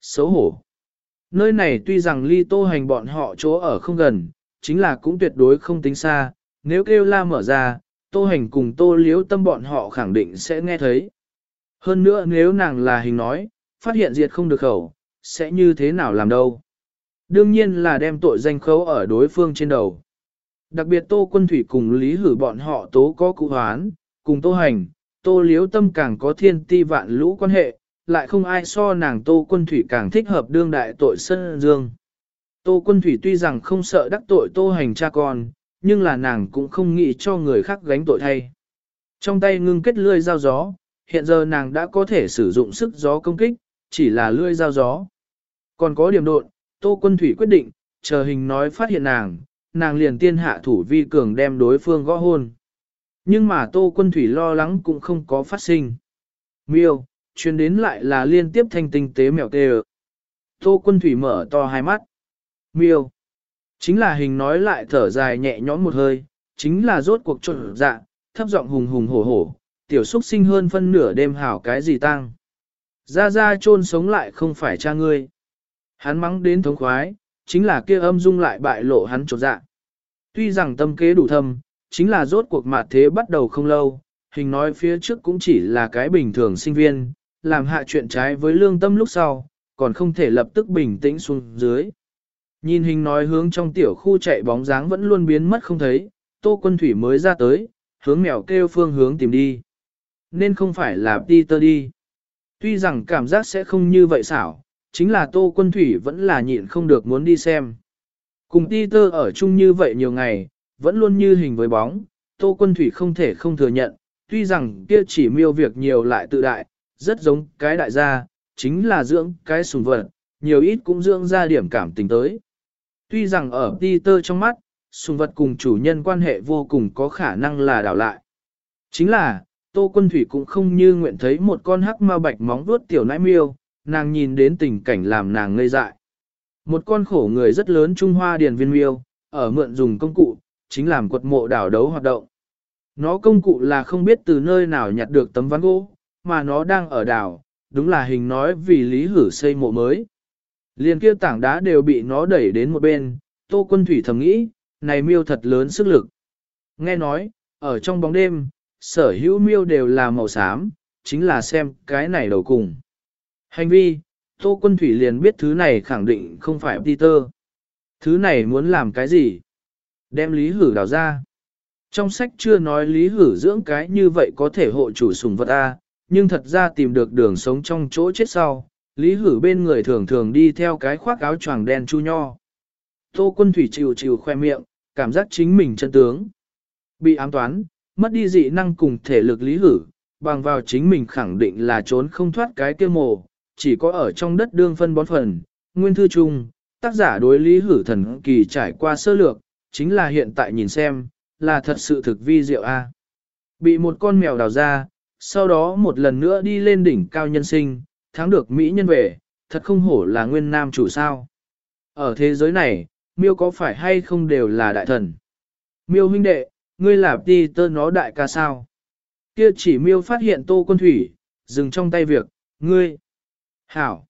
xấu hổ. Nơi này tuy rằng ly tô hành bọn họ chỗ ở không gần, chính là cũng tuyệt đối không tính xa, nếu kêu la mở ra, tô hành cùng tô liếu tâm bọn họ khẳng định sẽ nghe thấy. Hơn nữa nếu nàng là hình nói, phát hiện diệt không được khẩu, sẽ như thế nào làm đâu. Đương nhiên là đem tội danh khấu ở đối phương trên đầu. Đặc biệt tô quân thủy cùng lý hử bọn họ tố có cụ hoán, cùng tô hành, tô liếu tâm càng có thiên ti vạn lũ quan hệ, lại không ai so nàng tô quân thủy càng thích hợp đương đại tội sân dương. Tô quân thủy tuy rằng không sợ đắc tội tô hành cha con, nhưng là nàng cũng không nghĩ cho người khác gánh tội thay. Trong tay ngưng kết lươi dao gió, hiện giờ nàng đã có thể sử dụng sức gió công kích, chỉ là lươi dao gió. Còn có điểm độn, tô quân thủy quyết định, chờ hình nói phát hiện nàng, nàng liền tiên hạ thủ vi cường đem đối phương gõ hôn. Nhưng mà tô quân thủy lo lắng cũng không có phát sinh. Miêu, chuyên đến lại là liên tiếp thanh tinh tế mèo tê Tô quân thủy mở to hai mắt. Miêu. Chính là hình nói lại thở dài nhẹ nhõm một hơi, chính là rốt cuộc trộn dạ, thấp giọng hùng hùng hổ hổ, tiểu xúc sinh hơn phân nửa đêm hảo cái gì tăng. Ra ra chôn sống lại không phải cha ngươi. Hắn mắng đến thống khoái, chính là kia âm dung lại bại lộ hắn trột dạ. Tuy rằng tâm kế đủ thâm, chính là rốt cuộc mạt thế bắt đầu không lâu, hình nói phía trước cũng chỉ là cái bình thường sinh viên, làm hạ chuyện trái với lương tâm lúc sau, còn không thể lập tức bình tĩnh xuống dưới. Nhìn hình nói hướng trong tiểu khu chạy bóng dáng vẫn luôn biến mất không thấy, tô quân thủy mới ra tới, hướng mèo kêu phương hướng tìm đi. Nên không phải là Peter đi. Tuy rằng cảm giác sẽ không như vậy xảo, chính là tô quân thủy vẫn là nhịn không được muốn đi xem. Cùng Peter ở chung như vậy nhiều ngày, vẫn luôn như hình với bóng, tô quân thủy không thể không thừa nhận, tuy rằng kia chỉ miêu việc nhiều lại tự đại, rất giống cái đại gia, chính là dưỡng cái sùng vật, nhiều ít cũng dưỡng ra điểm cảm tình tới. Tuy rằng ở Peter trong mắt, sùng vật cùng chủ nhân quan hệ vô cùng có khả năng là đảo lại. Chính là, Tô Quân Thủy cũng không như nguyện thấy một con hắc ma bạch móng vuốt tiểu nãi miêu, nàng nhìn đến tình cảnh làm nàng ngây dại. Một con khổ người rất lớn Trung Hoa điền viên miêu, ở mượn dùng công cụ, chính làm quật mộ đảo đấu hoạt động. Nó công cụ là không biết từ nơi nào nhặt được tấm ván gỗ, mà nó đang ở đảo, đúng là hình nói vì lý hử xây mộ mới. liền kia tảng đá đều bị nó đẩy đến một bên, Tô Quân Thủy thầm nghĩ, này miêu thật lớn sức lực. Nghe nói, ở trong bóng đêm, sở hữu miêu đều là màu xám, chính là xem cái này đầu cùng. Hành vi, Tô Quân Thủy liền biết thứ này khẳng định không phải Peter. Thứ này muốn làm cái gì? Đem lý hử đào ra. Trong sách chưa nói lý hử dưỡng cái như vậy có thể hộ chủ sùng vật A, nhưng thật ra tìm được đường sống trong chỗ chết sau, lý hử bên người thường thường đi theo cái khoác áo choàng đen chu nho. Tô quân thủy chịu chịu khoe miệng, cảm giác chính mình chân tướng. Bị ám toán, mất đi dị năng cùng thể lực lý hử, bằng vào chính mình khẳng định là trốn không thoát cái kia mồ, chỉ có ở trong đất đương phân bón phần. Nguyên thư chung, tác giả đối lý hử thần kỳ trải qua sơ lược, chính là hiện tại nhìn xem, là thật sự thực vi diệu a. Bị một con mèo đào ra, sau đó một lần nữa đi lên đỉnh cao nhân sinh, thắng được Mỹ nhân về, thật không hổ là nguyên nam chủ sao. Ở thế giới này, miêu có phải hay không đều là đại thần. Miêu huynh đệ, ngươi là đi tơ nó đại ca sao. Kia chỉ miêu phát hiện tô quân thủy, dừng trong tay việc, ngươi. Hảo.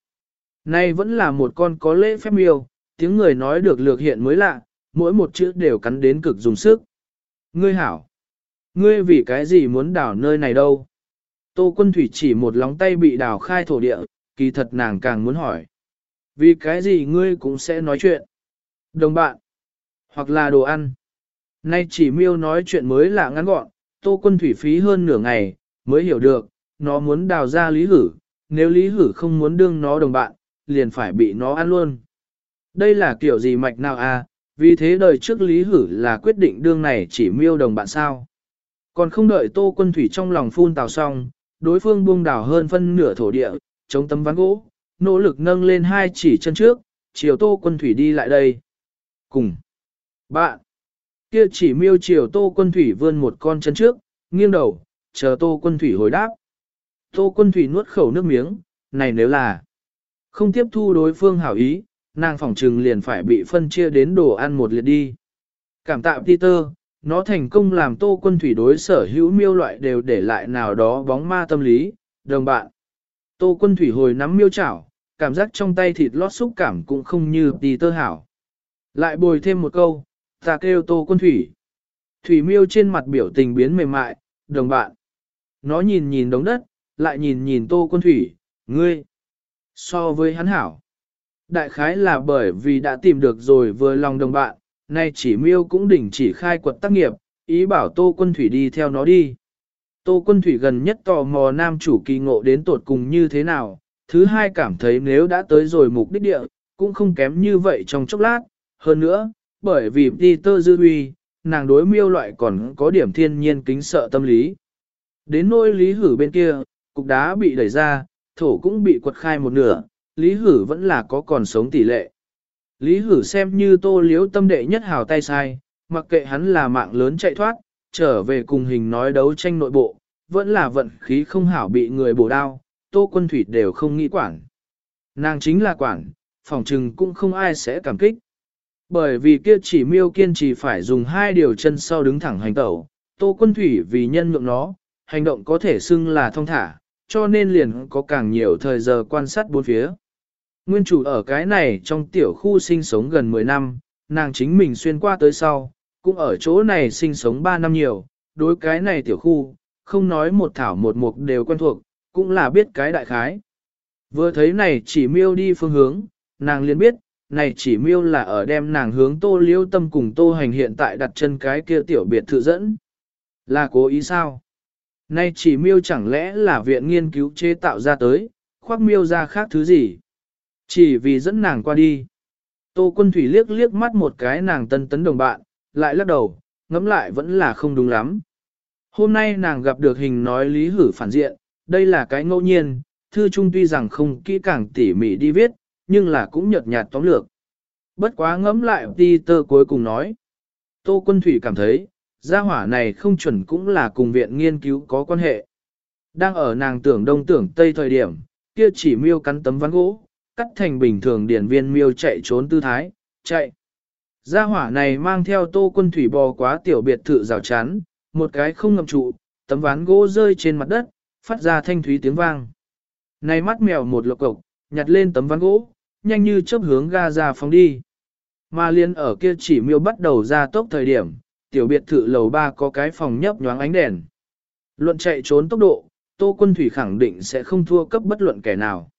Nay vẫn là một con có lễ phép miêu, tiếng người nói được lược hiện mới lạ, mỗi một chữ đều cắn đến cực dùng sức. Ngươi hảo. Ngươi vì cái gì muốn đảo nơi này đâu? Tô quân thủy chỉ một lóng tay bị đào khai thổ địa, kỳ thật nàng càng muốn hỏi. Vì cái gì ngươi cũng sẽ nói chuyện? Đồng bạn, hoặc là đồ ăn. Nay chỉ miêu nói chuyện mới là ngắn gọn, tô quân thủy phí hơn nửa ngày, mới hiểu được, nó muốn đào ra lý hử, nếu lý hử không muốn đương nó đồng bạn, liền phải bị nó ăn luôn. Đây là kiểu gì mạch nào à, vì thế đời trước lý hử là quyết định đương này chỉ miêu đồng bạn sao. Còn không đợi tô quân thủy trong lòng phun tào xong, đối phương buông đảo hơn phân nửa thổ địa, chống tấm ván gỗ, nỗ lực nâng lên hai chỉ chân trước, chiều tô quân thủy đi lại đây. Cùng. Bạn. Kia chỉ miêu chiều tô quân thủy vươn một con chân trước, nghiêng đầu, chờ tô quân thủy hồi đáp. Tô quân thủy nuốt khẩu nước miếng, này nếu là không tiếp thu đối phương hảo ý, nàng phỏng trừng liền phải bị phân chia đến đồ ăn một liệt đi. Cảm tạ Peter, nó thành công làm tô quân thủy đối sở hữu miêu loại đều để lại nào đó bóng ma tâm lý, đồng bạn. Tô quân thủy hồi nắm miêu chảo, cảm giác trong tay thịt lót xúc cảm cũng không như tì tơ hảo. Lại bồi thêm một câu, ta kêu tô quân thủy. Thủy miêu trên mặt biểu tình biến mềm mại, đồng bạn. Nó nhìn nhìn đống đất, lại nhìn nhìn tô quân thủy, ngươi. So với hắn hảo. Đại khái là bởi vì đã tìm được rồi vừa lòng đồng bạn, nay chỉ miêu cũng đỉnh chỉ khai quật tác nghiệp, ý bảo tô quân thủy đi theo nó đi. Tô quân thủy gần nhất tò mò nam chủ kỳ ngộ đến tột cùng như thế nào, thứ hai cảm thấy nếu đã tới rồi mục đích địa, cũng không kém như vậy trong chốc lát, hơn nữa, bởi vì Peter dư huy, nàng đối miêu loại còn có điểm thiên nhiên kính sợ tâm lý. Đến nỗi lý hử bên kia, cục đá bị đẩy ra, thổ cũng bị quật khai một nửa, lý hử vẫn là có còn sống tỷ lệ. Lý hử xem như tô liếu tâm đệ nhất hào tay sai, mặc kệ hắn là mạng lớn chạy thoát, trở về cùng hình nói đấu tranh nội bộ, vẫn là vận khí không hảo bị người bổ đao, tô quân thủy đều không nghĩ quản. Nàng chính là quản, phòng trừng cũng không ai sẽ cảm kích. Bởi vì kia chỉ miêu kiên trì phải dùng hai điều chân sau đứng thẳng hành tẩu, tô quân thủy vì nhân nhượng nó, hành động có thể xưng là thông thả, cho nên liền có càng nhiều thời giờ quan sát bốn phía. Nguyên chủ ở cái này trong tiểu khu sinh sống gần 10 năm, nàng chính mình xuyên qua tới sau, cũng ở chỗ này sinh sống 3 năm nhiều, đối cái này tiểu khu, không nói một thảo một mục đều quen thuộc, cũng là biết cái đại khái. Vừa thấy này chỉ miêu đi phương hướng, nàng liền biết, này chỉ miêu là ở đem nàng hướng tô liêu tâm cùng tô hành hiện tại đặt chân cái kia tiểu biệt thự dẫn. Là cố ý sao? Này chỉ miêu chẳng lẽ là viện nghiên cứu chế tạo ra tới, khoác miêu ra khác thứ gì? Chỉ vì dẫn nàng qua đi. Tô quân thủy liếc liếc mắt một cái nàng tân tấn đồng bạn, lại lắc đầu, ngẫm lại vẫn là không đúng lắm. Hôm nay nàng gặp được hình nói lý hử phản diện, đây là cái ngẫu nhiên, thư trung tuy rằng không kỹ càng tỉ mỉ đi viết, nhưng là cũng nhợt nhạt tóm lược. Bất quá ngẫm lại Peter cuối cùng nói. Tô Quân Thủy cảm thấy, gia hỏa này không chuẩn cũng là cùng viện nghiên cứu có quan hệ. Đang ở nàng tưởng đông tưởng tây thời điểm, kia chỉ miêu cắn tấm ván gỗ, cắt thành bình thường điển viên miêu chạy trốn tư thái, chạy. Gia hỏa này mang theo tô quân thủy bò quá tiểu biệt thự rào chắn, một cái không ngậm trụ, tấm ván gỗ rơi trên mặt đất, phát ra thanh thúy tiếng vang. Này mắt mèo một lộc cộc, nhặt lên tấm ván gỗ, nhanh như chớp hướng ga ra phóng đi. Mà liên ở kia chỉ miêu bắt đầu ra tốc thời điểm, tiểu biệt thự lầu ba có cái phòng nhấp nhoáng ánh đèn. Luận chạy trốn tốc độ, Tô Quân Thủy khẳng định sẽ không thua cấp bất luận kẻ nào.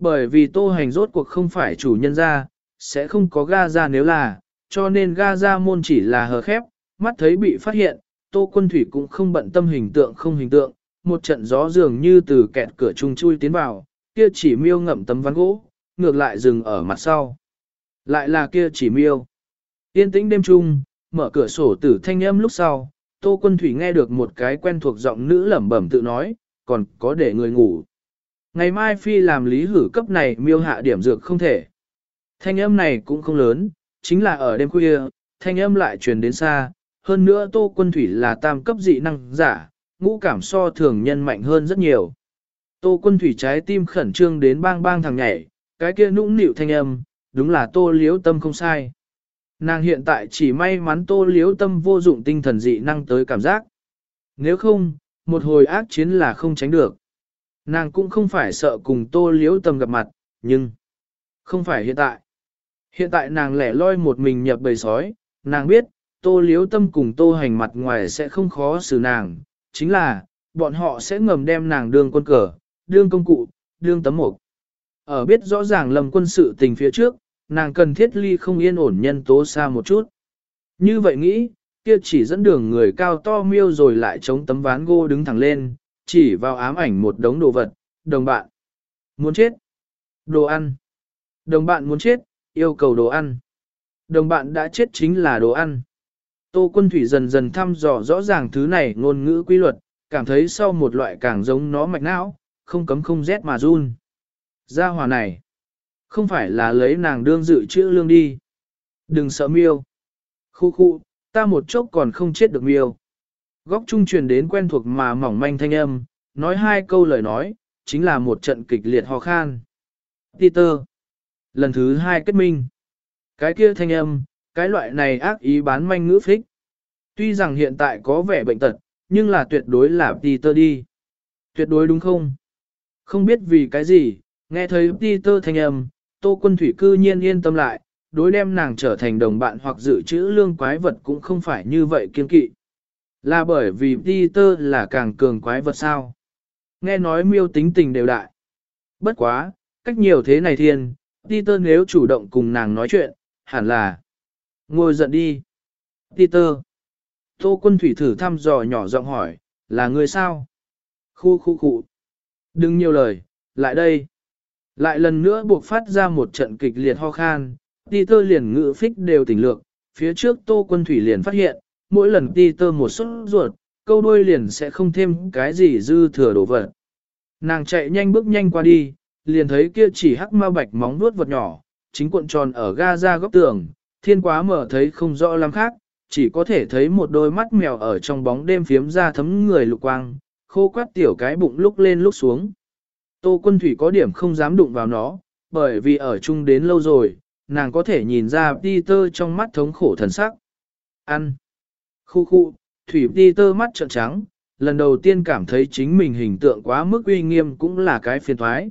Bởi vì Tô Hành rốt cuộc không phải chủ nhân ra, sẽ không có ga ra nếu là, cho nên ga ra môn chỉ là hờ khép, mắt thấy bị phát hiện, Tô Quân Thủy cũng không bận tâm hình tượng không hình tượng, một trận gió dường như từ kẹt cửa trung chui tiến vào, kia chỉ miêu ngậm tấm ván gỗ, ngược lại dừng ở mặt sau. Lại là kia chỉ miêu. Yên tĩnh đêm trung, mở cửa sổ tử thanh âm lúc sau, Tô Quân Thủy nghe được một cái quen thuộc giọng nữ lẩm bẩm tự nói, còn có để người ngủ. Ngày mai Phi làm lý hử cấp này miêu hạ điểm dược không thể. Thanh âm này cũng không lớn, chính là ở đêm khuya, thanh âm lại truyền đến xa, hơn nữa Tô Quân Thủy là tam cấp dị năng giả, ngũ cảm so thường nhân mạnh hơn rất nhiều. Tô Quân Thủy trái tim khẩn trương đến bang bang thằng nhảy, cái kia nũng nịu thanh âm, đúng là Tô Liếu Tâm không sai. Nàng hiện tại chỉ may mắn Tô Liếu Tâm vô dụng tinh thần dị năng tới cảm giác. Nếu không, một hồi ác chiến là không tránh được. Nàng cũng không phải sợ cùng Tô Liếu Tâm gặp mặt, nhưng không phải hiện tại. Hiện tại nàng lẻ loi một mình nhập bầy sói, nàng biết, tô liếu tâm cùng tô hành mặt ngoài sẽ không khó xử nàng, chính là, bọn họ sẽ ngầm đem nàng đương quân cờ, đương công cụ, đương tấm mục. Ở biết rõ ràng lầm quân sự tình phía trước, nàng cần thiết ly không yên ổn nhân tố xa một chút. Như vậy nghĩ, kia chỉ dẫn đường người cao to miêu rồi lại chống tấm ván gỗ đứng thẳng lên, chỉ vào ám ảnh một đống đồ vật, đồng bạn. Muốn chết. Đồ ăn. Đồng bạn muốn chết, yêu cầu đồ ăn. Đồng bạn đã chết chính là đồ ăn. Tô quân thủy dần dần thăm dò rõ ràng thứ này ngôn ngữ quy luật, cảm thấy sau một loại càng giống nó mạch não, không cấm không rét mà run. Gia hòa này, không phải là lấy nàng đương dự chữ lương đi. Đừng sợ miêu. Khu khu, ta một chốc còn không chết được miêu. Góc trung truyền đến quen thuộc mà mỏng manh thanh âm, nói hai câu lời nói, chính là một trận kịch liệt ho khan. Peter. Lần thứ hai kết minh. Cái kia thanh âm, cái loại này ác ý bán manh ngữ phích. Tuy rằng hiện tại có vẻ bệnh tật, nhưng là tuyệt đối là Peter đi. Tuyệt đối đúng không? Không biết vì cái gì, Nghe thấy Peter thanh âm, Tô Quân Thủy cư nhiên yên tâm lại, đối đem nàng trở thành đồng bạn hoặc dự trữ lương quái vật cũng không phải như vậy kiên kỵ. Là bởi vì Peter là càng cường quái vật sao. Nghe nói miêu tính tình đều đại. Bất quá, cách nhiều thế này thiên, Peter nếu chủ động cùng nàng nói chuyện, hẳn là ngồi giận đi. Peter. Tô quân thủy thử thăm dò nhỏ giọng hỏi, là người sao? Khu khu khu. Đừng nhiều lời, lại đây. Lại lần nữa buộc phát ra một trận kịch liệt ho khan, Peter liền ngự phích đều tỉnh lược, phía trước tô quân thủy liền phát hiện, mỗi lần Peter một suất ruột, câu đuôi liền sẽ không thêm cái gì dư thừa đổ vật. Nàng chạy nhanh bước nhanh qua đi, liền thấy kia chỉ hắc ma bạch móng nuốt vật nhỏ, chính cuộn tròn ở ga ra góc tường, thiên quá mở thấy không rõ lắm khác, chỉ có thể thấy một đôi mắt mèo ở trong bóng đêm phiếm ra thấm người lục quang, khô quát tiểu cái bụng lúc lên lúc xuống. Tô quân thủy có điểm không dám đụng vào nó, bởi vì ở chung đến lâu rồi, nàng có thể nhìn ra Peter trong mắt thống khổ thần sắc. Ăn. Khu khu, thủy tơ mắt trợn trắng, lần đầu tiên cảm thấy chính mình hình tượng quá mức uy nghiêm cũng là cái phiền thoái.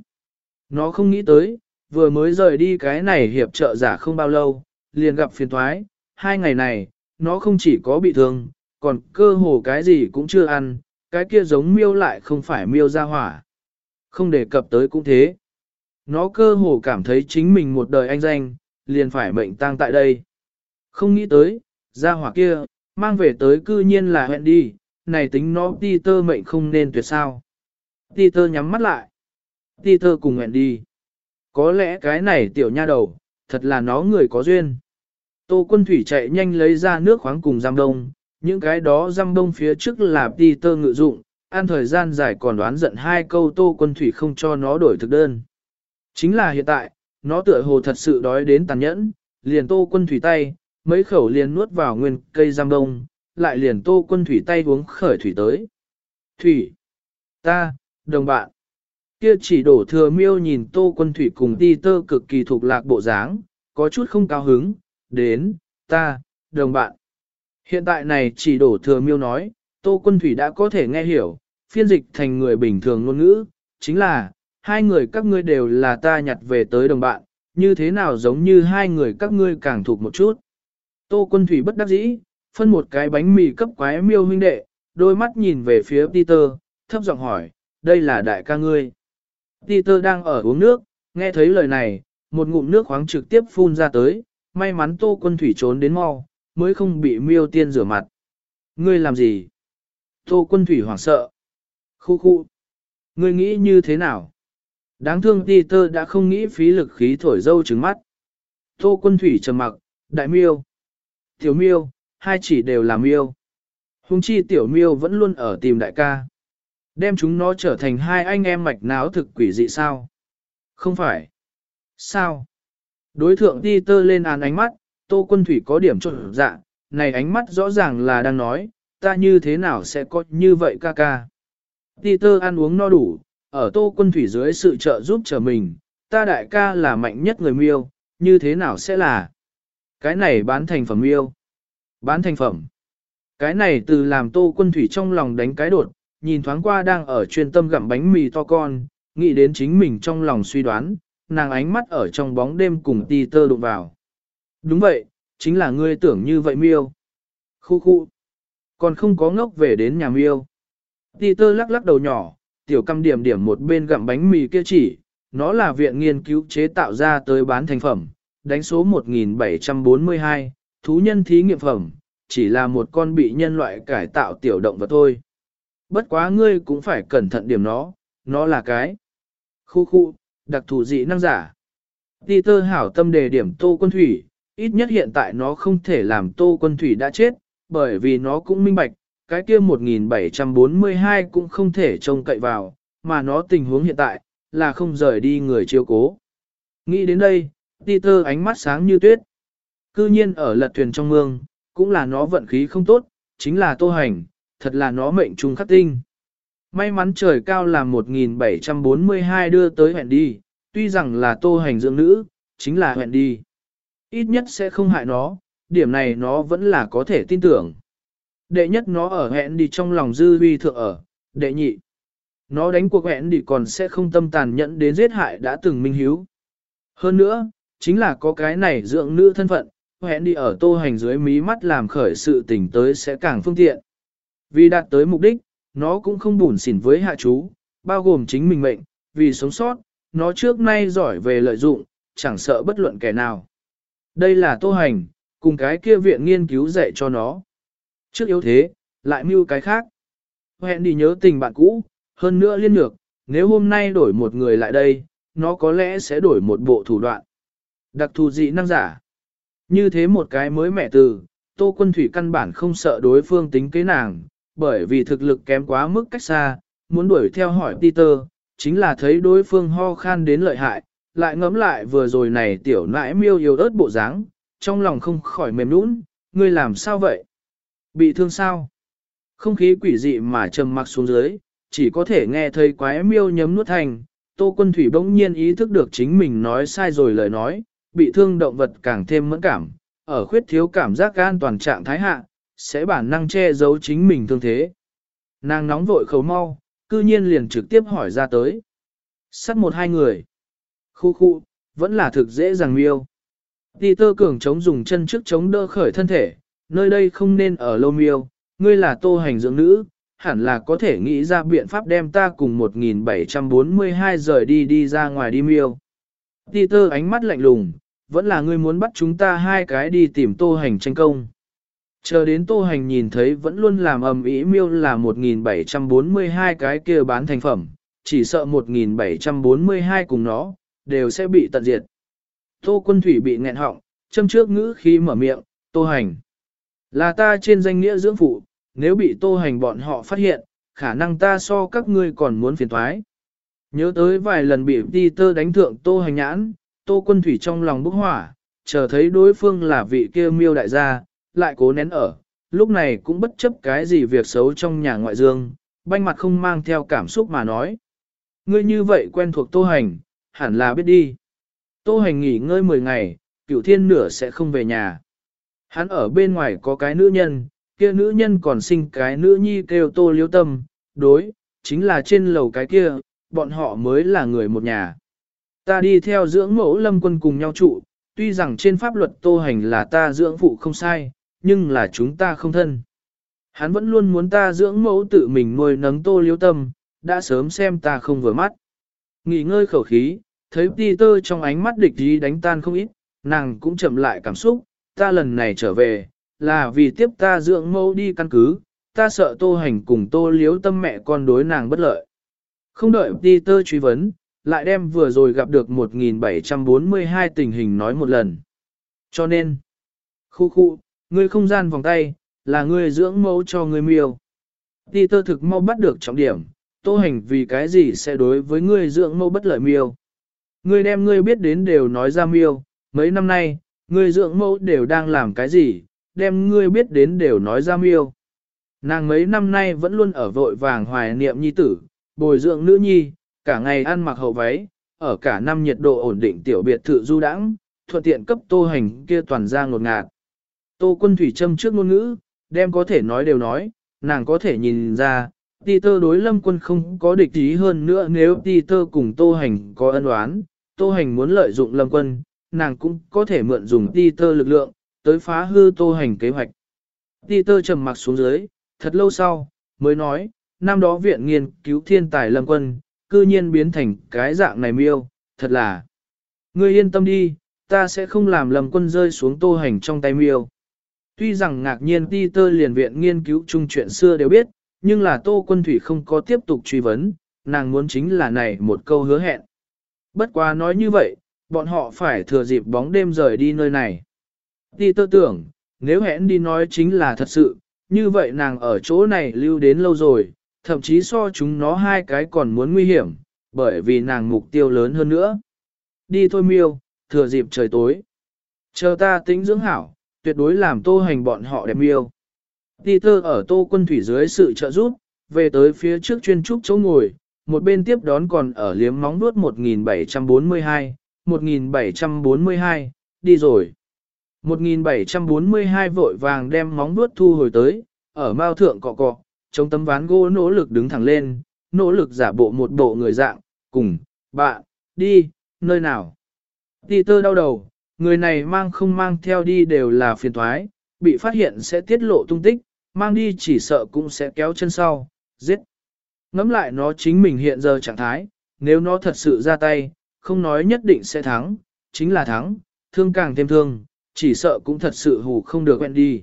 Nó không nghĩ tới, vừa mới rời đi cái này hiệp trợ giả không bao lâu, liền gặp phiền thoái, hai ngày này, nó không chỉ có bị thương, còn cơ hồ cái gì cũng chưa ăn, cái kia giống miêu lại không phải miêu ra hỏa. Không đề cập tới cũng thế. Nó cơ hồ cảm thấy chính mình một đời anh danh, liền phải mệnh tang tại đây. Không nghĩ tới, ra hỏa kia, mang về tới cư nhiên là hẹn đi, này tính nó Peter mệnh không nên tuyệt sao. Peter nhắm mắt lại. Peter cùng hẹn đi. Có lẽ cái này tiểu nha đầu, thật là nó người có duyên. Tô quân thủy chạy nhanh lấy ra nước khoáng cùng giam đông, những cái đó giam đông phía trước là Peter ngự dụng, ăn thời gian dài còn đoán giận hai câu tô quân thủy không cho nó đổi thực đơn. Chính là hiện tại, nó tựa hồ thật sự đói đến tàn nhẫn, liền tô quân thủy tay, mấy khẩu liền nuốt vào nguyên cây giam đông, lại liền tô quân thủy tay uống khởi thủy tới. Thủy! Ta, đồng bạn! Kia chỉ đổ thừa miêu nhìn tô quân thủy cùng đi tơ cực kỳ thuộc lạc bộ dáng, có chút không cao hứng, đến, ta, đồng bạn. Hiện tại này chỉ đổ thừa miêu nói, tô quân thủy đã có thể nghe hiểu, phiên dịch thành người bình thường ngôn ngữ, chính là, hai người các ngươi đều là ta nhặt về tới đồng bạn, như thế nào giống như hai người các ngươi càng thuộc một chút. Tô quân thủy bất đắc dĩ, phân một cái bánh mì cấp quái miêu huynh đệ, đôi mắt nhìn về phía Peter, thấp giọng hỏi, đây là đại ca ngươi. Peter đang ở uống nước, nghe thấy lời này, một ngụm nước khoáng trực tiếp phun ra tới, may mắn tô quân thủy trốn đến mau, mới không bị miêu tiên rửa mặt. Ngươi làm gì? Tô quân thủy hoảng sợ. Khu khu. Ngươi nghĩ như thế nào? Đáng thương Peter đã không nghĩ phí lực khí thổi dâu trứng mắt. Tô quân thủy trầm mặc, đại miêu. Tiểu miêu, hai chỉ đều là miêu. Hùng chi tiểu miêu vẫn luôn ở tìm đại ca. Đem chúng nó trở thành hai anh em mạch náo thực quỷ dị sao? Không phải. Sao? Đối thượng đi tơ lên án ánh mắt, tô quân thủy có điểm trộn dạ, này ánh mắt rõ ràng là đang nói, ta như thế nào sẽ có như vậy ca ca. Ti tơ ăn uống no đủ, ở tô quân thủy dưới sự trợ giúp trở mình, ta đại ca là mạnh nhất người miêu, như thế nào sẽ là? Cái này bán thành phẩm miêu. Bán thành phẩm. Cái này từ làm tô quân thủy trong lòng đánh cái đột, nhìn thoáng qua đang ở chuyên tâm gặm bánh mì to con, nghĩ đến chính mình trong lòng suy đoán, nàng ánh mắt ở trong bóng đêm cùng ti tơ đụng vào. Đúng vậy, chính là ngươi tưởng như vậy miêu. Khu khu. Còn không có ngốc về đến nhà miêu. Ti tơ lắc lắc đầu nhỏ, tiểu căm điểm điểm một bên gặm bánh mì kia chỉ, nó là viện nghiên cứu chế tạo ra tới bán thành phẩm, đánh số 1742, thú nhân thí nghiệm phẩm, chỉ là một con bị nhân loại cải tạo tiểu động vật thôi. Bất quá ngươi cũng phải cẩn thận điểm nó, nó là cái. Khu khu, đặc thù dị năng giả. Peter hảo tâm đề điểm tô quân thủy, ít nhất hiện tại nó không thể làm tô quân thủy đã chết, bởi vì nó cũng minh bạch, cái kia 1742 cũng không thể trông cậy vào, mà nó tình huống hiện tại, là không rời đi người chiêu cố. Nghĩ đến đây, Peter ánh mắt sáng như tuyết. Cư nhiên ở lật thuyền trong mương, cũng là nó vận khí không tốt, chính là tô hành, thật là nó mệnh trung khắc tinh. May mắn trời cao là 1742 đưa tới hẹn đi, tuy rằng là tô hành dưỡng nữ, chính là hẹn đi. Ít nhất sẽ không hại nó, điểm này nó vẫn là có thể tin tưởng. Đệ nhất nó ở hẹn đi trong lòng dư huy thượng ở, đệ nhị. nó đánh cuộc hẹn đi còn sẽ không tâm tàn nhẫn đến giết hại đã từng minh hiếu. Hơn nữa, chính là có cái này dưỡng nữ thân phận, hẹn đi ở tô hành dưới mí mắt làm khởi sự tình tới sẽ càng phương tiện. Vì đạt tới mục đích, nó cũng không bùn xỉn với hạ chú, bao gồm chính mình mệnh, vì sống sót, nó trước nay giỏi về lợi dụng, chẳng sợ bất luận kẻ nào. Đây là tô hành, cùng cái kia viện nghiên cứu dạy cho nó. Trước yếu thế, lại mưu cái khác. Hẹn đi nhớ tình bạn cũ, hơn nữa liên lược, nếu hôm nay đổi một người lại đây, nó có lẽ sẽ đổi một bộ thủ đoạn. Đặc thù dị năng giả. Như thế một cái mới mẹ từ, Tô Quân Thủy căn bản không sợ đối phương tính kế nàng, bởi vì thực lực kém quá mức cách xa, muốn đuổi theo hỏi Peter, chính là thấy đối phương ho khan đến lợi hại, lại ngẫm lại vừa rồi này tiểu nãi miêu yêu ớt bộ dáng, trong lòng không khỏi mềm nũng, ngươi làm sao vậy? Bị thương sao? Không khí quỷ dị mà trầm mặc xuống dưới, chỉ có thể nghe thấy quái miêu nhấm nuốt thành, Tô Quân Thủy bỗng nhiên ý thức được chính mình nói sai rồi lời nói, bị thương động vật càng thêm mẫn cảm, ở khuyết thiếu cảm giác an toàn trạng thái hạ, sẽ bản năng che giấu chính mình thương thế. Nàng nóng vội khấu mau, cư nhiên liền trực tiếp hỏi ra tới. Sắt một hai người. Khu khu, vẫn là thực dễ dàng miêu. Đi tơ cường chống dùng chân trước chống đỡ khởi thân thể, nơi đây không nên ở lâu miêu, ngươi là tô hành dưỡng nữ, hẳn là có thể nghĩ ra biện pháp đem ta cùng 1742 rời đi đi ra ngoài đi miêu. Peter ánh mắt lạnh lùng, vẫn là ngươi muốn bắt chúng ta hai cái đi tìm tô hành tranh công. Chờ đến tô hành nhìn thấy vẫn luôn làm ầm ĩ miêu là 1742 cái kia bán thành phẩm, chỉ sợ 1742 cùng nó, đều sẽ bị tận diệt. Tô quân thủy bị nghẹn họng, châm trước ngữ khi mở miệng, tô hành. Là ta trên danh nghĩa dưỡng phụ, nếu bị tô hành bọn họ phát hiện, khả năng ta so các ngươi còn muốn phiền thoái. Nhớ tới vài lần bị Peter đánh thượng tô hành nhãn, tô quân thủy trong lòng bốc hỏa, chờ thấy đối phương là vị kia miêu đại gia, lại cố nén ở, lúc này cũng bất chấp cái gì việc xấu trong nhà ngoại dương, banh mặt không mang theo cảm xúc mà nói. Ngươi như vậy quen thuộc tô hành, hẳn là biết đi. Tô hành nghỉ ngơi 10 ngày, cửu thiên nửa sẽ không về nhà. Hắn ở bên ngoài có cái nữ nhân, kia nữ nhân còn sinh cái nữ nhi kêu tô liếu tâm, đối, chính là trên lầu cái kia, bọn họ mới là người một nhà. Ta đi theo dưỡng mẫu lâm quân cùng nhau trụ, tuy rằng trên pháp luật tô hành là ta dưỡng phụ không sai, nhưng là chúng ta không thân. Hắn vẫn luôn muốn ta dưỡng mẫu tự mình nuôi nấng tô liếu tâm, đã sớm xem ta không vừa mắt. Nghỉ ngơi khẩu khí, thấy Peter trong ánh mắt địch ý đánh tan không ít, nàng cũng chậm lại cảm xúc, ta lần này trở về, là vì tiếp ta dưỡng mẫu đi căn cứ, ta sợ tô hành cùng tô liếu tâm mẹ con đối nàng bất lợi. Không đợi Peter truy vấn, lại đem vừa rồi gặp được 1742 tình hình nói một lần. Cho nên, khu khu, ngươi không gian vòng tay, là ngươi dưỡng mẫu cho ngươi miêu. Peter thực mau bắt được trọng điểm, tô hành vì cái gì sẽ đối với ngươi dưỡng mẫu bất lợi miêu. Ngươi đem ngươi biết đến đều nói ra miêu, mấy năm nay, ngươi dưỡng mẫu đều đang làm cái gì, đem ngươi biết đến đều nói ra miêu. Nàng mấy năm nay vẫn luôn ở vội vàng hoài niệm nhi tử, bồi dưỡng nữ nhi, cả ngày ăn mặc hậu váy, ở cả năm nhiệt độ ổn định tiểu biệt thự du đãng, thuận tiện cấp tô hành kia toàn ra ngột ngạt. Tô quân thủy châm trước ngôn ngữ, đem có thể nói đều nói, nàng có thể nhìn ra, ti tơ đối lâm quân không có địch ý hơn nữa nếu ti tơ cùng tô hành có ân oán, tô hành muốn lợi dụng lâm quân, nàng cũng có thể mượn dùng ti tơ lực lượng, tới phá hư tô hành kế hoạch. ti tơ trầm mặc xuống dưới, thật lâu sau, mới nói, năm đó viện nghiên cứu thiên tài lâm quân, cư nhiên biến thành cái dạng này miêu, thật là. Ngươi yên tâm đi, ta sẽ không làm lâm quân rơi xuống tô hành trong tay miêu. Tuy rằng ngạc nhiên Ti Tơ liền viện nghiên cứu chung chuyện xưa đều biết, nhưng là tô quân thủy không có tiếp tục truy vấn, nàng muốn chính là này một câu hứa hẹn. Bất quá nói như vậy, bọn họ phải thừa dịp bóng đêm rời đi nơi này. Ti tơ tưởng, nếu hẹn đi nói chính là thật sự, như vậy nàng ở chỗ này lưu đến lâu rồi, thậm chí so chúng nó hai cái còn muốn nguy hiểm, bởi vì nàng mục tiêu lớn hơn nữa. Đi thôi miêu, thừa dịp trời tối. Chờ ta tính dưỡng hảo, tuyệt đối làm tô hành bọn họ đẹp miêu. Peter ở tô quân thủy dưới sự trợ giúp, về tới phía trước chuyên trúc chỗ ngồi, một bên tiếp đón còn ở liếm móng nuốt 1742, 1742, đi rồi. 1742 vội vàng đem móng đuốt thu hồi tới, ở mao thượng cọ cọ, chống tấm ván gỗ nỗ lực đứng thẳng lên, nỗ lực giả bộ một bộ người dạng, cùng, bạn, đi, nơi nào. Peter đau đầu, người này mang không mang theo đi đều là phiền thoái, bị phát hiện sẽ tiết lộ tung tích, mang đi chỉ sợ cũng sẽ kéo chân sau, giết. Ngắm lại nó chính mình hiện giờ trạng thái, nếu nó thật sự ra tay, không nói nhất định sẽ thắng, chính là thắng, thương càng thêm thương, chỉ sợ cũng thật sự hù không được quen đi.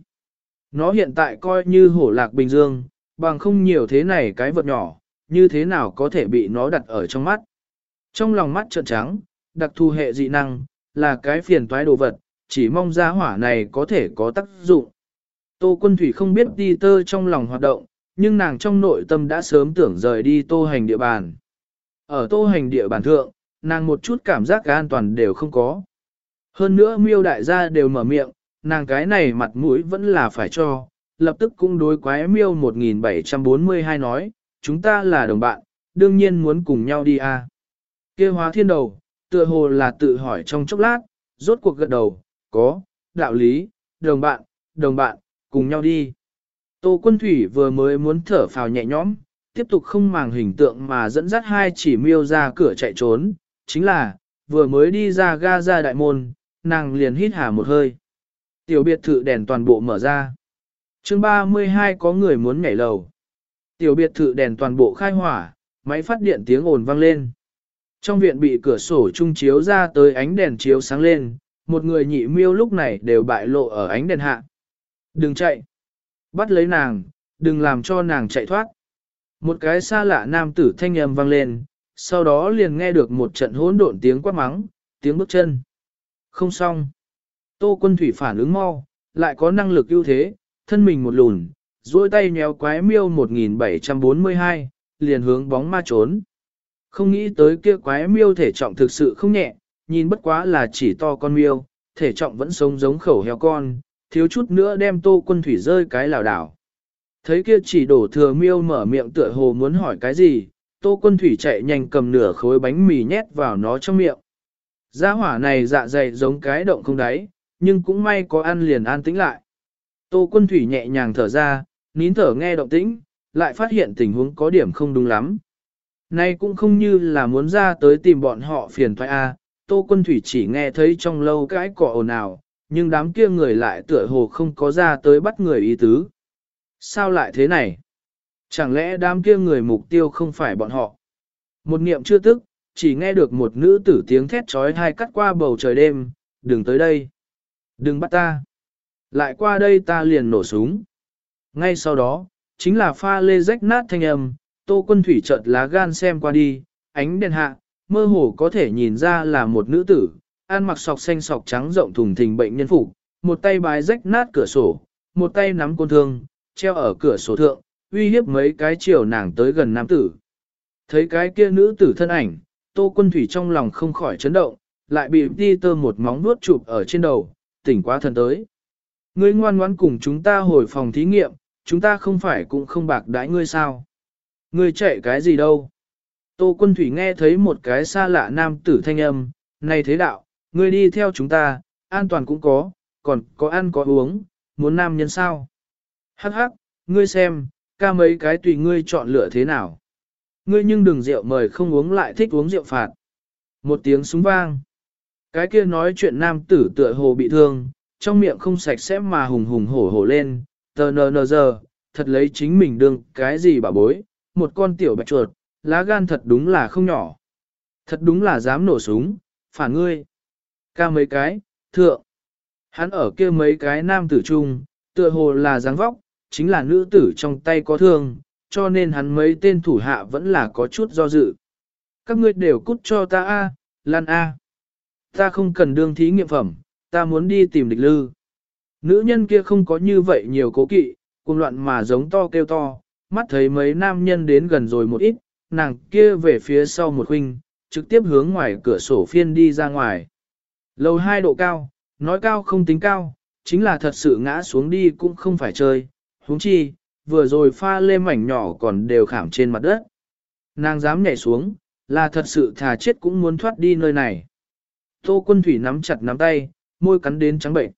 Nó hiện tại coi như hổ lạc bình dương, bằng không nhiều thế này cái vật nhỏ, như thế nào có thể bị nó đặt ở trong mắt. Trong lòng mắt trợn trắng, đặc thù hệ dị năng, là cái phiền toái đồ vật, chỉ mong ra hỏa này có thể có tác dụng. Tô quân thủy không biết đi tơ trong lòng hoạt động, nhưng nàng trong nội tâm đã sớm tưởng rời đi tô hành địa bàn. Ở tô hành địa bàn thượng, nàng một chút cảm giác an toàn đều không có. Hơn nữa miêu đại gia đều mở miệng, nàng cái này mặt mũi vẫn là phải cho, lập tức cũng đối quái miêu 1742 nói, chúng ta là đồng bạn, đương nhiên muốn cùng nhau đi a. À. Kia hóa thiên đầu, tựa hồ là tự hỏi trong chốc lát, rốt cuộc gật đầu, có, đạo lý, đồng bạn, đồng bạn, cùng nhau đi. Tô quân thủy vừa mới muốn thở phào nhẹ nhõm, tiếp tục không màng hình tượng mà dẫn dắt hai chỉ miêu ra cửa chạy trốn, chính là, vừa mới đi ra ga ra đại môn, nàng liền hít hà một hơi. Tiểu biệt thự đèn toàn bộ mở ra chương 32 có người muốn nhảy lầu. Tiểu biệt thự đèn toàn bộ khai hỏa, máy phát điện tiếng ồn vang lên. Trong viện bị cửa sổ trung chiếu ra tới ánh đèn chiếu sáng lên, một người nhị miêu lúc này đều bại lộ ở ánh đèn hạ. Đừng chạy. Bắt lấy nàng, đừng làm cho nàng chạy thoát. Một cái xa lạ nam tử thanh âm vang lên, sau đó liền nghe được một trận hỗn độn tiếng quát mắng, tiếng bước chân. Không xong. Tô quân thủy phản ứng mau, lại có năng lực ưu thế, thân mình một lùn, duỗi tay nhéo quái miêu 1742, liền hướng bóng ma trốn. Không nghĩ tới kia quái miêu thể trọng thực sự không nhẹ, nhìn bất quá là chỉ to con miêu, thể trọng vẫn sống giống khẩu heo con, thiếu chút nữa đem tô quân thủy rơi cái lảo đảo. Thấy kia chỉ đổ thừa miêu mở miệng tựa hồ muốn hỏi cái gì, tô quân thủy chạy nhanh cầm nửa khối bánh mì nhét vào nó trong miệng. Gia hỏa này dạ dày giống cái động không đáy, nhưng cũng may có ăn liền an tĩnh lại. Tô quân thủy nhẹ nhàng thở ra, nín thở nghe động tĩnh, lại phát hiện tình huống có điểm không đúng lắm. Nay cũng không như là muốn ra tới tìm bọn họ phiền thoại A, à, Tô Quân Thủy chỉ nghe thấy trong lâu cái cỏ ồn ào, nhưng đám kia người lại tựa hồ không có ra tới bắt người ý tứ. Sao lại thế này? Chẳng lẽ đám kia người mục tiêu không phải bọn họ? Một niệm chưa tức, chỉ nghe được một nữ tử tiếng thét trói hai cắt qua bầu trời đêm, đừng tới đây. Đừng bắt ta. Lại qua đây ta liền nổ súng. Ngay sau đó, chính là pha lê rách nát thanh âm, tô quân thủy chợt lá gan xem qua đi, ánh đèn hạ, mơ hồ có thể nhìn ra là một nữ tử, ăn mặc sọc xanh sọc trắng rộng thùng thình bệnh nhân phục, một tay bái rách nát cửa sổ, một tay nắm côn thương, treo ở cửa sổ thượng, uy hiếp mấy cái chiều nàng tới gần nam tử. Thấy cái kia nữ tử thân ảnh, tô quân thủy trong lòng không khỏi chấn động, lại bị đi tơ một móng vuốt chụp ở trên đầu, tỉnh quá thần tới. Ngươi ngoan ngoãn cùng chúng ta hồi phòng thí nghiệm, chúng ta không phải cũng không bạc đãi ngươi sao. Ngươi chạy cái gì đâu? Tô quân thủy nghe thấy một cái xa lạ nam tử thanh âm, này thế đạo, ngươi đi theo chúng ta, an toàn cũng có, còn có ăn có uống, muốn nam nhân sao? Hắc hắc, ngươi xem, ca mấy cái tùy ngươi chọn lựa thế nào. Ngươi nhưng đừng rượu mời không uống lại thích uống rượu phạt. Một tiếng súng vang. Cái kia nói chuyện nam tử tựa hồ bị thương, trong miệng không sạch sẽ mà hùng hùng hổ hổ lên, tờ nờ nờ giờ, thật lấy chính mình đương cái gì bà bối, một con tiểu bạch chuột, lá gan thật đúng là không nhỏ. Thật đúng là dám nổ súng, phản ngươi. Ca mấy cái, thượng. Hắn ở kia mấy cái nam tử trung, tựa hồ là dáng vóc, chính là nữ tử trong tay có thương, cho nên hắn mấy tên thủ hạ vẫn là có chút do dự. Các ngươi đều cút cho ta A, Lan A. Ta không cần đương thí nghiệm phẩm, ta muốn đi tìm địch lư. Nữ nhân kia không có như vậy nhiều cố kỵ, cùng loạn mà giống to kêu to, mắt thấy mấy nam nhân đến gần rồi một ít, nàng kia về phía sau một huynh, trực tiếp hướng ngoài cửa sổ phiên đi ra ngoài. Lầu hai độ cao, nói cao không tính cao, chính là thật sự ngã xuống đi cũng không phải chơi, huống chi, vừa rồi pha lê mảnh nhỏ còn đều khảm trên mặt đất. Nàng dám nhảy xuống, là thật sự thà chết cũng muốn thoát đi nơi này. Tô quân thủy nắm chặt nắm tay, môi cắn đến trắng bệnh.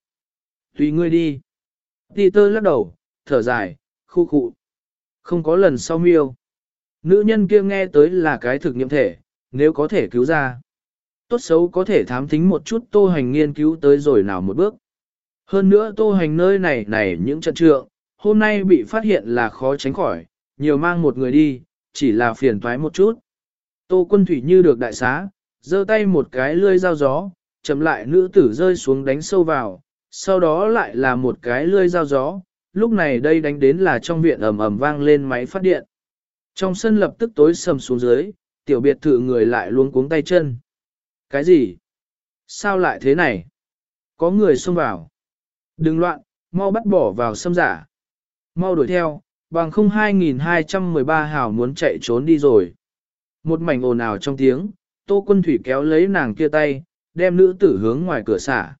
Tùy ngươi đi. Tì tơ lắc đầu, thở dài, khu khụ. Không có lần sau miêu. Nữ nhân kia nghe tới là cái thực nghiệm thể, nếu có thể cứu ra. Tốt xấu có thể thám thính một chút tô hành nghiên cứu tới rồi nào một bước. Hơn nữa tô hành nơi này này những trận trượng, hôm nay bị phát hiện là khó tránh khỏi, nhiều mang một người đi, chỉ là phiền toái một chút. Tô quân thủy như được đại xá, giơ tay một cái lươi dao gió, chậm lại nữ tử rơi xuống đánh sâu vào, sau đó lại là một cái lươi dao gió, lúc này đây đánh đến là trong viện ầm ầm vang lên máy phát điện. Trong sân lập tức tối sầm xuống dưới, tiểu biệt thự người lại luống cuống tay chân. Cái gì? Sao lại thế này? Có người xông vào. Đừng loạn, mau bắt bỏ vào xâm giả. Mau đuổi theo, bằng không 2213 hào muốn chạy trốn đi rồi. Một mảnh ồn ào trong tiếng, tô quân thủy kéo lấy nàng kia tay, đem nữ tử hướng ngoài cửa xả.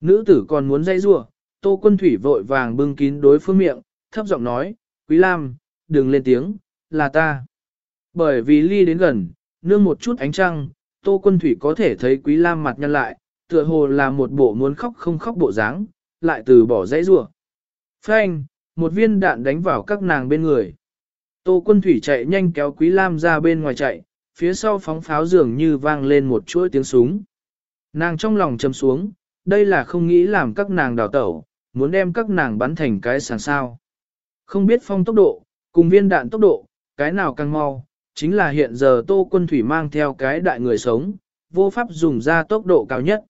Nữ tử còn muốn dây rua, tô quân thủy vội vàng bưng kín đối phương miệng, thấp giọng nói, Quý Lam, đừng lên tiếng, là ta. Bởi vì ly đến gần, nương một chút ánh trăng, tô quân thủy có thể thấy Quý Lam mặt nhăn lại, tựa hồ là một bộ muốn khóc không khóc bộ dáng, lại từ bỏ dãy rua. Phanh, một viên đạn đánh vào các nàng bên người. Tô quân thủy chạy nhanh kéo Quý Lam ra bên ngoài chạy, phía sau phóng pháo dường như vang lên một chuỗi tiếng súng. Nàng trong lòng châm xuống, đây là không nghĩ làm các nàng đào tẩu, muốn đem các nàng bắn thành cái sàng sao. Không biết phong tốc độ, cùng viên đạn tốc độ, cái nào càng mau, chính là hiện giờ tô quân thủy mang theo cái đại người sống, vô pháp dùng ra tốc độ cao nhất.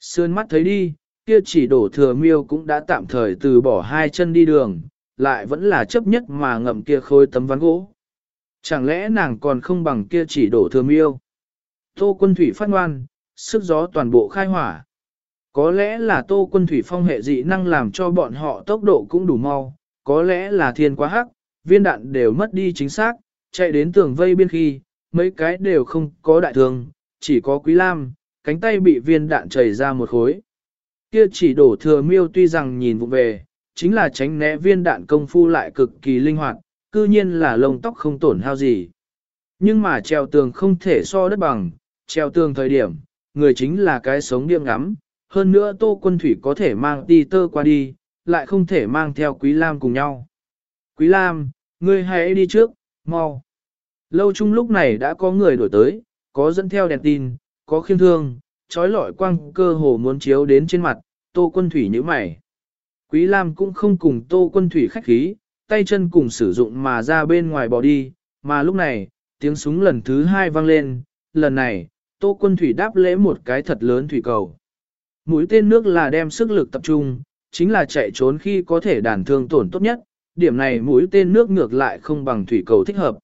Sườn mắt thấy đi, kia chỉ đổ thừa miêu cũng đã tạm thời từ bỏ hai chân đi đường, lại vẫn là chấp nhất mà ngậm kia khôi tấm ván gỗ. Chẳng lẽ nàng còn không bằng kia chỉ đổ thừa miêu? Tô quân thủy phát ngoan, sức gió toàn bộ khai hỏa. Có lẽ là tô quân thủy phong hệ dị năng làm cho bọn họ tốc độ cũng đủ mau, có lẽ là thiên quá hắc, viên đạn đều mất đi chính xác, chạy đến tường vây biên khi, mấy cái đều không có đại thương, chỉ có quý lam, cánh tay bị viên đạn chảy ra một khối. Kia chỉ đổ thừa miêu tuy rằng nhìn vụ về, chính là tránh né viên đạn công phu lại cực kỳ linh hoạt, cư nhiên là lông tóc không tổn hao gì. Nhưng mà treo tường không thể so đất bằng, treo tường thời điểm, người chính là cái sống điên ngắm, hơn nữa tô quân thủy có thể mang đi tơ qua đi, lại không thể mang theo Quý Lam cùng nhau. Quý Lam, ngươi hãy đi trước, mau. Lâu chung lúc này đã có người đổi tới, có dẫn theo đèn tin, có khiêm thương, trói lọi quang cơ hồ muốn chiếu đến trên mặt, tô quân thủy như mày. Quý Lam cũng không cùng tô quân thủy khách khí, tay chân cùng sử dụng mà ra bên ngoài bỏ đi, mà lúc này, tiếng súng lần thứ hai vang lên, lần này, tô quân thủy đáp lễ một cái thật lớn thủy cầu. Mũi tên nước là đem sức lực tập trung, chính là chạy trốn khi có thể đàn thương tổn tốt nhất, điểm này mũi tên nước ngược lại không bằng thủy cầu thích hợp.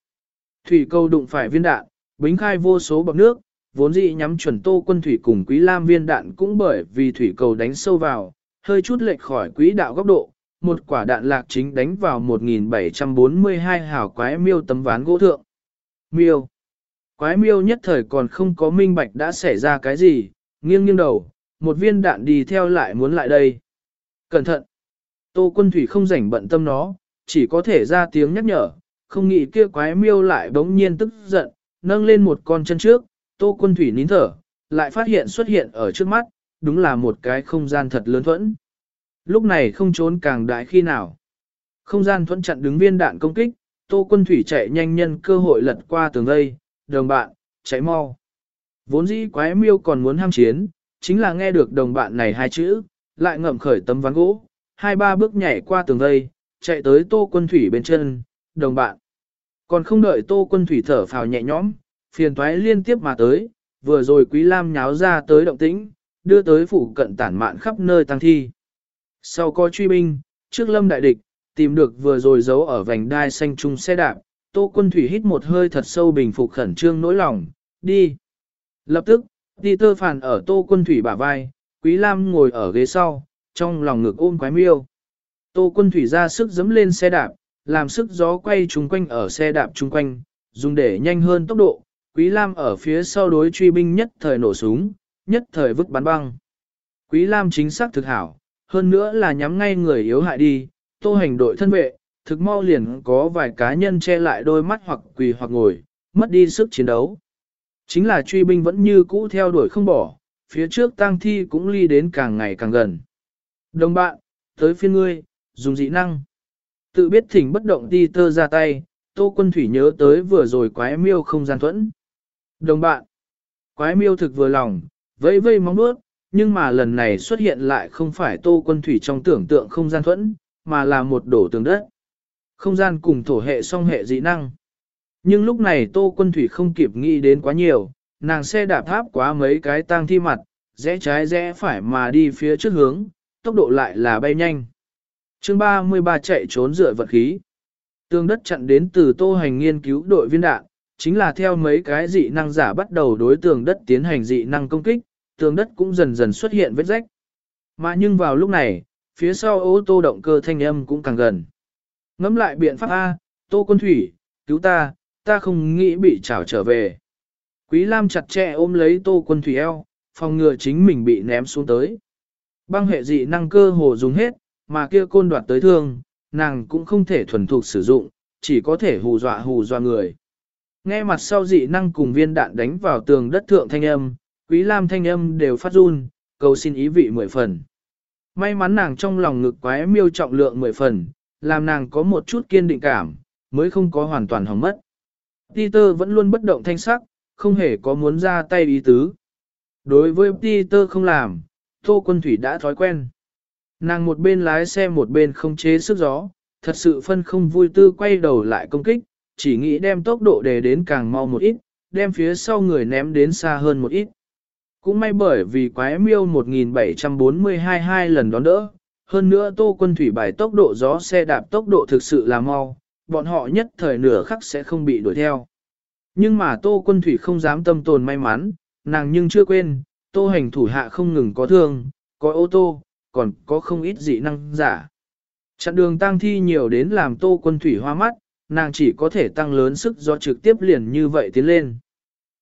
Thủy cầu đụng phải viên đạn, bính khai vô số bọc nước, vốn dĩ nhắm chuẩn tô quân thủy cùng quý lam viên đạn cũng bởi vì thủy cầu đánh sâu vào, hơi chút lệch khỏi quỹ đạo góc độ, một quả đạn lạc chính đánh vào 1742 hào quái miêu tấm ván gỗ thượng. Miêu. Quái miêu nhất thời còn không có minh bạch đã xảy ra cái gì, nghiêng nghiêng đầu, một viên đạn đi theo lại muốn lại đây. Cẩn thận! Tô quân thủy không rảnh bận tâm nó, chỉ có thể ra tiếng nhắc nhở, không nghĩ kia quái miêu lại bỗng nhiên tức giận, nâng lên một con chân trước, tô quân thủy nín thở, lại phát hiện xuất hiện ở trước mắt, đúng là một cái không gian thật lớn thuẫn. Lúc này không trốn càng đại khi nào. Không gian thuẫn chặn đứng viên đạn công kích, tô quân thủy chạy nhanh nhân cơ hội lật qua tường gây, đồng bạn, chạy mau. Vốn dĩ quái miêu còn muốn ham chiến, chính là nghe được đồng bạn này hai chữ, lại ngậm khởi tấm ván gỗ, hai ba bước nhảy qua tường vây, chạy tới tô quân thủy bên chân, đồng bạn. Còn không đợi tô quân thủy thở phào nhẹ nhõm, phiền toái liên tiếp mà tới, vừa rồi quý lam nháo ra tới động tĩnh, đưa tới phủ cận tản mạn khắp nơi tăng thi. Sau có truy binh, trước lâm đại địch, tìm được vừa rồi giấu ở vành đai xanh trung xe đạp, tô quân thủy hít một hơi thật sâu bình phục khẩn trương nỗi lòng, đi. Lập tức, đi tơ phản ở tô quân thủy bả vai, quý lam ngồi ở ghế sau, trong lòng ngực ôm quái miêu. Tô quân thủy ra sức dấm lên xe đạp, làm sức gió quay chung quanh ở xe đạp chung quanh, dùng để nhanh hơn tốc độ, quý lam ở phía sau đối truy binh nhất thời nổ súng, nhất thời vứt bắn băng. Quý lam chính xác thực hảo, hơn nữa là nhắm ngay người yếu hại đi, tô hành đội thân vệ, thực mau liền có vài cá nhân che lại đôi mắt hoặc quỳ hoặc ngồi, mất đi sức chiến đấu. Chính là truy binh vẫn như cũ theo đuổi không bỏ, phía trước tang thi cũng ly đến càng ngày càng gần. Đồng bạn, tới phiên ngươi, dùng dị năng. Tự biết thỉnh bất động đi tơ ra tay, Tô Quân Thủy nhớ tới vừa rồi quái miêu không gian thuẫn. Đồng bạn, quái miêu thực vừa lòng, vẫy vây móng bước, nhưng mà lần này xuất hiện lại không phải Tô Quân Thủy trong tưởng tượng không gian thuẫn, mà là một đổ tường đất. Không gian cùng thổ hệ song hệ dị năng. Nhưng lúc này Tô Quân Thủy không kịp nghĩ đến quá nhiều, nàng xe đạp tháp quá mấy cái tang thi mặt, rẽ trái rẽ phải mà đi phía trước hướng, tốc độ lại là bay nhanh. chương 33 chạy trốn dựa vật khí. Tương đất chặn đến từ tô hành nghiên cứu đội viên đạn, chính là theo mấy cái dị năng giả bắt đầu đối tường đất tiến hành dị năng công kích, tường đất cũng dần dần xuất hiện vết rách. Mà nhưng vào lúc này, phía sau ô tô động cơ thanh âm cũng càng gần. Ngắm lại biện pháp A, tô quân thủy, cứu ta, ta không nghĩ bị trảo trở về. Quý Lam chặt chẽ ôm lấy tô quân thủy eo, phòng ngừa chính mình bị ném xuống tới. Băng hệ dị năng cơ hồ dùng hết, mà kia côn đoạt tới thương, nàng cũng không thể thuần thục sử dụng, chỉ có thể hù dọa hù dọa người. Nghe mặt sau dị năng cùng viên đạn đánh vào tường đất thượng thanh âm, quý lam thanh âm đều phát run, cầu xin ý vị mười phần. May mắn nàng trong lòng ngực quái miêu trọng lượng mười phần, làm nàng có một chút kiên định cảm, mới không có hoàn toàn hỏng mất. Peter vẫn luôn bất động thanh sắc, không hề có muốn ra tay ý tứ. Đối với Peter không làm, Tô Quân Thủy đã thói quen. Nàng một bên lái xe một bên không chế sức gió, thật sự phân không vui tư quay đầu lại công kích, chỉ nghĩ đem tốc độ đề đến càng mau một ít, đem phía sau người ném đến xa hơn một ít. Cũng may bởi vì quái miêu 1742 hai lần đón đỡ, hơn nữa tô quân thủy bài tốc độ gió xe đạp tốc độ thực sự là mau, bọn họ nhất thời nửa khắc sẽ không bị đuổi theo. Nhưng mà tô quân thủy không dám tâm tồn may mắn, nàng nhưng chưa quên, tô hành thủ hạ không ngừng có thương, có ô tô, còn có không ít dị năng giả. Chặn đường tăng thi nhiều đến làm tô quân thủy hoa mắt, nàng chỉ có thể tăng lớn sức do trực tiếp liền như vậy tiến lên.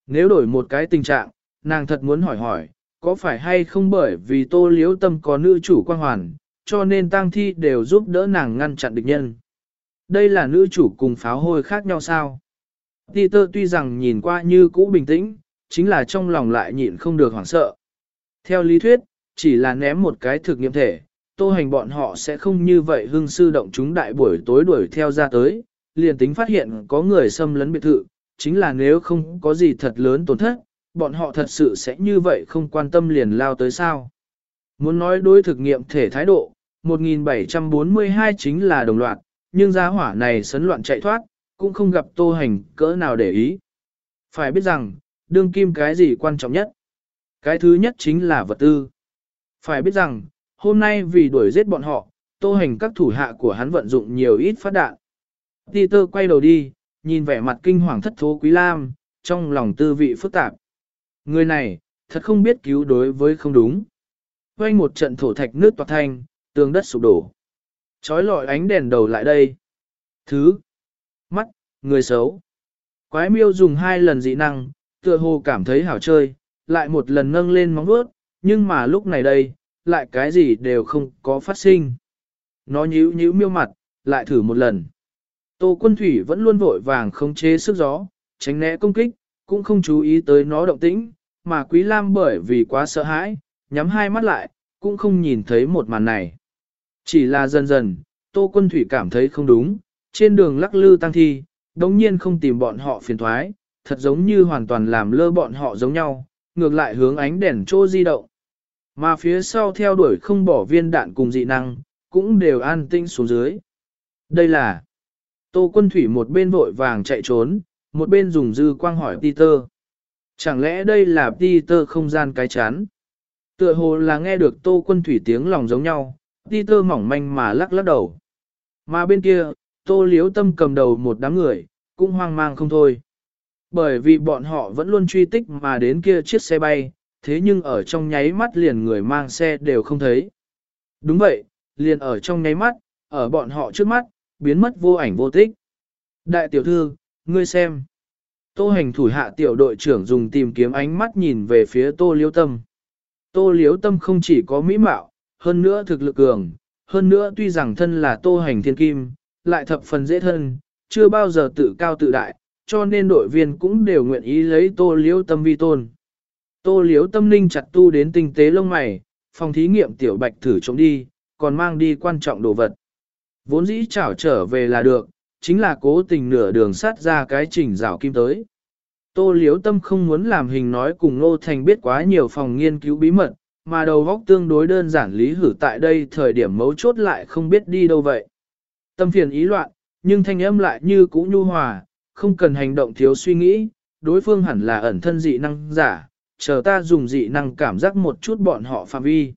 Nếu đổi một cái tình trạng, nàng thật muốn hỏi hỏi, có phải hay không bởi vì tô liếu tâm có nữ chủ quan hoàn, cho nên tang thi đều giúp đỡ nàng ngăn chặn địch nhân. Đây là nữ chủ cùng pháo hôi khác nhau sao? Peter tuy rằng nhìn qua như cũ bình tĩnh, chính là trong lòng lại nhịn không được hoảng sợ. Theo lý thuyết, chỉ là ném một cái thực nghiệm thể, tô hành bọn họ sẽ không như vậy hưng sư động chúng đại buổi tối đuổi theo ra tới, liền tính phát hiện có người xâm lấn biệt thự, chính là nếu không có gì thật lớn tổn thất, bọn họ thật sự sẽ như vậy không quan tâm liền lao tới sao. Muốn nói đối thực nghiệm thể thái độ, 1742 chính là đồng loạt, nhưng giá hỏa này sấn loạn chạy thoát, cũng không gặp tô hành cỡ nào để ý. Phải biết rằng, đương kim cái gì quan trọng nhất? Cái thứ nhất chính là vật tư. Phải biết rằng, hôm nay vì đuổi giết bọn họ, tô hành các thủ hạ của hắn vận dụng nhiều ít phát đạn. Peter quay đầu đi, nhìn vẻ mặt kinh hoàng thất thố Quý Lam, trong lòng tư vị phức tạp. Người này, thật không biết cứu đối với không đúng. Quanh một trận thổ thạch nước toạc thanh, tường đất sụp đổ. Chói lọi ánh đèn đầu lại đây. Thứ. Mắt, người xấu. Quái miêu dùng hai lần dị năng, tựa hồ cảm thấy hảo chơi, lại một lần nâng lên móng vuốt, nhưng mà lúc này đây, lại cái gì đều không có phát sinh. Nó nhíu nhíu miêu mặt, lại thử một lần. Tô quân thủy vẫn luôn vội vàng không chế sức gió, tránh né công kích, cũng không chú ý tới nó động tĩnh, mà Quý Lam bởi vì quá sợ hãi, nhắm hai mắt lại, cũng không nhìn thấy một màn này. Chỉ là dần dần, Tô quân thủy cảm thấy không đúng, trên đường lắc lư tăng thi, đống nhiên không tìm bọn họ phiền thoái, thật giống như hoàn toàn làm lơ bọn họ giống nhau, ngược lại hướng ánh đèn trô di động. Mà phía sau theo đuổi không bỏ viên đạn cùng dị năng, cũng đều an tinh xuống dưới. Đây là Tô quân thủy một bên vội vàng chạy trốn, một bên dùng dư quang hỏi Peter. Chẳng lẽ đây là Peter không gian cái chán? Tựa hồ là nghe được tô quân thủy tiếng lòng giống nhau, đi tơ mỏng manh mà lắc lắc đầu. Mà bên kia, tô liếu tâm cầm đầu một đám người, cũng hoang mang không thôi. Bởi vì bọn họ vẫn luôn truy tích mà đến kia chiếc xe bay, thế nhưng ở trong nháy mắt liền người mang xe đều không thấy. Đúng vậy, liền ở trong nháy mắt, ở bọn họ trước mắt, biến mất vô ảnh vô tích. Đại tiểu thư, ngươi xem. Tô hành thủ hạ tiểu đội trưởng dùng tìm kiếm ánh mắt nhìn về phía tô liếu tâm. Tô liếu tâm không chỉ có mỹ mạo, hơn nữa thực lực cường, hơn nữa tuy rằng thân là tô hành thiên kim, lại thập phần dễ thân, chưa bao giờ tự cao tự đại, cho nên đội viên cũng đều nguyện ý lấy tô liếu tâm vi tôn. Tô liếu tâm linh chặt tu đến tinh tế lông mày, phòng thí nghiệm tiểu bạch thử trộm đi, còn mang đi quan trọng đồ vật. Vốn dĩ chảo trở về là được, chính là cố tình nửa đường sát ra cái trình rào kim tới. Tô Liếu Tâm không muốn làm hình nói cùng Nô Thành biết quá nhiều phòng nghiên cứu bí mật, mà đầu góc tương đối đơn giản lý hử tại đây thời điểm mấu chốt lại không biết đi đâu vậy. Tâm phiền ý loạn, nhưng thanh âm lại như cũ nhu hòa, không cần hành động thiếu suy nghĩ, đối phương hẳn là ẩn thân dị năng giả, chờ ta dùng dị năng cảm giác một chút bọn họ phạm vi.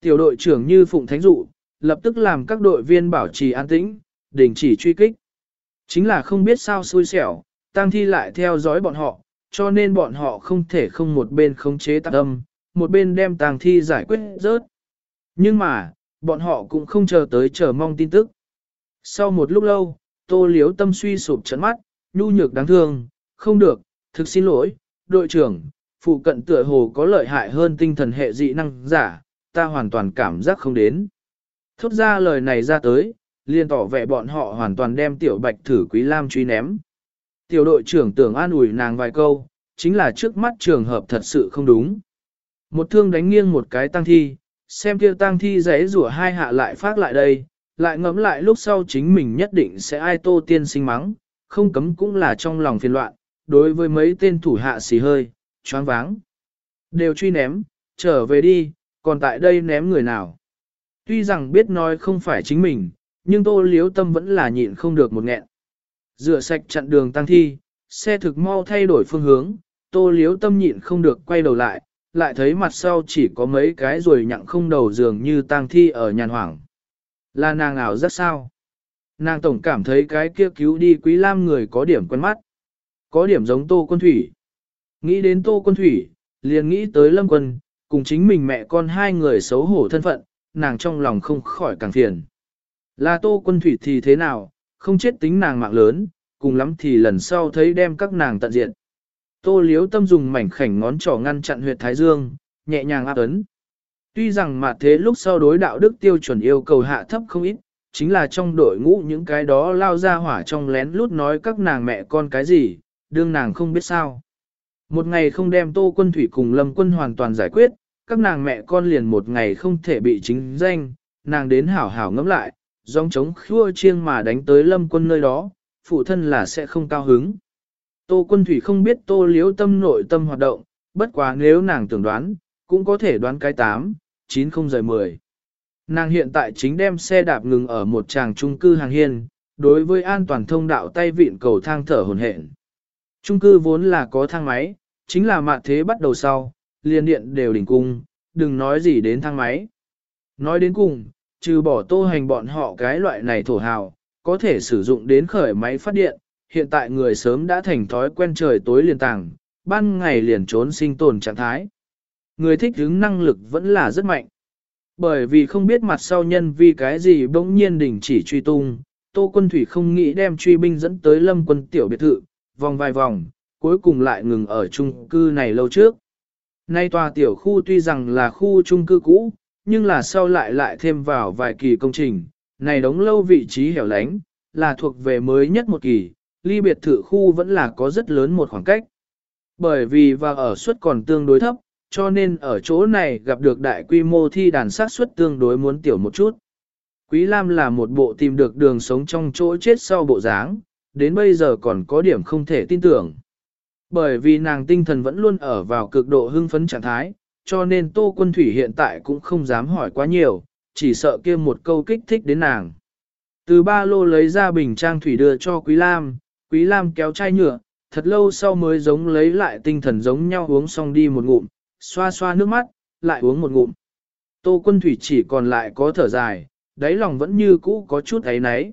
Tiểu đội trưởng như Phụng Thánh Dụ, lập tức làm các đội viên bảo trì an tĩnh, đình chỉ truy kích. Chính là không biết sao xui xẻo, tang thi lại theo dõi bọn họ, cho nên bọn họ không thể không một bên khống chế tạc âm, một bên đem tàng thi giải quyết rớt. Nhưng mà, bọn họ cũng không chờ tới chờ mong tin tức. Sau một lúc lâu, tô liếu tâm suy sụp trận mắt, nhu nhược đáng thương, không được, thực xin lỗi, đội trưởng, phụ cận tựa hồ có lợi hại hơn tinh thần hệ dị năng giả, ta hoàn toàn cảm giác không đến. Thốt ra lời này ra tới, liền tỏ vẻ bọn họ hoàn toàn đem tiểu bạch thử quý lam truy ném. Tiểu đội trưởng tưởng an ủi nàng vài câu, chính là trước mắt trường hợp thật sự không đúng. Một thương đánh nghiêng một cái tăng thi, xem kia tăng thi giấy rủa hai hạ lại phát lại đây, lại ngẫm lại lúc sau chính mình nhất định sẽ ai tô tiên sinh mắng, không cấm cũng là trong lòng phiền loạn, đối với mấy tên thủ hạ xì hơi, choáng váng. Đều truy ném, trở về đi, còn tại đây ném người nào. Tuy rằng biết nói không phải chính mình, nhưng tô liếu tâm vẫn là nhịn không được một nghẹn. Rửa sạch chặn đường tăng thi, xe thực mau thay đổi phương hướng, tô liếu tâm nhịn không được quay đầu lại, lại thấy mặt sau chỉ có mấy cái rồi nhặng không đầu dường như tang thi ở nhàn hoảng. Là nàng ảo rất sao? Nàng tổng cảm thấy cái kia cứu đi quý lam người có điểm quen mắt. Có điểm giống tô quân thủy. Nghĩ đến tô quân thủy, liền nghĩ tới lâm quân, cùng chính mình mẹ con hai người xấu hổ thân phận, nàng trong lòng không khỏi càng phiền. Là tô quân thủy thì thế nào, không chết tính nàng mạng lớn, cùng lắm thì lần sau thấy đem các nàng tận diện. Tô liếu tâm dùng mảnh khảnh ngón trỏ ngăn chặn huyệt thái dương, nhẹ nhàng áp ấn. Tuy rằng mà thế lúc sau đối đạo đức tiêu chuẩn yêu cầu hạ thấp không ít, chính là trong đội ngũ những cái đó lao ra hỏa trong lén lút nói các nàng mẹ con cái gì, đương nàng không biết sao. Một ngày không đem tô quân thủy cùng lâm quân hoàn toàn giải quyết, các nàng mẹ con liền một ngày không thể bị chính danh, nàng đến hảo hảo ngẫm lại, dòng chống khua chiêng mà đánh tới lâm quân nơi đó, phụ thân là sẽ không cao hứng. Tô quân thủy không biết tô liếu tâm nội tâm hoạt động, bất quá nếu nàng tưởng đoán, cũng có thể đoán cái 8, 9 không rời 10. Nàng hiện tại chính đem xe đạp ngừng ở một tràng trung cư hàng hiên, đối với an toàn thông đạo tay vịn cầu thang thở hồn hển. Trung cư vốn là có thang máy, chính là mạ thế bắt đầu sau, liền điện đều đỉnh cung, đừng nói gì đến thang máy. Nói đến cùng, trừ bỏ tô hành bọn họ cái loại này thổ hào, có thể sử dụng đến khởi máy phát điện, hiện tại người sớm đã thành thói quen trời tối liền tàng, ban ngày liền trốn sinh tồn trạng thái. Người thích hứng năng lực vẫn là rất mạnh. Bởi vì không biết mặt sau nhân vì cái gì bỗng nhiên đình chỉ truy tung, Tô Quân Thủy không nghĩ đem truy binh dẫn tới lâm quân tiểu biệt thự, vòng vài vòng, cuối cùng lại ngừng ở chung cư này lâu trước. Nay tòa tiểu khu tuy rằng là khu chung cư cũ, nhưng là sau lại lại thêm vào vài kỳ công trình, này đóng lâu vị trí hẻo lánh, là thuộc về mới nhất một kỳ, ly biệt thự khu vẫn là có rất lớn một khoảng cách. Bởi vì và ở suất còn tương đối thấp, cho nên ở chỗ này gặp được đại quy mô thi đàn sát suất tương đối muốn tiểu một chút. Quý Lam là một bộ tìm được đường sống trong chỗ chết sau bộ dáng, đến bây giờ còn có điểm không thể tin tưởng. Bởi vì nàng tinh thần vẫn luôn ở vào cực độ hưng phấn trạng thái, cho nên Tô Quân Thủy hiện tại cũng không dám hỏi quá nhiều, chỉ sợ kia một câu kích thích đến nàng. Từ ba lô lấy ra bình trang thủy đưa cho Quý Lam, Quý Lam kéo chai nhựa, thật lâu sau mới giống lấy lại tinh thần giống nhau uống xong đi một ngụm, xoa xoa nước mắt, lại uống một ngụm. Tô quân thủy chỉ còn lại có thở dài, đáy lòng vẫn như cũ có chút ấy náy.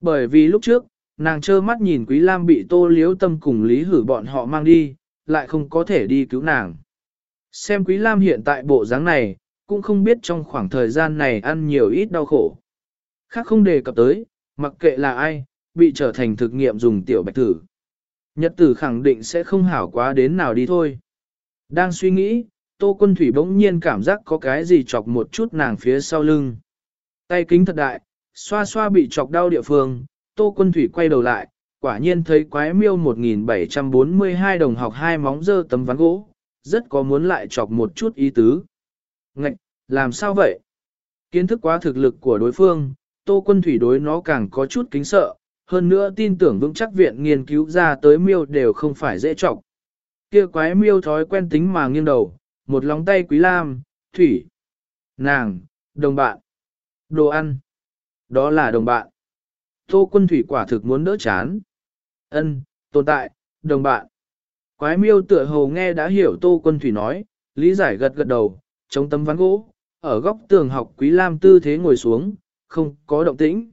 Bởi vì lúc trước, nàng trơ mắt nhìn Quý Lam bị tô liếu tâm cùng lý hử bọn họ mang đi, lại không có thể đi cứu nàng. Xem Quý Lam hiện tại bộ dáng này, cũng không biết trong khoảng thời gian này ăn nhiều ít đau khổ. Khác không đề cập tới, mặc kệ là ai, bị trở thành thực nghiệm dùng tiểu bạch tử. Nhật tử khẳng định sẽ không hảo quá đến nào đi thôi. Đang suy nghĩ, Tô Quân Thủy bỗng nhiên cảm giác có cái gì chọc một chút nàng phía sau lưng. Tay kính thật đại, xoa xoa bị chọc đau địa phương, Tô Quân Thủy quay đầu lại, quả nhiên thấy quái miêu 1742 đồng học hai móng dơ tấm ván gỗ, rất có muốn lại chọc một chút ý tứ. Ngạch, làm sao vậy? Kiến thức quá thực lực của đối phương, Tô Quân Thủy đối nó càng có chút kính sợ, hơn nữa tin tưởng vững chắc viện nghiên cứu ra tới miêu đều không phải dễ trọng. Kia quái miêu thói quen tính mà nghiêng đầu, một lòng tay quý lam, thủy, nàng, đồng bạn, đồ ăn. Đó là đồng bạn. Tô quân thủy quả thực muốn đỡ chán. Ân, tồn tại, đồng bạn. Quái miêu tựa hồ nghe đã hiểu Tô quân thủy nói, lý giải gật gật đầu, chống tấm ván gỗ, ở góc tường học Quý Lam tư thế ngồi xuống, không có động tĩnh.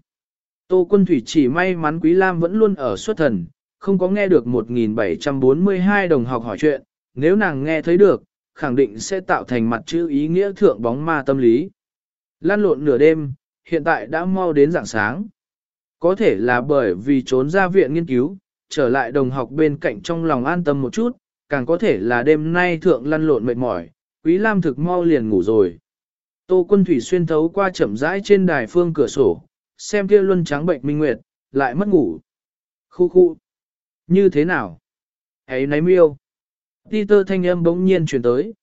Tô quân thủy chỉ may mắn Quý Lam vẫn luôn ở xuất thần, không có nghe được 1742 đồng học hỏi chuyện, nếu nàng nghe thấy được, khẳng định sẽ tạo thành mặt chữ ý nghĩa thượng bóng ma tâm lý. Lan lộn nửa đêm, hiện tại đã mau đến dạng sáng. Có thể là bởi vì trốn ra viện nghiên cứu, trở lại đồng học bên cạnh trong lòng an tâm một chút, càng có thể là đêm nay thượng lăn lộn mệt mỏi, Quý Lam thực mau liền ngủ rồi. Tô quân thủy xuyên thấu qua chậm rãi trên đài phương cửa sổ, xem kia luân trắng bệnh minh nguyệt, lại mất ngủ. Khu khu. Như thế nào? Ấy nấy miêu. Peter thanh âm bỗng nhiên chuyển tới.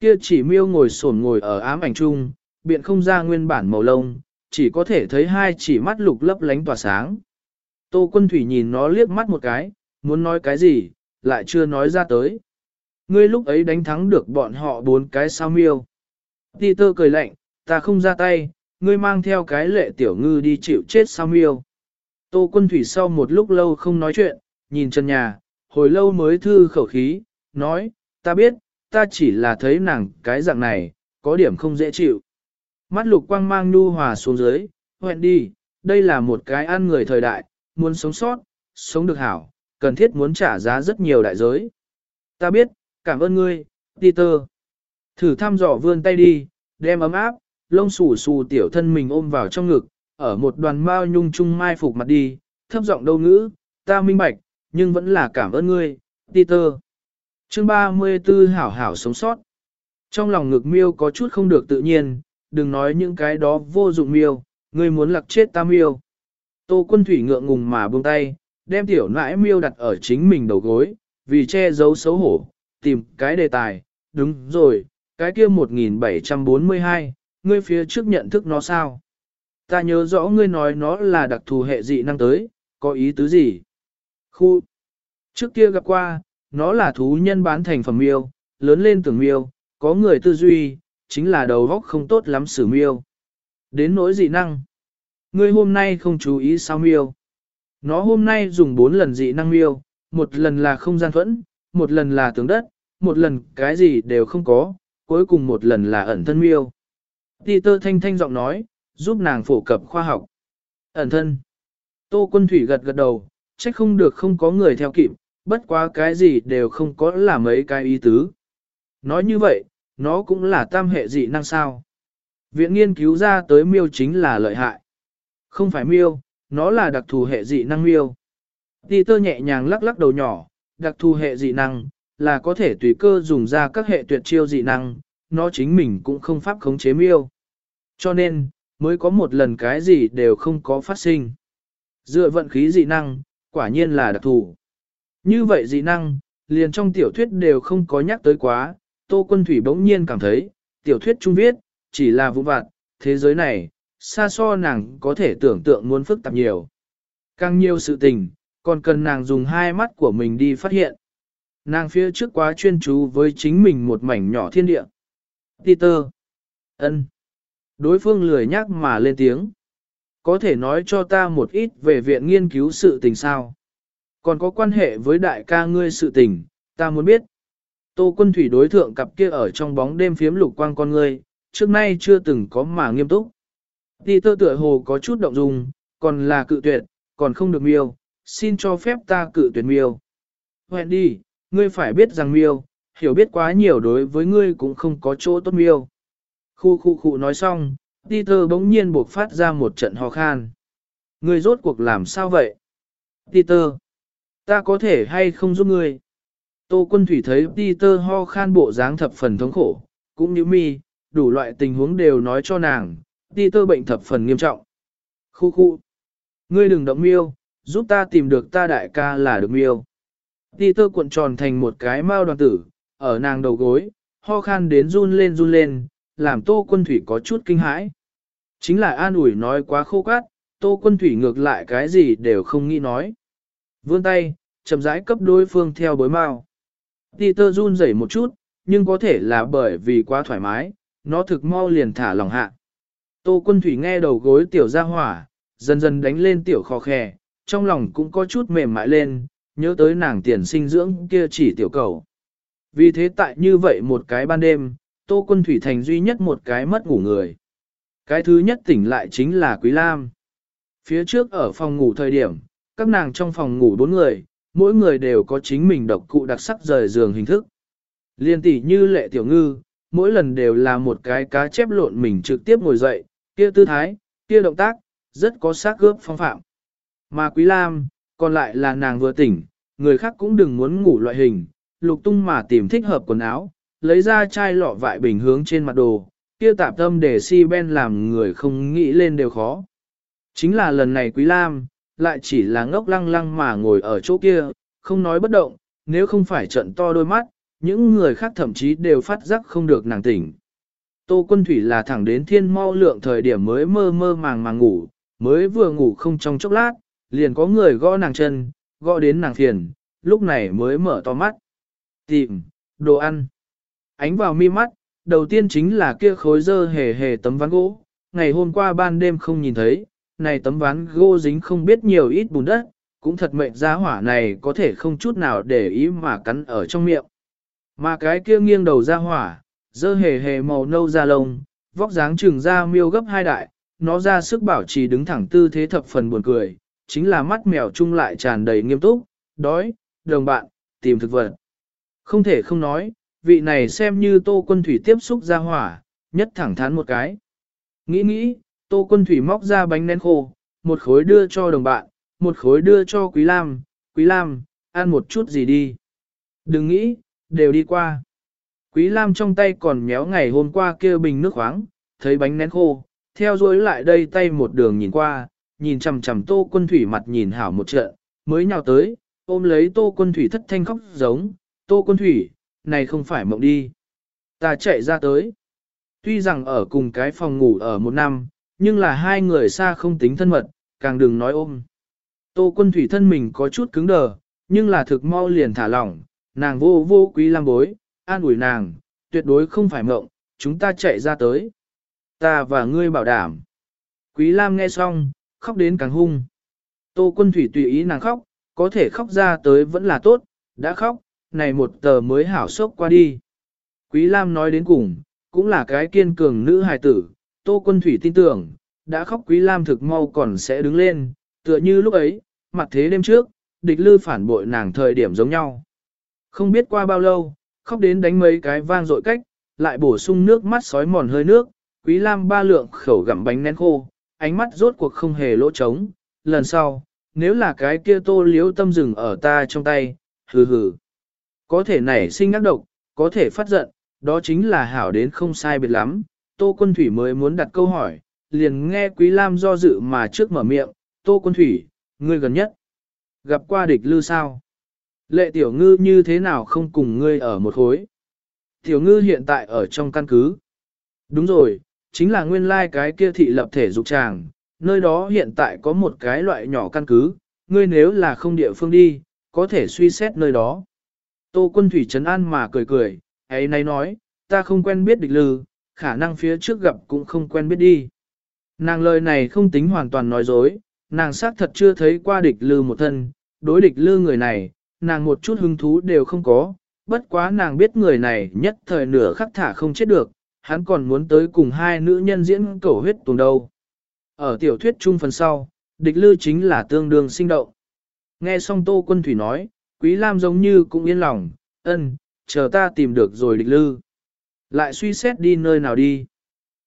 Kia chỉ miêu ngồi sổn ngồi ở ám ảnh chung biện không ra nguyên bản màu lông, chỉ có thể thấy hai chỉ mắt lục lấp lánh tỏa sáng. Tô quân thủy nhìn nó liếc mắt một cái, muốn nói cái gì, lại chưa nói ra tới. Ngươi lúc ấy đánh thắng được bọn họ bốn cái sao miêu. Tơ cười lạnh, ta không ra tay, ngươi mang theo cái lệ tiểu ngư đi chịu chết sao miêu. Tô quân thủy sau một lúc lâu không nói chuyện, nhìn chân nhà, hồi lâu mới thư khẩu khí, nói, ta biết, ta chỉ là thấy nàng cái dạng này, có điểm không dễ chịu. Mắt lục quang mang nu hòa xuống dưới, hoẹn đi, đây là một cái ăn người thời đại, muốn sống sót, sống được hảo, cần thiết muốn trả giá rất nhiều đại giới. Ta biết, cảm ơn ngươi, Peter. Thử thăm dò vươn tay đi, đem ấm áp, lông xù xù tiểu thân mình ôm vào trong ngực, ở một đoàn mao nhung chung mai phục mặt đi, thấp giọng đâu ngữ, ta minh bạch, nhưng vẫn là cảm ơn ngươi, Peter. Chương 34 hảo hảo sống sót. Trong lòng ngực miêu có chút không được tự nhiên, đừng nói những cái đó vô dụng miêu, ngươi muốn lặc chết ta miêu. Tô quân thủy ngượng ngùng mà buông tay, đem tiểu nãi miêu đặt ở chính mình đầu gối, vì che giấu xấu hổ, tìm cái đề tài, đúng rồi, cái kia 1742, ngươi phía trước nhận thức nó sao? Ta nhớ rõ ngươi nói nó là đặc thù hệ dị năng tới, có ý tứ gì? Khu, trước kia gặp qua, nó là thú nhân bán thành phẩm miêu, lớn lên tưởng miêu, có người tư duy, chính là đầu góc không tốt lắm xử miêu. Đến nỗi dị năng. Ngươi hôm nay không chú ý sao miêu. Nó hôm nay dùng 4 lần dị năng miêu, một lần là không gian thuẫn, một lần là tướng đất, một lần cái gì đều không có, cuối cùng một lần là ẩn thân miêu. Peter thanh thanh giọng nói, giúp nàng phổ cập khoa học. Ẩn thân. Tô quân thủy gật gật đầu, trách không được không có người theo kịp, bất quá cái gì đều không có là mấy cái ý tứ. Nói như vậy, nó cũng là tam hệ dị năng sao. Viện nghiên cứu ra tới miêu chính là lợi hại. Không phải miêu, nó là đặc thù hệ dị năng miêu. Peter nhẹ nhàng lắc lắc đầu nhỏ, đặc thù hệ dị năng, là có thể tùy cơ dùng ra các hệ tuyệt chiêu dị năng, nó chính mình cũng không pháp khống chế miêu. Cho nên, mới có một lần cái gì đều không có phát sinh. Dựa vận khí dị năng, quả nhiên là đặc thù. Như vậy dị năng, liền trong tiểu thuyết đều không có nhắc tới quá, Tô Quân Thủy bỗng nhiên cảm thấy, tiểu thuyết trung viết, chỉ là vụ vặt, thế giới này, xa so nàng có thể tưởng tượng muốn phức tạp nhiều. Càng nhiều sự tình, còn cần nàng dùng hai mắt của mình đi phát hiện. Nàng phía trước quá chuyên chú với chính mình một mảnh nhỏ thiên địa. Peter. ân, Đối phương lười nhắc mà lên tiếng. Có thể nói cho ta một ít về viện nghiên cứu sự tình sao. Còn có quan hệ với đại ca ngươi sự tình, ta muốn biết. Tô quân thủy đối thượng cặp kia ở trong bóng đêm phiếm lục quang con ngươi, trước nay chưa từng có mà nghiêm túc. Peter tựa hồ có chút động dung, còn là cự tuyệt, còn không được miêu, xin cho phép ta cự tuyệt miêu. Hẹn đi, ngươi phải biết rằng miêu, hiểu biết quá nhiều đối với ngươi cũng không có chỗ tốt miêu. Khu khu khu nói xong, Peter bỗng nhiên buộc phát ra một trận ho khan. Ngươi rốt cuộc làm sao vậy? Peter, ta có thể hay không giúp ngươi? Tô quân thủy thấy Peter ho khan bộ dáng thập phần thống khổ, cũng như mi, đủ loại tình huống đều nói cho nàng, Ti Tơ bệnh thập phần nghiêm trọng. Khu khu, ngươi đừng động miêu, giúp ta tìm được ta đại ca là được miêu. Ti Tơ cuộn tròn thành một cái mao đoàn tử, ở nàng đầu gối, ho khan đến run lên run lên, làm tô quân thủy có chút kinh hãi. Chính là an ủi nói quá khô cát, Tô quân thủy ngược lại cái gì đều không nghĩ nói. Vươn tay, chậm rãi cấp đối phương theo bối Ti Tơ run rẩy một chút, nhưng có thể là bởi vì quá thoải mái, nó thực mau liền thả lòng hạ. Tô quân thủy nghe đầu gối tiểu ra hỏa, dần dần đánh lên tiểu khó khè, trong lòng cũng có chút mềm mại lên, nhớ tới nàng tiền sinh dưỡng kia chỉ tiểu cầu. Vì thế tại như vậy một cái ban đêm, Tô quân thủy thành duy nhất một cái mất ngủ người. Cái thứ nhất tỉnh lại chính là Quý Lam. Phía trước ở phòng ngủ thời điểm, các nàng trong phòng ngủ bốn người, mỗi người đều có chính mình độc cụ đặc sắc rời giường hình thức. Liên tỷ như lệ tiểu ngư, mỗi lần đều là một cái cá chép lộn mình trực tiếp ngồi dậy, kia tư thái, kia động tác, rất có sắc gớp phong phạm. Mà Quý Lam, còn lại là nàng vừa tỉnh, người khác cũng đừng muốn ngủ loại hình, lục tung mà tìm thích hợp quần áo, lấy ra chai lọ vại bình hướng trên mặt đồ, kia tạp tâm để si ben làm người không nghĩ lên đều khó. Chính là lần này Quý Lam, lại chỉ là ngốc lăng lăng mà ngồi ở chỗ kia, không nói bất động, nếu không phải trận to đôi mắt, những người khác thậm chí đều phát giác không được nàng tỉnh. Tô quân thủy là thẳng đến thiên mau lượng thời điểm mới mơ mơ màng màng ngủ, mới vừa ngủ không trong chốc lát, liền có người gõ nàng chân, gõ đến nàng phiền, lúc này mới mở to mắt. Tìm, đồ ăn. Ánh vào mi mắt, đầu tiên chính là kia khối dơ hề hề tấm ván gỗ, ngày hôm qua ban đêm không nhìn thấy, này tấm ván gỗ dính không biết nhiều ít bùn đất, cũng thật mệnh giá hỏa này có thể không chút nào để ý mà cắn ở trong miệng. Mà cái kia nghiêng đầu ra hỏa, dơ hề hề màu nâu da lông, vóc dáng trường da miêu gấp hai đại, nó ra sức bảo trì đứng thẳng tư thế thập phần buồn cười, chính là mắt mèo chung lại tràn đầy nghiêm túc, đói, đồng bạn, tìm thực vật. Không thể không nói, vị này xem như tô quân thủy tiếp xúc ra hỏa, nhất thẳng thắn một cái. Nghĩ nghĩ, tô quân thủy móc ra bánh nén khô, một khối đưa cho đồng bạn, một khối đưa cho Quý Lam, Quý Lam, ăn một chút gì đi. Đừng nghĩ, đều đi qua. Quý Lam trong tay còn méo ngày hôm qua kia bình nước khoáng, thấy bánh nén khô, theo dối lại đây tay một đường nhìn qua, nhìn chằm chằm tô quân thủy mặt nhìn hảo một trận, mới nhào tới, ôm lấy tô quân thủy thất thanh khóc giống, tô quân thủy, này không phải mộng đi. Ta chạy ra tới. Tuy rằng ở cùng cái phòng ngủ ở một năm, nhưng là hai người xa không tính thân mật, càng đừng nói ôm. Tô quân thủy thân mình có chút cứng đờ, nhưng là thực mau liền thả lỏng, nàng vô vô quý lam bối, an ủi nàng, tuyệt đối không phải mộng, chúng ta chạy ra tới. Ta và ngươi bảo đảm. Quý lam nghe xong, khóc đến càng hung. Tô quân thủy tùy ý nàng khóc, có thể khóc ra tới vẫn là tốt, đã khóc, này một tờ mới hảo sốc qua đi. Quý lam nói đến cùng, cũng là cái kiên cường nữ hài tử, tô quân thủy tin tưởng, đã khóc quý lam thực mau còn sẽ đứng lên, tựa như lúc ấy, mặt thế đêm trước, địch lư phản bội nàng thời điểm giống nhau. Không biết qua bao lâu, khóc đến đánh mấy cái vang dội cách, lại bổ sung nước mắt sói mòn hơi nước, quý lam ba lượng khẩu gặm bánh nén khô, ánh mắt rốt cuộc không hề lỗ trống, lần sau, nếu là cái kia tô liếu tâm rừng ở ta trong tay, hừ hừ. Có thể nảy sinh ác độc, có thể phát giận, đó chính là hảo đến không sai biệt lắm. Tô Quân Thủy mới muốn đặt câu hỏi, liền nghe Quý Lam do dự mà trước mở miệng, Tô Quân Thủy, ngươi gần nhất. Gặp qua địch lư sao? Lệ tiểu ngư như thế nào không cùng ngươi ở một khối? Tiểu ngư hiện tại ở trong căn cứ. Đúng rồi, chính là nguyên lai like cái kia thị lập thể dục tràng, nơi đó hiện tại có một cái loại nhỏ căn cứ, ngươi nếu là không địa phương đi, có thể suy xét nơi đó. Tô quân thủy trấn an mà cười cười, ấy nay nói, ta không quen biết địch lư, khả năng phía trước gặp cũng không quen biết đi. Nàng lời này không tính hoàn toàn nói dối, nàng xác thật chưa thấy qua địch lư một thân, đối địch lư người này, nàng một chút hứng thú đều không có, bất quá nàng biết người này nhất thời nửa khắc thả không chết được, hắn còn muốn tới cùng hai nữ nhân diễn cầu huyết tuồng đâu. Ở tiểu thuyết chung phần sau, địch lư chính là tương đương sinh động. Nghe xong Tô Quân Thủy nói, Quý Lam giống như cũng yên lòng, ân, chờ ta tìm được rồi địch lư. Lại suy xét đi nơi nào đi.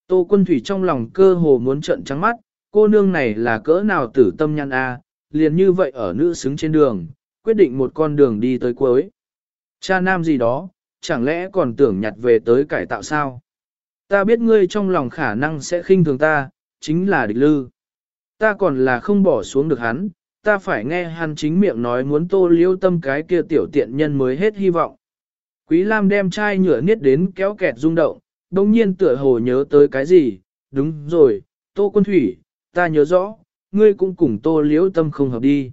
Tô Quân Thủy trong lòng cơ hồ muốn trợn trắng mắt, cô nương này là cỡ nào tử tâm nhăn a, liền như vậy ở nữ xứng trên đường, quyết định một con đường đi tới cuối. Cha nam gì đó, chẳng lẽ còn tưởng nhặt về tới cải tạo sao? Ta biết ngươi trong lòng khả năng sẽ khinh thường ta, chính là địch lư. Ta còn là không bỏ xuống được hắn, ta phải nghe hắn chính miệng nói muốn tô liêu tâm cái kia tiểu tiện nhân mới hết hy vọng. Quý Lam đem chai nhựa niết đến kéo kẹt rung động, đồng nhiên tựa hồ nhớ tới cái gì, đúng rồi, tô quân thủy, ta nhớ rõ, ngươi cũng cùng tô liễu tâm không hợp đi.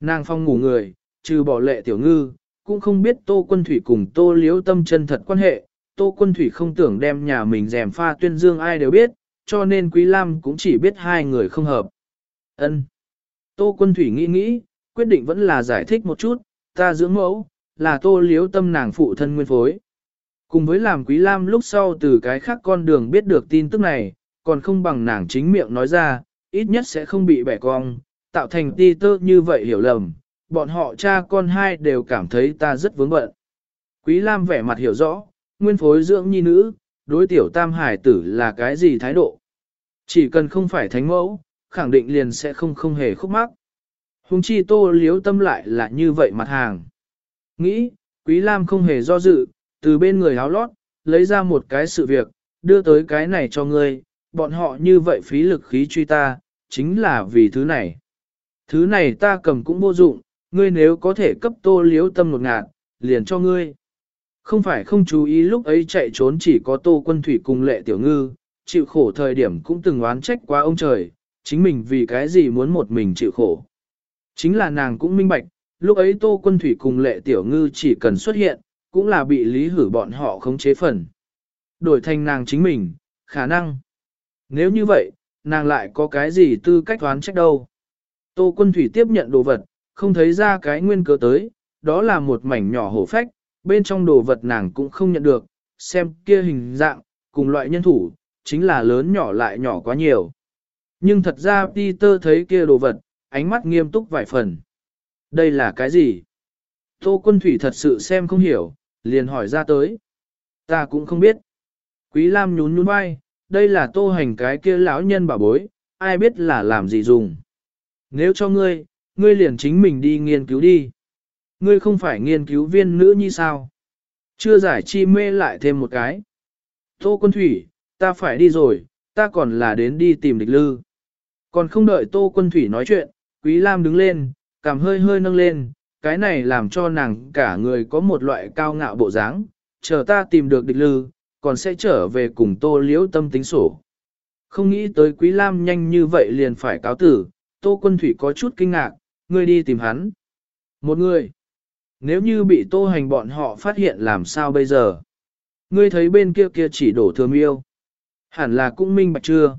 Nàng phong ngủ người, trừ bỏ lệ tiểu ngư, cũng không biết tô quân thủy cùng tô liễu tâm chân thật quan hệ, tô quân thủy không tưởng đem nhà mình rèm pha tuyên dương ai đều biết, cho nên Quý Lam cũng chỉ biết hai người không hợp. Ân. Tô quân thủy nghĩ nghĩ, quyết định vẫn là giải thích một chút, ta dưỡng mẫu, là tô liếu tâm nàng phụ thân nguyên phối. Cùng với làm Quý Lam lúc sau từ cái khác con đường biết được tin tức này, còn không bằng nàng chính miệng nói ra, ít nhất sẽ không bị bẻ cong, tạo thành ti tơ như vậy hiểu lầm, bọn họ cha con hai đều cảm thấy ta rất vướng bận. Quý Lam vẻ mặt hiểu rõ, nguyên phối dưỡng nhi nữ, đối tiểu tam hải tử là cái gì thái độ. Chỉ cần không phải thánh mẫu, khẳng định liền sẽ không không hề khúc mắc. Hùng chi tô liếu tâm lại là như vậy mặt hàng. Nghĩ, Quý Lam không hề do dự, từ bên người áo lót, lấy ra một cái sự việc, đưa tới cái này cho ngươi, bọn họ như vậy phí lực khí truy ta, chính là vì thứ này. Thứ này ta cầm cũng vô dụng, ngươi nếu có thể cấp tô liếu tâm một ngạt, liền cho ngươi. Không phải không chú ý lúc ấy chạy trốn chỉ có tô quân thủy cùng lệ tiểu ngư, chịu khổ thời điểm cũng từng oán trách quá ông trời, chính mình vì cái gì muốn một mình chịu khổ. Chính là nàng cũng minh bạch, lúc ấy tô quân thủy cùng lệ tiểu ngư chỉ cần xuất hiện, cũng là bị lý hử bọn họ khống chế phần. Đổi thành nàng chính mình, khả năng. Nếu như vậy, nàng lại có cái gì tư cách oán trách đâu. Tô quân thủy tiếp nhận đồ vật, không thấy ra cái nguyên cớ tới, đó là một mảnh nhỏ hổ phách, bên trong đồ vật nàng cũng không nhận được, xem kia hình dạng, cùng loại nhân thủ, chính là lớn nhỏ lại nhỏ quá nhiều. Nhưng thật ra Peter thấy kia đồ vật, ánh mắt nghiêm túc vài phần. Đây là cái gì? Tô quân thủy thật sự xem không hiểu, liền hỏi ra tới. Ta cũng không biết. Quý Lam nhún nhún vai, đây là tô hành cái kia lão nhân bảo bối, ai biết là làm gì dùng. Nếu cho ngươi, ngươi liền chính mình đi nghiên cứu đi. Ngươi không phải nghiên cứu viên nữ như sao? Chưa giải chi mê lại thêm một cái. Tô quân thủy, ta phải đi rồi, ta còn là đến đi tìm địch lư. Còn không đợi Tô Quân Thủy nói chuyện, Quý Lam đứng lên, cảm hơi hơi nâng lên, cái này làm cho nàng cả người có một loại cao ngạo bộ dáng, chờ ta tìm được địch lư, còn sẽ trở về cùng Tô Liễu tâm tính sổ. Không nghĩ tới Quý Lam nhanh như vậy liền phải cáo tử, Tô Quân Thủy có chút kinh ngạc, ngươi đi tìm hắn. Một người. Nếu như bị Tô Hành bọn họ phát hiện làm sao bây giờ? Ngươi thấy bên kia kia chỉ đổ thừa miêu. Hẳn là cũng minh bạch chưa?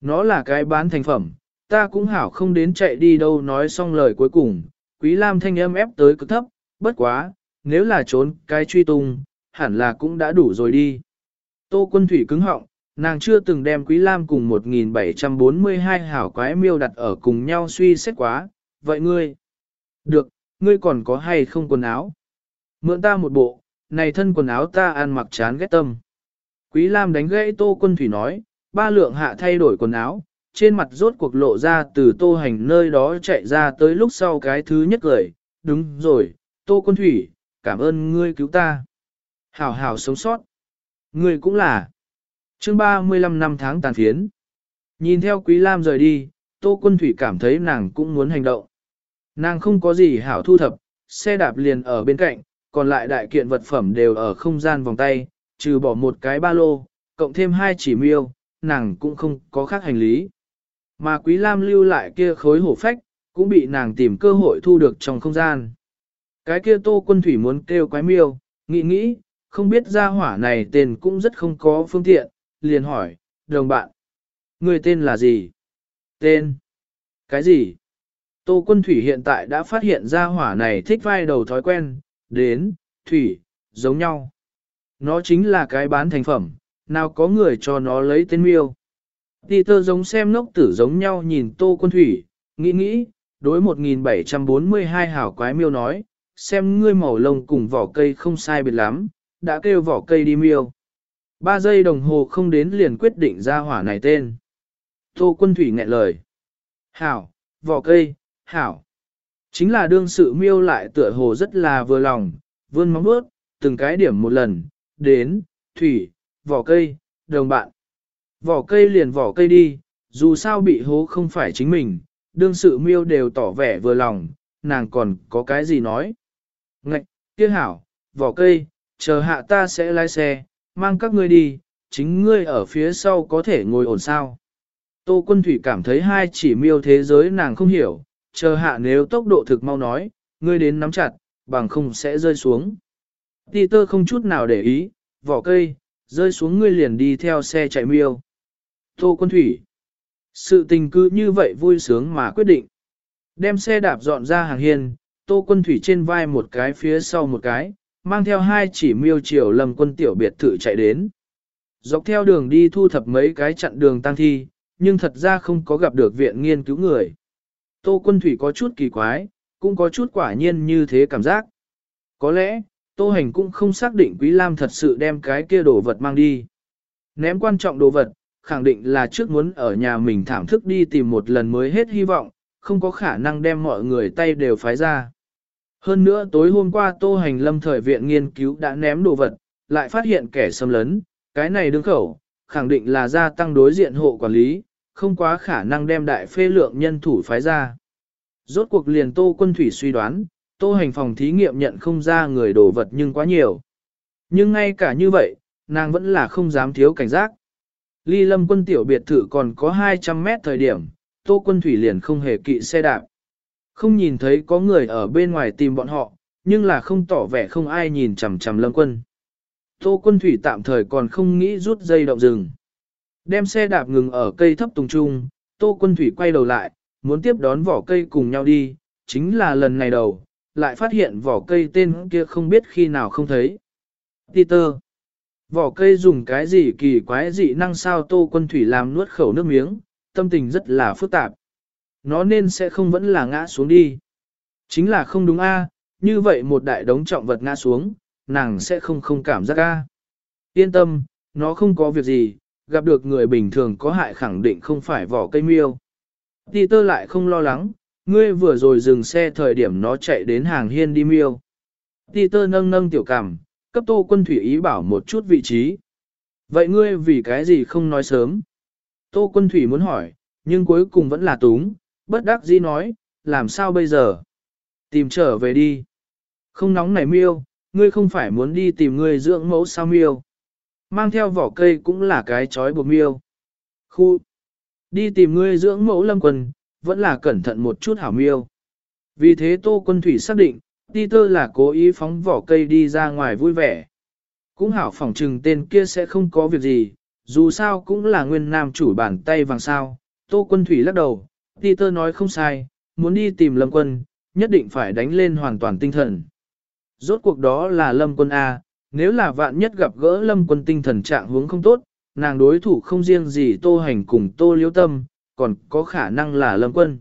Nó là cái bán thành phẩm, ta cũng hảo không đến chạy đi đâu nói xong lời cuối cùng, Quý Lam thanh âm ép tới cực thấp, bất quá, nếu là trốn cái truy tung, hẳn là cũng đã đủ rồi đi. Tô quân thủy cứng họng, nàng chưa từng đem Quý Lam cùng 1742 hảo quái miêu đặt ở cùng nhau suy xét quá, vậy ngươi? Được, ngươi còn có hay không quần áo? Mượn ta một bộ, này thân quần áo ta ăn mặc chán ghét tâm. Quý Lam đánh gãy Tô Quân Thủy nói, ba lượng hạ thay đổi quần áo, trên mặt rốt cuộc lộ ra từ Tô Hành nơi đó chạy ra tới lúc sau cái thứ nhất cười, đúng rồi, Tô Quân Thủy, cảm ơn ngươi cứu ta. Hảo hảo sống sót. Ngươi cũng là chương 35 năm tháng tàn phiến. Nhìn theo Quý Lam rời đi, Tô Quân Thủy cảm thấy nàng cũng muốn hành động. Nàng không có gì hảo thu thập, xe đạp liền ở bên cạnh, còn lại đại kiện vật phẩm đều ở không gian vòng tay, trừ bỏ một cái ba lô, cộng thêm hai chỉ miêu, nàng cũng không có khác hành lý. Mà Quý Lam lưu lại kia khối hổ phách, cũng bị nàng tìm cơ hội thu được trong không gian. Cái kia tô quân thủy muốn kêu quái miêu, nghĩ nghĩ, không biết ra hỏa này tên cũng rất không có phương tiện, liền hỏi, đồng bạn, người tên là gì? Tên? Cái gì? Tô quân thủy hiện tại đã phát hiện ra hỏa này thích vai đầu thói quen, đến, thủy, giống nhau. Nó chính là cái bán thành phẩm, nào có người cho nó lấy tên miêu. Peter giống xem ngốc tử giống nhau nhìn tô quân thủy, nghĩ nghĩ, đối 1742 hảo quái miêu nói, xem ngươi màu lông cùng vỏ cây không sai biệt lắm, đã kêu vỏ cây đi miêu. Ba giây đồng hồ không đến liền quyết định ra hỏa này tên. Tô quân thủy nghẹn lời. Hảo, vỏ cây, hảo. Chính là đương sự miêu lại tựa hồ rất là vừa lòng, vươn móng bước, từng cái điểm một lần, đến, thủy, vỏ cây, đồng bạn. Vỏ cây liền vỏ cây đi, dù sao bị hố không phải chính mình, đương sự miêu đều tỏ vẻ vừa lòng, nàng còn có cái gì nói. Ngạch, kia hảo, vỏ cây, chờ hạ ta sẽ lái xe, mang các ngươi đi, chính ngươi ở phía sau có thể ngồi ổn sao. Tô quân thủy cảm thấy hai chỉ miêu thế giới nàng không hiểu, chờ hạ nếu tốc độ thực mau nói, ngươi đến nắm chặt, bằng không sẽ rơi xuống. Ti tơ không chút nào để ý, vỏ cây, rơi xuống ngươi liền đi theo xe chạy miêu. Tô quân thủy. Sự tình cứ như vậy vui sướng mà quyết định. Đem xe đạp dọn ra hàng hiên, tô quân thủy trên vai một cái phía sau một cái, mang theo hai chỉ miêu triều lầm quân tiểu biệt thự chạy đến. Dọc theo đường đi thu thập mấy cái chặn đường tăng thi, nhưng thật ra không có gặp được viện nghiên cứu người. Tô quân thủy có chút kỳ quái, cũng có chút quả nhiên như thế cảm giác. Có lẽ, Tô Hành cũng không xác định Quý Lam thật sự đem cái kia đồ vật mang đi. Ném quan trọng đồ vật, khẳng định là trước muốn ở nhà mình thảm thức đi tìm một lần mới hết hy vọng, không có khả năng đem mọi người tay đều phái ra. Hơn nữa tối hôm qua Tô Hành lâm thời viện nghiên cứu đã ném đồ vật, lại phát hiện kẻ xâm lấn, cái này đứng khẩu, khẳng định là gia tăng đối diện hộ quản lý, không quá khả năng đem đại phê lượng nhân thủ phái ra. Rốt cuộc liền Tô Quân Thủy suy đoán, Tô Hành phòng thí nghiệm nhận không ra người đồ vật nhưng quá nhiều. Nhưng ngay cả như vậy, nàng vẫn là không dám thiếu cảnh giác. Ly lâm quân tiểu biệt thự còn có 200 mét thời điểm, Tô Quân Thủy liền không hề kỵ xe đạp. Không nhìn thấy có người ở bên ngoài tìm bọn họ, nhưng là không tỏ vẻ không ai nhìn chằm chằm lâm quân. Tô Quân Thủy tạm thời còn không nghĩ rút dây động rừng. Đem xe đạp ngừng ở cây thấp tùng trung, Tô Quân Thủy quay đầu lại, muốn tiếp đón vỏ cây cùng nhau đi, chính là lần này đầu, lại phát hiện vỏ cây tên kia không biết khi nào không thấy. Peter. Vỏ cây dùng cái gì kỳ quái dị năng sao Tô Quân Thủy làm nuốt khẩu nước miếng, tâm tình rất là phức tạp. Nó nên sẽ không vẫn là ngã xuống đi. Chính là không đúng a, như vậy một đại đống trọng vật ngã xuống, nàng sẽ không không cảm giác a. Yên tâm, nó không có việc gì, gặp được người bình thường có hại khẳng định không phải vỏ cây miêu. Peter lại không lo lắng, ngươi vừa rồi dừng xe thời điểm nó chạy đến hàng hiên đi miêu. Peter nâng nâng tiểu cảm, cấp tô quân thủy ý bảo một chút vị trí. Vậy ngươi vì cái gì không nói sớm? Tô quân thủy muốn hỏi, nhưng cuối cùng vẫn là túng, bất đắc dĩ nói, làm sao bây giờ? Tìm trở về đi. Không nóng này miêu, ngươi không phải muốn đi tìm ngươi dưỡng mẫu sao miêu. Mang theo vỏ cây cũng là cái chói buộc miêu. Khu. Đi tìm ngươi dưỡng mẫu lâm quân, vẫn là cẩn thận một chút hảo miêu. Vì thế Tô Quân Thủy xác định, Peter là cố ý phóng vỏ cây đi ra ngoài vui vẻ. Cũng hảo phỏng trừng tên kia sẽ không có việc gì, dù sao cũng là nguyên nam chủ bàn tay vàng sao. Tô Quân Thủy lắc đầu, Peter nói không sai, muốn đi tìm Lâm Quân, nhất định phải đánh lên hoàn toàn tinh thần. Rốt cuộc đó là Lâm Quân A, nếu là vạn nhất gặp gỡ Lâm Quân tinh thần trạng hướng không tốt, nàng đối thủ không riêng gì Tô Hành cùng Tô Liễu Tâm, còn có khả năng là Lâm Quân.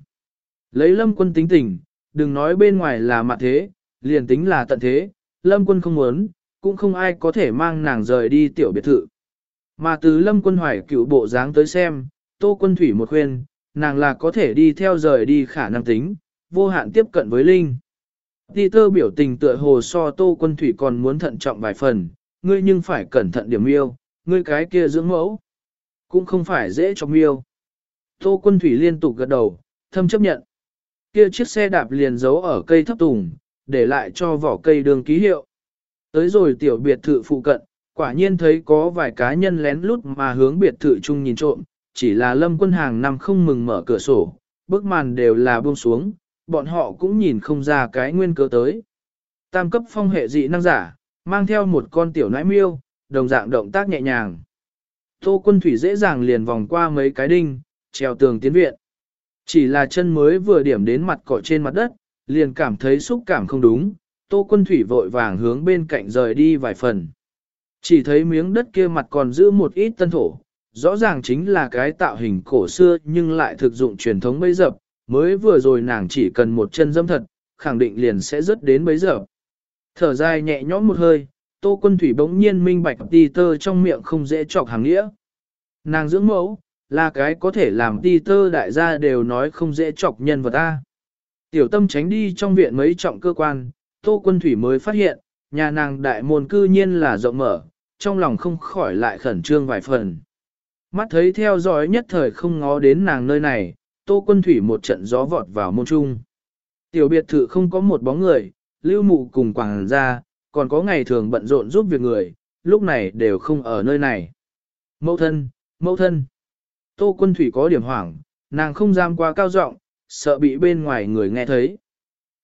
Lấy Lâm Quân tính tình, đừng nói bên ngoài là mặt thế, liền tính là tận thế, Lâm Quân không muốn, cũng không ai có thể mang nàng rời đi tiểu biệt thự. Mà từ Lâm Quân hoài cựu bộ dáng tới xem, Tô Quân Thủy một khuyên, nàng là có thể đi theo rời đi khả năng tính, vô hạn tiếp cận với Linh. Tơ biểu tình tựa hồ so Tô Quân Thủy còn muốn thận trọng vài phần, ngươi nhưng phải cẩn thận điểm yêu, ngươi cái kia dưỡng mẫu. Cũng không phải dễ cho miêu. Tô quân thủy liên tục gật đầu, thâm chấp nhận. Kia chiếc xe đạp liền giấu ở cây thấp tùng, để lại cho vỏ cây đường ký hiệu. Tới rồi tiểu biệt thự phụ cận, quả nhiên thấy có vài cá nhân lén lút mà hướng biệt thự chung nhìn trộm, chỉ là lâm quân hàng năm không mừng mở cửa sổ, bức màn đều là buông xuống, bọn họ cũng nhìn không ra cái nguyên cớ tới. Tam cấp phong hệ dị năng giả, mang theo một con tiểu nãi miêu, đồng dạng động tác nhẹ nhàng. Tô quân thủy dễ dàng liền vòng qua mấy cái đinh, treo tường tiến viện. Chỉ là chân mới vừa điểm đến mặt cỏ trên mặt đất, liền cảm thấy xúc cảm không đúng, tô quân thủy vội vàng hướng bên cạnh rời đi vài phần. Chỉ thấy miếng đất kia mặt còn giữ một ít tân thổ, rõ ràng chính là cái tạo hình cổ xưa nhưng lại thực dụng truyền thống bấy dập, mới vừa rồi nàng chỉ cần một chân dâm thật, khẳng định liền sẽ rớt đến bấy giờ. Thở dài nhẹ nhõm một hơi, Tô quân thủy bỗng nhiên minh bạch ti tơ trong miệng không dễ chọc hàng nghĩa. Nàng dưỡng mẫu, là cái có thể làm ti tơ đại gia đều nói không dễ chọc nhân vật ta. Tiểu tâm tránh đi trong viện mấy trọng cơ quan, tô quân thủy mới phát hiện, nhà nàng đại môn cư nhiên là rộng mở, trong lòng không khỏi lại khẩn trương vài phần. Mắt thấy theo dõi nhất thời không ngó đến nàng nơi này, tô quân thủy một trận gió vọt vào môn trung. Tiểu biệt thự không có một bóng người, lưu mụ cùng quảng ra, còn có ngày thường bận rộn giúp việc người, lúc này đều không ở nơi này. Mẫu thân, mẫu thân. Tô quân thủy có điểm hoảng, nàng không dám quá cao giọng, sợ bị bên ngoài người nghe thấy.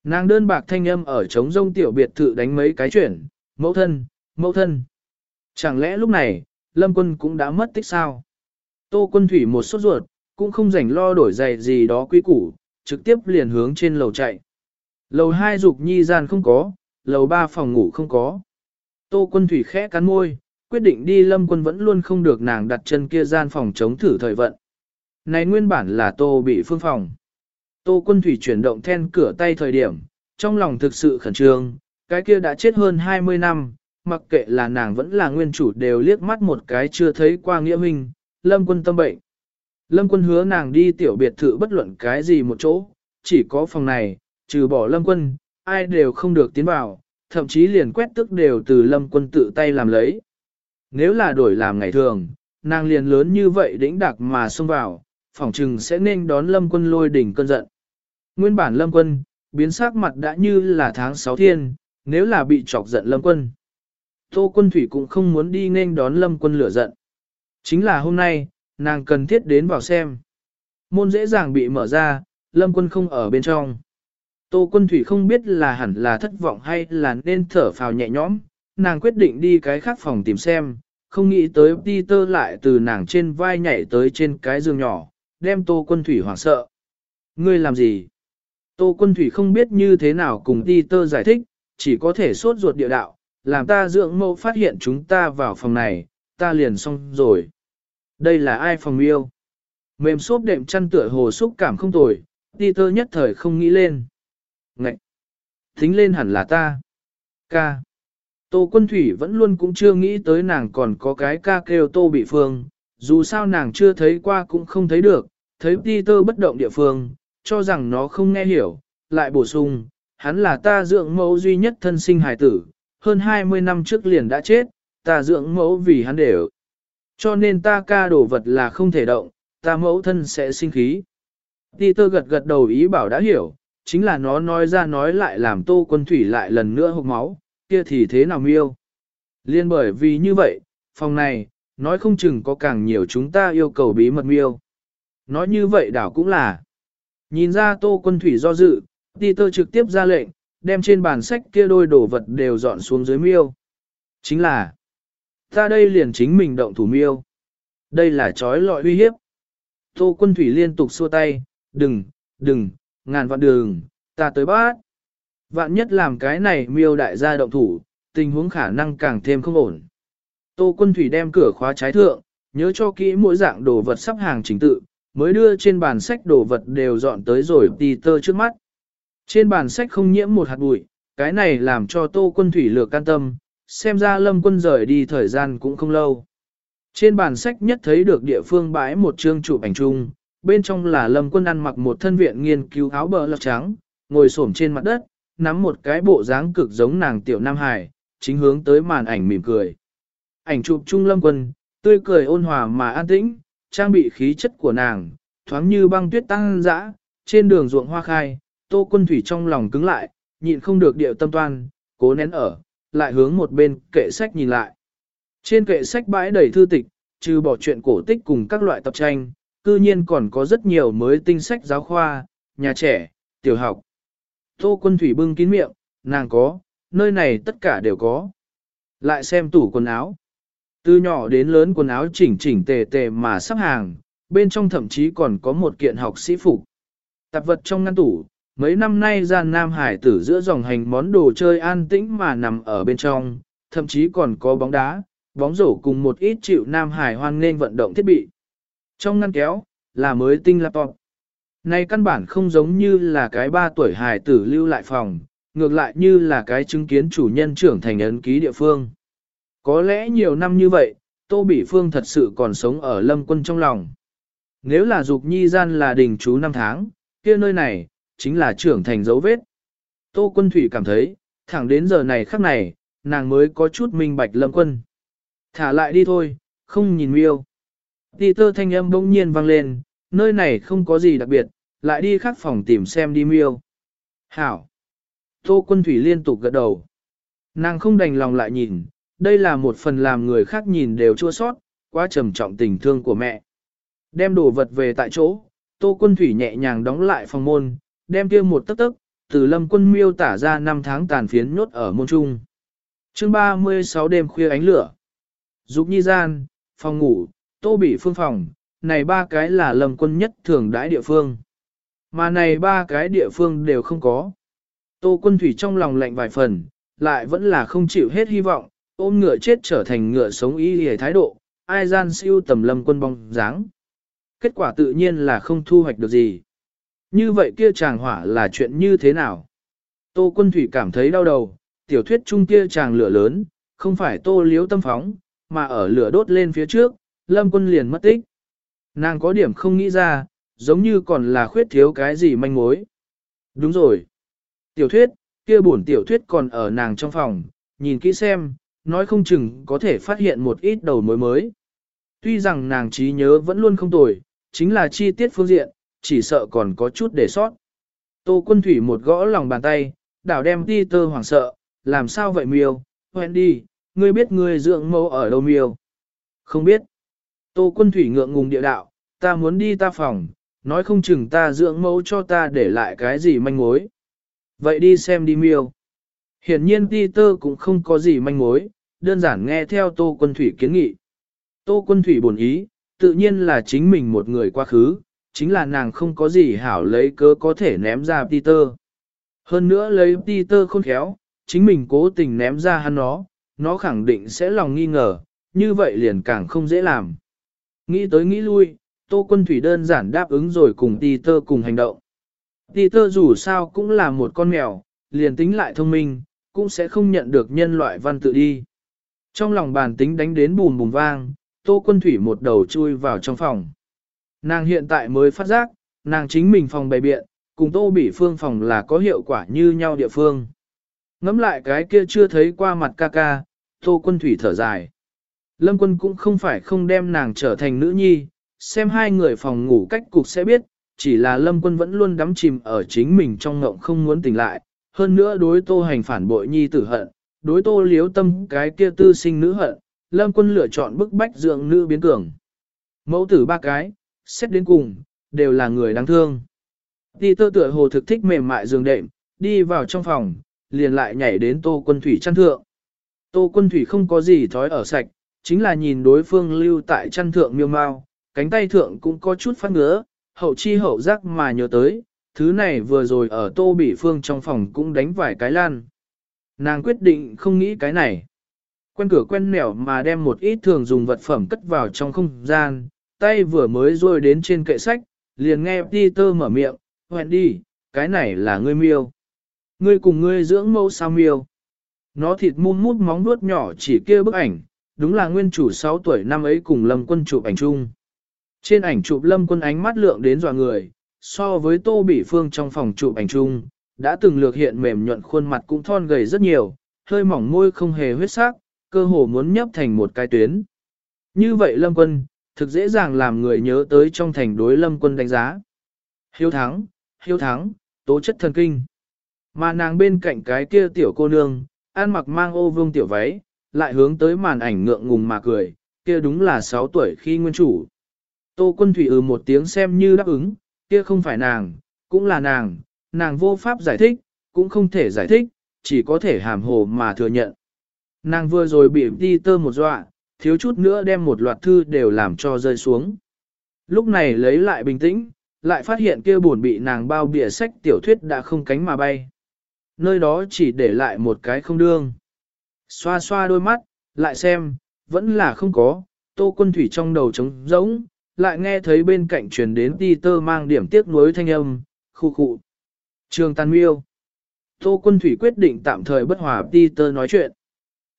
Nàng đơn bạc thanh âm ở trống rông tiểu biệt thự đánh mấy cái chuyển, mẫu thân, mẫu thân. Chẳng lẽ lúc này, lâm quân cũng đã mất tích sao? Tô quân thủy một sốt ruột, cũng không rảnh lo đổi giày gì đó quý củ, trực tiếp liền hướng trên lầu chạy. Lầu hai dục nhi gian không có, lầu ba phòng ngủ không có. Tô quân thủy khẽ cắn môi, quyết định đi lâm quân vẫn luôn không được nàng đặt chân kia gian phòng chống thử thời vận. Này nguyên bản là tô bị phương phòng. Tô quân thủy chuyển động then cửa tay thời điểm, trong lòng thực sự khẩn trương, cái kia đã chết hơn 20 năm, mặc kệ là nàng vẫn là nguyên chủ đều liếc mắt một cái chưa thấy qua nghĩa minh, lâm quân tâm bệnh. Lâm quân hứa nàng đi tiểu biệt thự bất luận cái gì một chỗ, chỉ có phòng này, trừ bỏ lâm quân, ai đều không được tiến vào, thậm chí liền quét tức đều từ lâm quân tự tay làm lấy. Nếu là đổi làm ngày thường, nàng liền lớn như vậy đĩnh đặc mà xông vào, phỏng trừng sẽ nên đón lâm quân lôi đỉnh cơn giận. Nguyên bản lâm quân, biến sắc mặt đã như là tháng 6 thiên, nếu là bị chọc giận lâm quân. Tô quân thủy cũng không muốn đi nên đón lâm quân lửa giận. Chính là hôm nay, nàng cần thiết đến vào xem. Môn dễ dàng bị mở ra, lâm quân không ở bên trong. Tô quân thủy không biết là hẳn là thất vọng hay là nên thở phào nhẹ nhõm, nàng quyết định đi cái khác phòng tìm xem, không nghĩ tới Peter lại từ nàng trên vai nhảy tới trên cái giường nhỏ, đem tô quân thủy hoảng sợ. Ngươi làm gì? Tô quân thủy không biết như thế nào cùng Peter giải thích, chỉ có thể sốt ruột địa đạo, làm ta dưỡng mẫu phát hiện chúng ta vào phòng này, ta liền xong rồi. Đây là ai phòng yêu? Mềm xốp đệm chăn tựa hồ xúc cảm không tồi, tơ nhất thời không nghĩ lên. Ngậy! Thính lên hẳn là ta. Ca! Tô quân thủy vẫn luôn cũng chưa nghĩ tới nàng còn có cái ca kêu tô bị phương, dù sao nàng chưa thấy qua cũng không thấy được, thấy đi tơ bất động địa phương, cho rằng nó không nghe hiểu, lại bổ sung, hắn là ta dưỡng mẫu duy nhất thân sinh hài tử, hơn 20 năm trước liền đã chết, ta dưỡng mẫu vì hắn đều. Cho nên ta ca đổ vật là không thể động, ta mẫu thân sẽ sinh khí. Peter gật gật đầu ý bảo đã hiểu, chính là nó nói ra nói lại làm tô quân thủy lại lần nữa hộp máu, kia thì thế nào miêu. Liên bởi vì như vậy, phòng này, nói không chừng có càng nhiều chúng ta yêu cầu bí mật miêu. Nói như vậy đảo cũng là. Nhìn ra tô quân thủy do dự, Peter trực tiếp ra lệnh, đem trên bàn sách kia đôi đồ vật đều dọn xuống dưới miêu. Chính là, ta đây liền chính mình động thủ miêu. Đây là trói lọi uy hiếp. Tô quân thủy liên tục xua tay, đừng, đừng, ngàn vạn đường, ta tới bát. Vạn nhất làm cái này miêu đại gia động thủ, tình huống khả năng càng thêm không ổn. Tô quân thủy đem cửa khóa trái thượng, nhớ cho kỹ mỗi dạng đồ vật sắp hàng chính tự, mới đưa trên bàn sách đồ vật đều dọn tới rồi tì tơ trước mắt. Trên bàn sách không nhiễm một hạt bụi, cái này làm cho tô quân thủy lược can tâm, xem ra lâm quân rời đi thời gian cũng không lâu. Trên bản sách nhất thấy được địa phương bãi một chương chụp ảnh chung, bên trong là lâm quân ăn mặc một thân viện nghiên cứu áo bờ lọc trắng, ngồi xổm trên mặt đất, nắm một cái bộ dáng cực giống nàng tiểu Nam Hải, chính hướng tới màn ảnh mỉm cười. Ảnh chụp chung lâm quân, tươi cười ôn hòa mà an tĩnh, trang bị khí chất của nàng, thoáng như băng tuyết tăng dã, trên đường ruộng hoa khai, tô quân thủy trong lòng cứng lại, nhịn không được điệu tâm toan, cố nén ở, lại hướng một bên kệ sách nhìn lại. Trên kệ sách bãi đầy thư tịch, trừ bỏ chuyện cổ tích cùng các loại tập tranh, cư nhiên còn có rất nhiều mới tinh sách giáo khoa, nhà trẻ, tiểu học. Tô quân thủy bưng kín miệng, nàng có, nơi này tất cả đều có. Lại xem tủ quần áo. Từ nhỏ đến lớn quần áo chỉnh chỉnh tề tề mà sắp hàng, bên trong thậm chí còn có một kiện học sĩ phục. Tạp vật trong ngăn tủ, mấy năm nay gian Nam Hải tử giữa dòng hành món đồ chơi an tĩnh mà nằm ở bên trong, thậm chí còn có bóng đá, bóng rổ cùng một ít chịu Nam Hải hoan nên vận động thiết bị. Trong ngăn kéo, là mới tinh laptop. Này căn bản không giống như là cái ba tuổi hài tử lưu lại phòng, ngược lại như là cái chứng kiến chủ nhân trưởng thành ấn ký địa phương. Có lẽ nhiều năm như vậy, Tô Bỉ Phương thật sự còn sống ở lâm quân trong lòng. Nếu là dục nhi gian là đình chú năm tháng, kia nơi này, chính là trưởng thành dấu vết. Tô quân thủy cảm thấy, thẳng đến giờ này khắc này, nàng mới có chút minh bạch lâm quân. Thả lại đi thôi, không nhìn miêu. Tì tơ thanh âm bỗng nhiên vang lên, nơi này không có gì đặc biệt, lại đi khác phòng tìm xem đi miêu. Hảo. Tô quân thủy liên tục gật đầu. Nàng không đành lòng lại nhìn, đây là một phần làm người khác nhìn đều chua sót, quá trầm trọng tình thương của mẹ. Đem đồ vật về tại chỗ, Tô Quân Thủy nhẹ nhàng đóng lại phòng môn, đem kia một tấc tấc, từ lâm quân miêu tả ra năm tháng tàn phiến nhốt ở môn trung. chương 36 đêm khuya ánh lửa. Dục nhi gian, phòng ngủ, tô bị phương phòng, này ba cái là lâm quân nhất thường đãi địa phương. Mà này ba cái địa phương đều không có. Tô quân thủy trong lòng lạnh vài phần, lại vẫn là không chịu hết hy vọng, ôm ngựa chết trở thành ngựa sống y hề thái độ, ai gian siêu tầm lâm quân bóng dáng. Kết quả tự nhiên là không thu hoạch được gì. Như vậy kia chàng hỏa là chuyện như thế nào? Tô quân thủy cảm thấy đau đầu, tiểu thuyết trung kia chàng lửa lớn, không phải tô liếu tâm phóng, mà ở lửa đốt lên phía trước, lâm quân liền mất tích. Nàng có điểm không nghĩ ra, giống như còn là khuyết thiếu cái gì manh mối. Đúng rồi. Tiểu thuyết, kia bổn tiểu thuyết còn ở nàng trong phòng, nhìn kỹ xem, nói không chừng có thể phát hiện một ít đầu mối mới. Tuy rằng nàng trí nhớ vẫn luôn không tồi, chính là chi tiết phương diện, chỉ sợ còn có chút để sót. Tô quân thủy một gõ lòng bàn tay, đảo đem ti tơ hoảng sợ, làm sao vậy miêu, hoen đi, ngươi biết ngươi dưỡng mẫu ở đâu miêu? Không biết. Tô quân thủy ngượng ngùng địa đạo, ta muốn đi ta phòng, nói không chừng ta dưỡng mẫu cho ta để lại cái gì manh mối. Vậy đi xem đi miêu. Hiển nhiên ti tơ cũng không có gì manh mối, đơn giản nghe theo tô quân thủy kiến nghị. Tô quân thủy buồn ý, tự nhiên là chính mình một người quá khứ, chính là nàng không có gì hảo lấy cớ có thể ném ra Peter. Hơn nữa lấy Peter khôn khéo, chính mình cố tình ném ra hắn nó, nó khẳng định sẽ lòng nghi ngờ, như vậy liền càng không dễ làm. Nghĩ tới nghĩ lui, Tô Quân Thủy đơn giản đáp ứng rồi cùng Peter cùng hành động. Peter dù sao cũng là một con mèo, liền tính lại thông minh, cũng sẽ không nhận được nhân loại văn tự đi. Trong lòng bàn tính đánh đến bùm bùm vang, Tô Quân Thủy một đầu chui vào trong phòng. Nàng hiện tại mới phát giác, nàng chính mình phòng bày biện, cùng Tô Bỉ Phương phòng là có hiệu quả như nhau địa phương. Ngắm lại cái kia chưa thấy qua mặt ca ca, Tô Quân Thủy thở dài. Lâm Quân cũng không phải không đem nàng trở thành nữ nhi, xem hai người phòng ngủ cách cục sẽ biết, chỉ là Lâm Quân vẫn luôn đắm chìm ở chính mình trong ngộng không muốn tỉnh lại, hơn nữa đối Tô hành phản bội nhi tử hận, đối Tô liếu tâm cái kia tư sinh nữ hận, Lâm Quân lựa chọn bức bách dưỡng nữ biến cường. Mẫu tử ba cái, xét đến cùng, đều là người đáng thương. Đi tơ tựa hồ thực thích mềm mại giường đệm, đi vào trong phòng, liền lại nhảy đến tô quân thủy chăn thượng. Tô quân thủy không có gì thói ở sạch, chính là nhìn đối phương lưu tại chăn thượng miêu mau, cánh tay thượng cũng có chút phát ngứa, hậu chi hậu giác mà nhớ tới, thứ này vừa rồi ở tô bị phương trong phòng cũng đánh vài cái lan. Nàng quyết định không nghĩ cái này. Quen cửa quen mẻo mà đem một ít thường dùng vật phẩm cất vào trong không gian, tay vừa mới rôi đến trên kệ sách, liền nghe Peter mở miệng, hoẹn đi, cái này là ngươi miêu. Ngươi cùng ngươi dưỡng mẫu sao miêu. Nó thịt muôn mút móng vuốt nhỏ chỉ kia bức ảnh, đúng là nguyên chủ 6 tuổi năm ấy cùng Lâm Quân chụp ảnh chung. Trên ảnh chụp Lâm Quân ánh mắt lượng đến dò người, so với Tô Bỉ Phương trong phòng chụp ảnh chung, đã từng lược hiện mềm nhuận khuôn mặt cũng thon gầy rất nhiều, hơi mỏng môi không hề huyết sắc, cơ hồ muốn nhấp thành một cái tuyến. Như vậy Lâm Quân, thực dễ dàng làm người nhớ tới trong thành đối lâm quân đánh giá. Hiếu thắng, hiếu thắng, tố chất thần kinh. Mà nàng bên cạnh cái kia tiểu cô nương, ăn mặc mang ô vương tiểu váy, lại hướng tới màn ảnh ngượng ngùng mà cười, kia đúng là 6 tuổi khi nguyên chủ. Tô quân thủy ừ một tiếng xem như đáp ứng, kia không phải nàng, cũng là nàng, nàng vô pháp giải thích, cũng không thể giải thích, chỉ có thể hàm hồ mà thừa nhận. Nàng vừa rồi bị đi tơ một dọa, thiếu chút nữa đem một loạt thư đều làm cho rơi xuống. Lúc này lấy lại bình tĩnh, lại phát hiện kia buồn bị nàng bao bìa sách tiểu thuyết đã không cánh mà bay. Nơi đó chỉ để lại một cái không đương. Xoa xoa đôi mắt, lại xem, vẫn là không có, tô quân thủy trong đầu trống rỗng, lại nghe thấy bên cạnh truyền đến ti tơ mang điểm tiếc nuối thanh âm, khu khu. Trường tàn miêu. Tô quân thủy quyết định tạm thời bất hòa ti tơ nói chuyện.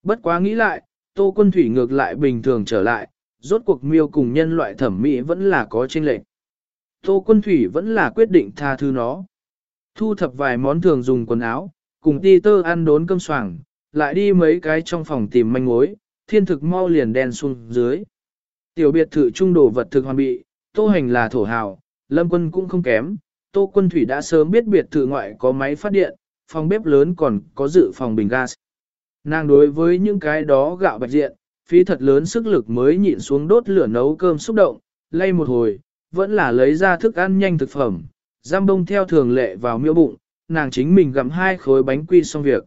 Bất quá nghĩ lại, Tô Quân Thủy ngược lại bình thường trở lại, rốt cuộc miêu cùng nhân loại thẩm mỹ vẫn là có chênh lệch. Tô Quân Thủy vẫn là quyết định tha thứ nó. Thu thập vài món thường dùng quần áo, cùng ti tơ ăn đốn cơm soảng, lại đi mấy cái trong phòng tìm manh mối, thiên thực mau liền đen xuống dưới. Tiểu biệt thự trung đồ vật thực hoàn bị, tô hành là thổ hào, lâm quân cũng không kém, tô quân thủy đã sớm biết biệt thự ngoại có máy phát điện, phòng bếp lớn còn có dự phòng bình gas. Nàng đối với những cái đó gạo bạch diện, phí thật lớn sức lực mới nhịn xuống đốt lửa nấu cơm xúc động, lay một hồi, vẫn là lấy ra thức ăn nhanh thực phẩm, giam bông theo thường lệ vào miêu bụng, nàng chính mình gặm hai khối bánh quy xong việc.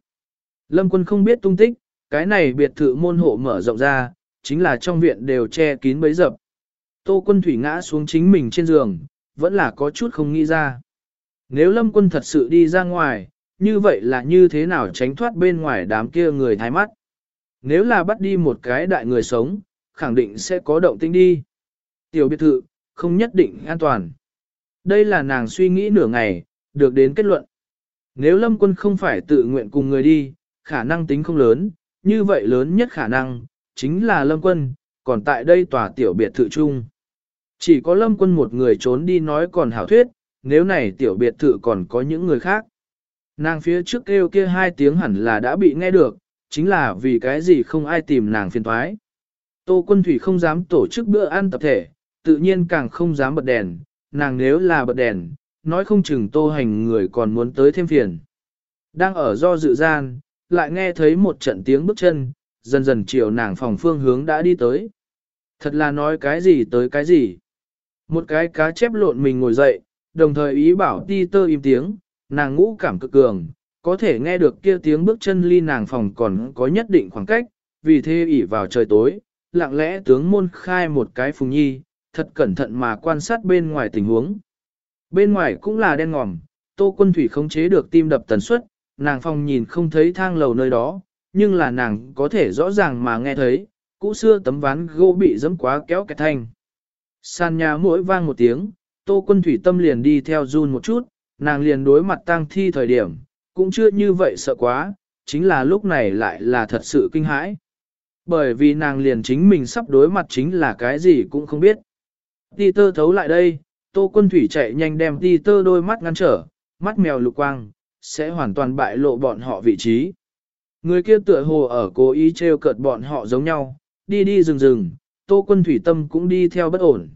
Lâm quân không biết tung tích, cái này biệt thự môn hộ mở rộng ra, chính là trong viện đều che kín bấy dập. Tô quân thủy ngã xuống chính mình trên giường, vẫn là có chút không nghĩ ra. Nếu lâm quân thật sự đi ra ngoài, như vậy là như thế nào tránh thoát bên ngoài đám kia người thái mắt. Nếu là bắt đi một cái đại người sống, khẳng định sẽ có động tĩnh đi. Tiểu biệt thự, không nhất định an toàn. Đây là nàng suy nghĩ nửa ngày, được đến kết luận. Nếu lâm quân không phải tự nguyện cùng người đi, khả năng tính không lớn, như vậy lớn nhất khả năng, chính là lâm quân, còn tại đây tòa tiểu biệt thự chung. Chỉ có lâm quân một người trốn đi nói còn hảo thuyết, nếu này tiểu biệt thự còn có những người khác. Nàng phía trước kêu kia hai tiếng hẳn là đã bị nghe được, chính là vì cái gì không ai tìm nàng phiền thoái. Tô quân thủy không dám tổ chức bữa ăn tập thể, tự nhiên càng không dám bật đèn, nàng nếu là bật đèn, nói không chừng tô hành người còn muốn tới thêm phiền. Đang ở do dự gian, lại nghe thấy một trận tiếng bước chân, dần dần chiều nàng phòng phương hướng đã đi tới. Thật là nói cái gì tới cái gì. Một cái cá chép lộn mình ngồi dậy, đồng thời ý bảo ti tơ im tiếng, nàng ngũ cảm cực cường, có thể nghe được kia tiếng bước chân ly nàng phòng còn có nhất định khoảng cách, vì thế ỉ vào trời tối, lặng lẽ tướng môn khai một cái phùng nhi, thật cẩn thận mà quan sát bên ngoài tình huống. Bên ngoài cũng là đen ngòm, tô quân thủy không chế được tim đập tần suất, nàng phòng nhìn không thấy thang lầu nơi đó, nhưng là nàng có thể rõ ràng mà nghe thấy, cũ xưa tấm ván gỗ bị dẫm quá kéo cái thanh. Sàn nhà mỗi vang một tiếng, tô quân thủy tâm liền đi theo run một chút, nàng liền đối mặt tang thi thời điểm, cũng chưa như vậy sợ quá, chính là lúc này lại là thật sự kinh hãi. Bởi vì nàng liền chính mình sắp đối mặt chính là cái gì cũng không biết. Ti tơ thấu lại đây, tô quân thủy chạy nhanh đem ti tơ đôi mắt ngăn trở, mắt mèo lục quang, sẽ hoàn toàn bại lộ bọn họ vị trí. Người kia tựa hồ ở cố ý trêu cợt bọn họ giống nhau, đi đi rừng rừng, tô quân thủy tâm cũng đi theo bất ổn.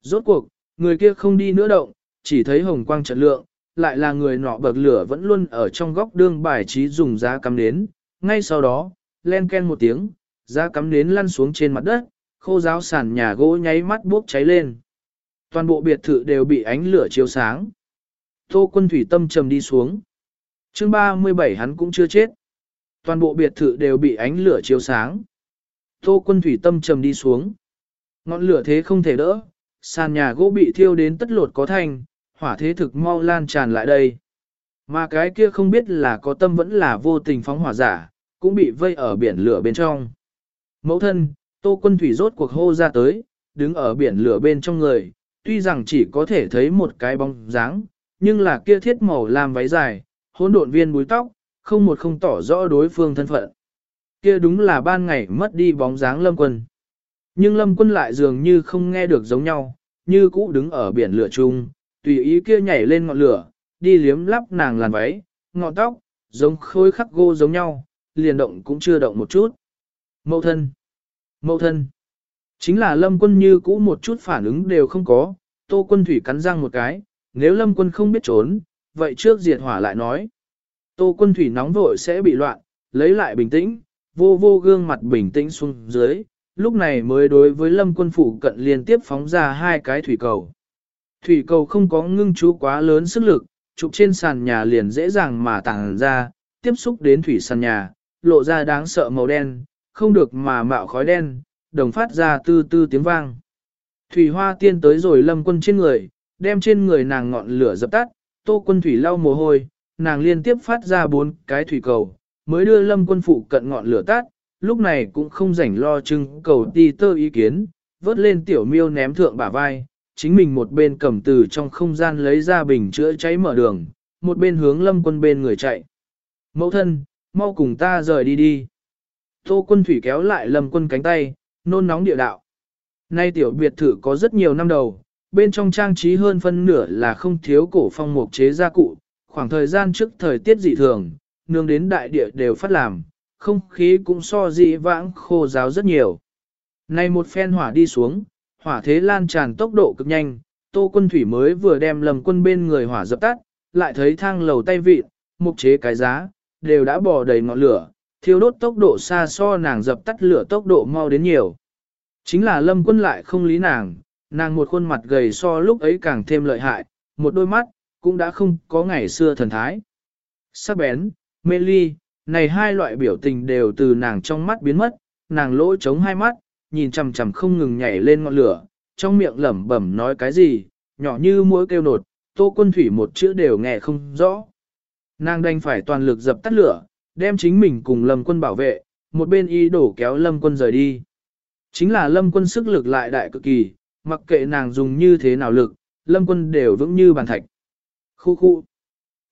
Rốt cuộc, người kia không đi nữa động, chỉ thấy hồng quang trận lượng, lại là người nọ bậc lửa vẫn luôn ở trong góc đương bài trí dùng giá cắm nến. Ngay sau đó, len ken một tiếng, giá cắm nến lăn xuống trên mặt đất, khô giáo sàn nhà gỗ nháy mắt bốc cháy lên. Toàn bộ biệt thự đều bị ánh lửa chiếu sáng. Tô quân thủy tâm trầm đi xuống. chương 37 hắn cũng chưa chết. Toàn bộ biệt thự đều bị ánh lửa chiếu sáng. Tô quân thủy tâm trầm đi xuống. Ngọn lửa thế không thể đỡ, sàn nhà gỗ bị thiêu đến tất lột có thành, hỏa thế thực mau lan tràn lại đây. Mà cái kia không biết là có tâm vẫn là vô tình phóng hỏa giả, cũng bị vây ở biển lửa bên trong. Mẫu thân, tô quân thủy rốt cuộc hô ra tới, đứng ở biển lửa bên trong người, tuy rằng chỉ có thể thấy một cái bóng dáng, nhưng là kia thiết màu làm váy dài, hỗn độn viên búi tóc, không một không tỏ rõ đối phương thân phận. Kia đúng là ban ngày mất đi bóng dáng lâm quân. Nhưng lâm quân lại dường như không nghe được giống nhau, như cũ đứng ở biển lửa chung, tùy ý kia nhảy lên ngọn lửa, đi liếm lắp nàng làn váy, ngọn tóc, giống khối khắc gô giống nhau, liền động cũng chưa động một chút. Mậu thân, mậu thân, chính là lâm quân như cũ một chút phản ứng đều không có, tô quân thủy cắn răng một cái, nếu lâm quân không biết trốn, vậy trước diệt hỏa lại nói. Tô quân thủy nóng vội sẽ bị loạn, lấy lại bình tĩnh, vô vô gương mặt bình tĩnh xuống dưới, lúc này mới đối với lâm quân phủ cận liên tiếp phóng ra hai cái thủy cầu. Thủy cầu không có ngưng chú quá lớn sức lực, chụp trên sàn nhà liền dễ dàng mà tàng ra, tiếp xúc đến thủy sàn nhà, lộ ra đáng sợ màu đen, không được mà mạo khói đen, đồng phát ra tư tư tiếng vang. Thủy hoa tiên tới rồi lâm quân trên người, đem trên người nàng ngọn lửa dập tắt, tô quân thủy lau mồ hôi, nàng liên tiếp phát ra bốn cái thủy cầu, mới đưa lâm quân phụ cận ngọn lửa tắt, lúc này cũng không rảnh lo trưng cầu ti tơ ý kiến, vớt lên tiểu miêu ném thượng bả vai, chính mình một bên cầm từ trong không gian lấy ra bình chữa cháy mở đường, một bên hướng lâm quân bên người chạy. Mẫu thân, mau cùng ta rời đi đi. Tô quân thủy kéo lại lâm quân cánh tay, nôn nóng địa đạo. Nay tiểu biệt thự có rất nhiều năm đầu, bên trong trang trí hơn phân nửa là không thiếu cổ phong mục chế gia cụ, khoảng thời gian trước thời tiết dị thường, nương đến đại địa đều phát làm, không khí cũng so dị vãng khô giáo rất nhiều. Nay một phen hỏa đi xuống, hỏa thế lan tràn tốc độ cực nhanh, tô quân thủy mới vừa đem lầm quân bên người hỏa dập tắt, lại thấy thang lầu tay vịt, mục chế cái giá, đều đã bò đầy ngọn lửa, thiêu đốt tốc độ xa so nàng dập tắt lửa tốc độ mau đến nhiều. Chính là lâm quân lại không lý nàng, Nàng một khuôn mặt gầy so lúc ấy càng thêm lợi hại, một đôi mắt, cũng đã không có ngày xưa thần thái. Sắc bén, mê ly, này hai loại biểu tình đều từ nàng trong mắt biến mất, nàng lỗ trống hai mắt, nhìn chằm chằm không ngừng nhảy lên ngọn lửa, trong miệng lẩm bẩm nói cái gì, nhỏ như mũi kêu nột, tô quân thủy một chữ đều nghe không rõ. Nàng đành phải toàn lực dập tắt lửa, đem chính mình cùng lâm quân bảo vệ, một bên y đổ kéo lâm quân rời đi. Chính là lâm quân sức lực lại đại cực kỳ, mặc kệ nàng dùng như thế nào lực, lâm quân đều vững như bàn thạch. Khu khu.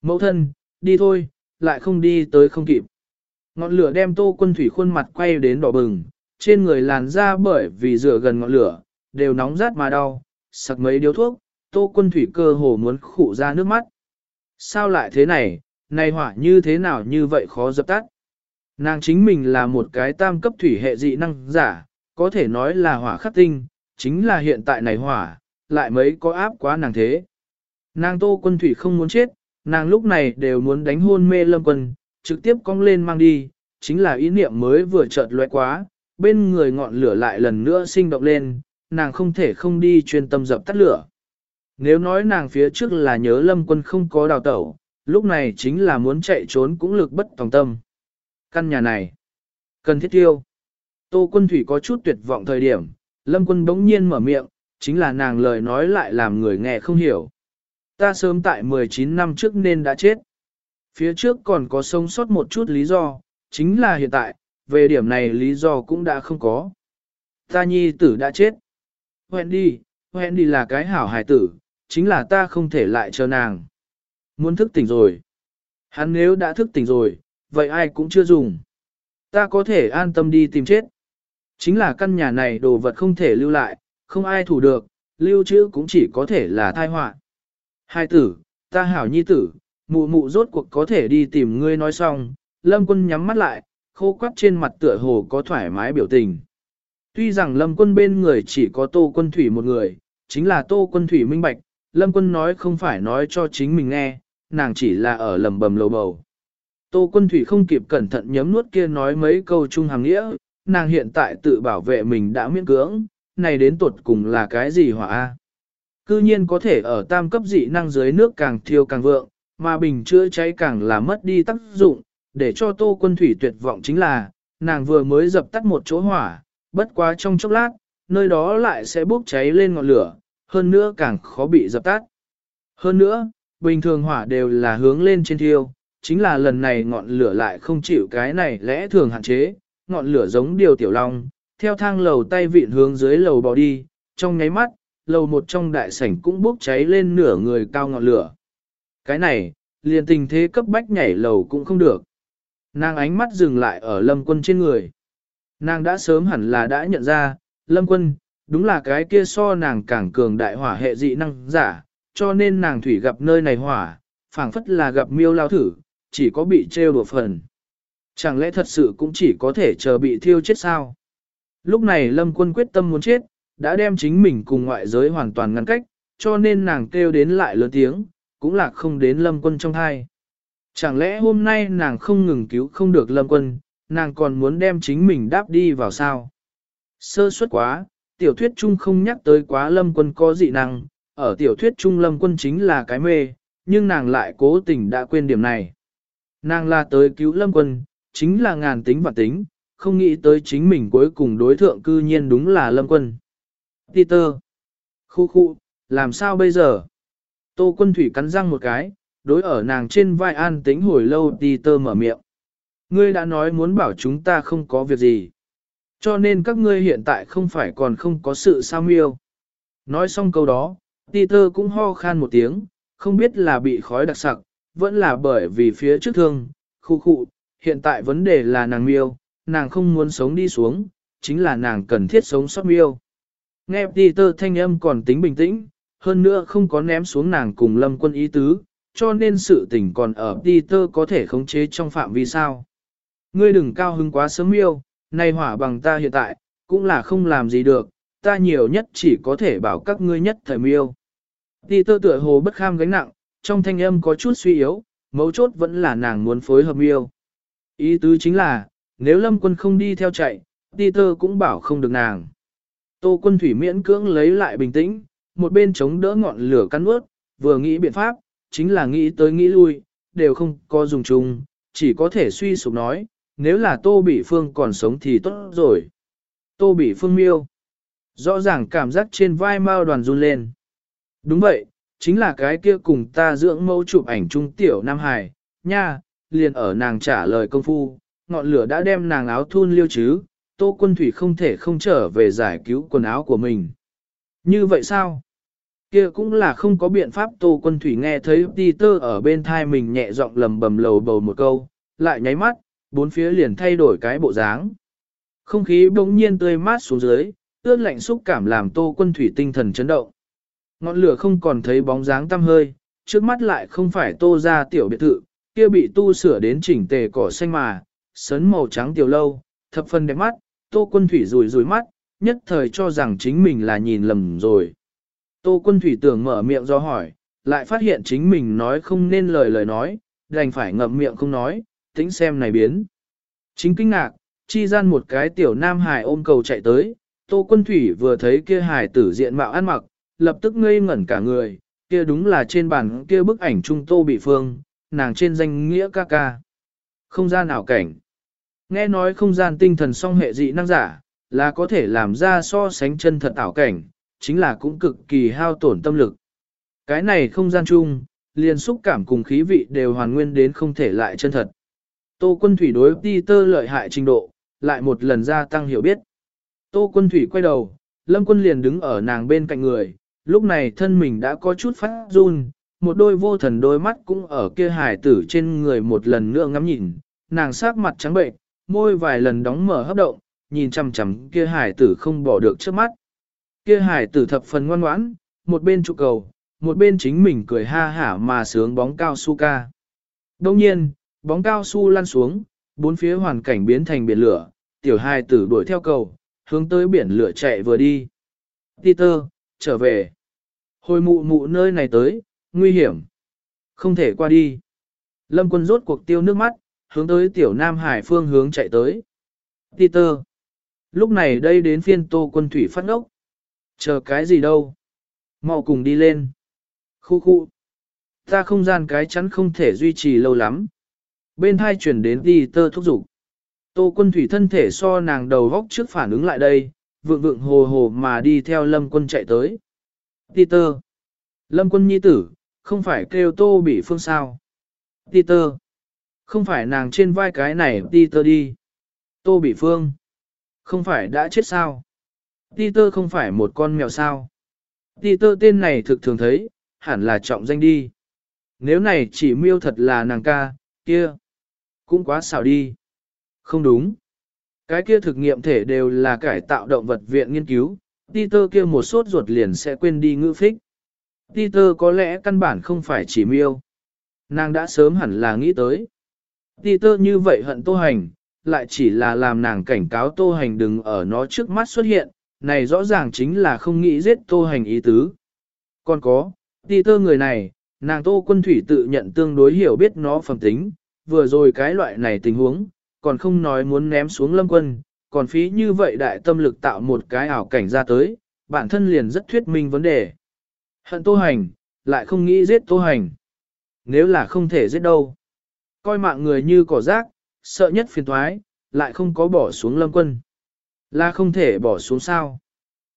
Mẫu thân, đi thôi, lại không đi tới không kịp. Ngọn lửa đem tô quân thủy khuôn mặt quay đến đỏ bừng, trên người làn da bởi vì rửa gần ngọn lửa, đều nóng rát mà đau, sặc mấy điếu thuốc, tô quân thủy cơ hồ muốn khụ ra nước mắt. Sao lại thế này, này hỏa như thế nào như vậy khó dập tắt? Nàng chính mình là một cái tam cấp thủy hệ dị năng giả, có thể nói là hỏa khắc tinh, chính là hiện tại này hỏa, lại mấy có áp quá nàng thế. Nàng tô quân thủy không muốn chết, nàng lúc này đều muốn đánh hôn mê lâm quân, trực tiếp cong lên mang đi, chính là ý niệm mới vừa chợt lóe quá, bên người ngọn lửa lại lần nữa sinh động lên, nàng không thể không đi chuyên tâm dập tắt lửa. Nếu nói nàng phía trước là nhớ lâm quân không có đào tẩu, lúc này chính là muốn chạy trốn cũng lực bất tòng tâm. Căn nhà này, cần thiết tiêu. Tô quân thủy có chút tuyệt vọng thời điểm, lâm quân bỗng nhiên mở miệng, chính là nàng lời nói lại làm người nghe không hiểu. Ta sớm tại 19 năm trước nên đã chết. Phía trước còn có sống sót một chút lý do, chính là hiện tại, về điểm này lý do cũng đã không có. Ta nhi tử đã chết. Wendy, Wendy là cái hảo hài tử, chính là ta không thể lại chờ nàng. Muốn thức tỉnh rồi. Hắn nếu đã thức tỉnh rồi, vậy ai cũng chưa dùng. Ta có thể an tâm đi tìm chết. Chính là căn nhà này đồ vật không thể lưu lại, không ai thủ được, lưu trữ cũng chỉ có thể là thai họa. Hai tử, ta hảo nhi tử, mụ mụ rốt cuộc có thể đi tìm ngươi nói xong, lâm quân nhắm mắt lại, khô quắt trên mặt tựa hồ có thoải mái biểu tình. Tuy rằng lâm quân bên người chỉ có tô quân thủy một người, chính là tô quân thủy minh bạch, lâm quân nói không phải nói cho chính mình nghe, nàng chỉ là ở lầm bầm lầu bầu. Tô quân thủy không kịp cẩn thận nhấm nuốt kia nói mấy câu chung hàng nghĩa, nàng hiện tại tự bảo vệ mình đã miễn cưỡng, này đến tuột cùng là cái gì hỏa a? Cư nhiên có thể ở tam cấp dị năng dưới nước càng thiêu càng vượng, mà bình chữa cháy càng là mất đi tác dụng, để cho tô quân thủy tuyệt vọng chính là, nàng vừa mới dập tắt một chỗ hỏa, bất quá trong chốc lát, nơi đó lại sẽ bốc cháy lên ngọn lửa, hơn nữa càng khó bị dập tắt. Hơn nữa, bình thường hỏa đều là hướng lên trên thiêu, chính là lần này ngọn lửa lại không chịu cái này lẽ thường hạn chế, ngọn lửa giống điều tiểu long, theo thang lầu tay vịn hướng dưới lầu bò đi, trong nháy mắt, lầu một trong đại sảnh cũng bốc cháy lên nửa người cao ngọn lửa. Cái này, liền tình thế cấp bách nhảy lầu cũng không được. Nàng ánh mắt dừng lại ở lâm quân trên người. Nàng đã sớm hẳn là đã nhận ra, lâm quân, đúng là cái kia so nàng càng cường đại hỏa hệ dị năng giả, cho nên nàng thủy gặp nơi này hỏa, phảng phất là gặp miêu lao thử, chỉ có bị trêu đùa phần. Chẳng lẽ thật sự cũng chỉ có thể chờ bị thiêu chết sao? Lúc này lâm quân quyết tâm muốn chết, đã đem chính mình cùng ngoại giới hoàn toàn ngăn cách, cho nên nàng kêu đến lại lớn tiếng, cũng là không đến lâm quân trong thai. Chẳng lẽ hôm nay nàng không ngừng cứu không được lâm quân, nàng còn muốn đem chính mình đáp đi vào sao? Sơ suất quá, tiểu thuyết chung không nhắc tới quá lâm quân có dị năng, ở tiểu thuyết chung lâm quân chính là cái mê, nhưng nàng lại cố tình đã quên điểm này. Nàng là tới cứu lâm quân, chính là ngàn tính và tính, không nghĩ tới chính mình cuối cùng đối thượng cư nhiên đúng là lâm quân. Peter. Khu khu, làm sao bây giờ? Tô quân thủy cắn răng một cái, đối ở nàng trên vai an tính hồi lâu Peter mở miệng. Ngươi đã nói muốn bảo chúng ta không có việc gì. Cho nên các ngươi hiện tại không phải còn không có sự sao miêu. Nói xong câu đó, Peter cũng ho khan một tiếng, không biết là bị khói đặc sặc, vẫn là bởi vì phía trước thương, khu khu, hiện tại vấn đề là nàng miêu, nàng không muốn sống đi xuống, chính là nàng cần thiết sống sót miêu. Nghe Peter thanh âm còn tính bình tĩnh, hơn nữa không có ném xuống nàng cùng lâm quân ý tứ, cho nên sự tình còn ở Peter có thể khống chế trong phạm vi sao. Ngươi đừng cao hứng quá sớm yêu, nay hỏa bằng ta hiện tại, cũng là không làm gì được, ta nhiều nhất chỉ có thể bảo các ngươi nhất thời miêu. Peter tựa hồ bất kham gánh nặng, trong thanh âm có chút suy yếu, mấu chốt vẫn là nàng muốn phối hợp miêu. Ý tứ chính là, nếu lâm quân không đi theo chạy, Peter cũng bảo không được nàng. Tô quân thủy miễn cưỡng lấy lại bình tĩnh, một bên chống đỡ ngọn lửa cắn ướt, vừa nghĩ biện pháp, chính là nghĩ tới nghĩ lui, đều không có dùng chung, chỉ có thể suy sụp nói, nếu là Tô Bỉ Phương còn sống thì tốt rồi. Tô Bỉ Phương miêu. Rõ ràng cảm giác trên vai mao đoàn run lên. Đúng vậy, chính là cái kia cùng ta dưỡng mẫu chụp ảnh trung tiểu Nam Hải, nha, liền ở nàng trả lời công phu, ngọn lửa đã đem nàng áo thun liêu chứ, Tô Quân Thủy không thể không trở về giải cứu quần áo của mình. Như vậy sao? Kia cũng là không có biện pháp Tô Quân Thủy nghe thấy Peter ở bên thai mình nhẹ giọng lầm bầm lầu bầu một câu, lại nháy mắt, bốn phía liền thay đổi cái bộ dáng. Không khí bỗng nhiên tươi mát xuống dưới, ướt lạnh xúc cảm làm Tô Quân Thủy tinh thần chấn động. Ngọn lửa không còn thấy bóng dáng tăm hơi, trước mắt lại không phải Tô ra tiểu biệt thự, kia bị tu sửa đến chỉnh tề cỏ xanh mà, sấn màu trắng tiểu lâu, thập phần đẹp mắt, Tô Quân Thủy rùi rùi mắt, nhất thời cho rằng chính mình là nhìn lầm rồi. Tô Quân Thủy tưởng mở miệng do hỏi, lại phát hiện chính mình nói không nên lời lời nói, đành phải ngậm miệng không nói, tính xem này biến. Chính kinh ngạc, chi gian một cái tiểu nam Hải ôm cầu chạy tới, Tô Quân Thủy vừa thấy kia Hải tử diện mạo ăn mặc, lập tức ngây ngẩn cả người, kia đúng là trên bàn kia bức ảnh trung Tô Bị Phương, nàng trên danh nghĩa ca ca. Không gian ảo cảnh. Nghe nói không gian tinh thần song hệ dị năng giả, là có thể làm ra so sánh chân thật ảo cảnh, chính là cũng cực kỳ hao tổn tâm lực. Cái này không gian chung, liền xúc cảm cùng khí vị đều hoàn nguyên đến không thể lại chân thật. Tô quân thủy đối Peter lợi hại trình độ, lại một lần gia tăng hiểu biết. Tô quân thủy quay đầu, lâm quân liền đứng ở nàng bên cạnh người, lúc này thân mình đã có chút phát run, một đôi vô thần đôi mắt cũng ở kia hải tử trên người một lần nữa ngắm nhìn, nàng sắc mặt trắng bệnh, môi vài lần đóng mở hấp động, nhìn chằm chằm kia hải tử không bỏ được trước mắt. Kia hải tử thập phần ngoan ngoãn, một bên trụ cầu, một bên chính mình cười ha hả mà sướng bóng cao su ca. Đông nhiên, bóng cao su lăn xuống, bốn phía hoàn cảnh biến thành biển lửa, tiểu hài tử đuổi theo cầu, hướng tới biển lửa chạy vừa đi. Peter, trở về. Hồi mụ mụ nơi này tới, nguy hiểm. Không thể qua đi. Lâm quân rốt cuộc tiêu nước mắt, hướng tới tiểu Nam Hải phương hướng chạy tới. Peter. Lúc này đây đến phiên tô quân thủy phát ngốc. Chờ cái gì đâu. mau cùng đi lên. Khu khu. Ta không gian cái chắn không thể duy trì lâu lắm. Bên hai chuyển đến Peter thúc giục. Tô quân thủy thân thể so nàng đầu góc trước phản ứng lại đây, vượng vượng hồ hồ mà đi theo lâm quân chạy tới. Peter. Lâm quân nhi tử, không phải kêu tô bị phương sao. Peter. Không phải nàng trên vai cái này Peter đi. Tô bị phương. Không phải đã chết sao? Peter không phải một con mèo sao? Peter tên này thực thường thấy, hẳn là trọng danh đi. Nếu này chỉ miêu thật là nàng ca, kia. Cũng quá xảo đi. Không đúng. Cái kia thực nghiệm thể đều là cải tạo động vật viện nghiên cứu, Peter kia một sốt ruột liền sẽ quên đi ngữ phích. Peter có lẽ căn bản không phải chỉ miêu. Nàng đã sớm hẳn là nghĩ tới. Peter như vậy hận tô hành, lại chỉ là làm nàng cảnh cáo tô hành đừng ở nó trước mắt xuất hiện, này rõ ràng chính là không nghĩ giết tô hành ý tứ. Còn có, đi tơ người này, nàng tô quân thủy tự nhận tương đối hiểu biết nó phẩm tính, vừa rồi cái loại này tình huống, còn không nói muốn ném xuống lâm quân, còn phí như vậy đại tâm lực tạo một cái ảo cảnh ra tới, bản thân liền rất thuyết minh vấn đề. Hận tô hành, lại không nghĩ giết tô hành. Nếu là không thể giết đâu. Coi mạng người như cỏ rác, sợ nhất phiền thoái, lại không có bỏ xuống lâm quân. Là không thể bỏ xuống sao.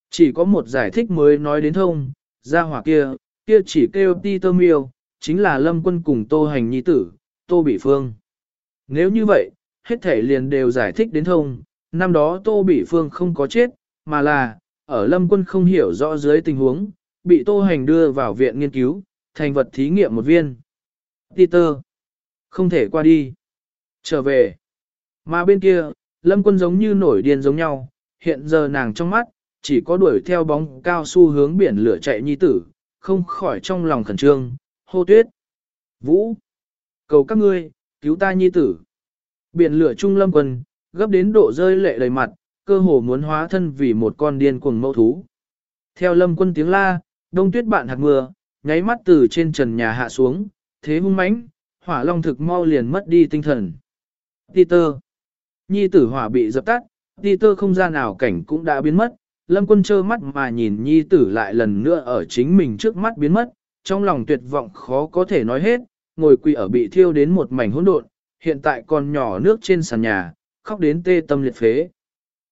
Chỉ có một giải thích mới nói đến thông, ra hỏa kia, kia chỉ kêu ti tơ miêu, chính là lâm quân cùng tô hành nhi tử, tô bị phương. Nếu như vậy, hết thể liền đều giải thích đến thông, năm đó tô bị phương không có chết, mà là, ở lâm quân không hiểu rõ dưới tình huống, bị tô hành đưa vào viện nghiên cứu, thành vật thí nghiệm một viên. Peter, không thể qua đi. Trở về. Mà bên kia, lâm quân giống như nổi điên giống nhau, hiện giờ nàng trong mắt, chỉ có đuổi theo bóng cao su hướng biển lửa chạy nhi tử, không khỏi trong lòng khẩn trương, hô tuyết. Vũ! Cầu các ngươi, cứu ta nhi tử. Biển lửa trung lâm quân, gấp đến độ rơi lệ đầy mặt, cơ hồ muốn hóa thân vì một con điên cuồng mẫu thú. Theo lâm quân tiếng la, đông tuyết bạn hạt mưa, nháy mắt từ trên trần nhà hạ xuống, thế hung mãnh, hỏa long thực mau liền mất đi tinh thần. Peter. Nhi tử hỏa bị dập tắt, Peter không gian nào cảnh cũng đã biến mất, lâm quân trơ mắt mà nhìn nhi tử lại lần nữa ở chính mình trước mắt biến mất, trong lòng tuyệt vọng khó có thể nói hết, ngồi quỳ ở bị thiêu đến một mảnh hỗn độn, hiện tại còn nhỏ nước trên sàn nhà, khóc đến tê tâm liệt phế.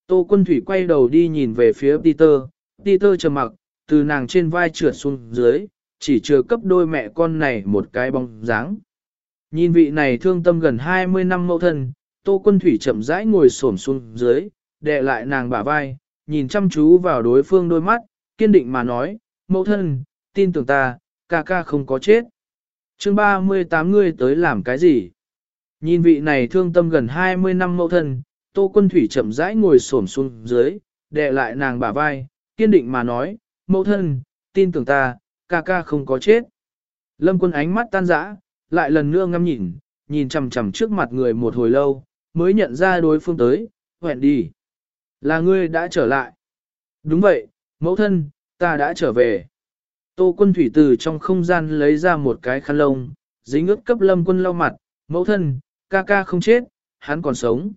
Tô quân thủy quay đầu đi nhìn về phía Peter, Peter trầm mặc, từ nàng trên vai trượt xuống dưới, chỉ chưa cấp đôi mẹ con này một cái bóng dáng. Nhìn vị này thương tâm gần 20 năm mẫu thân, Tô Quân Thủy chậm rãi ngồi xổm xuống dưới, đè lại nàng bả vai, nhìn chăm chú vào đối phương đôi mắt, kiên định mà nói, mẫu thân, tin tưởng ta, ca ca không có chết. chương 38 ngươi tới làm cái gì? Nhìn vị này thương tâm gần 20 năm mẫu thân, Tô Quân Thủy chậm rãi ngồi xổm xuống dưới, đè lại nàng bả vai, kiên định mà nói, mẫu thân, tin tưởng ta, ca ca không có chết. Lâm quân ánh mắt tan rã, lại lần nữa ngắm nhìn, nhìn chằm chằm trước mặt người một hồi lâu, mới nhận ra đối phương tới, hoẹn đi. Là ngươi đã trở lại. Đúng vậy, mẫu thân, ta đã trở về. Tô quân thủy từ trong không gian lấy ra một cái khăn lông, dính ướt cấp lâm quân lau mặt, mẫu thân, ca ca không chết, hắn còn sống.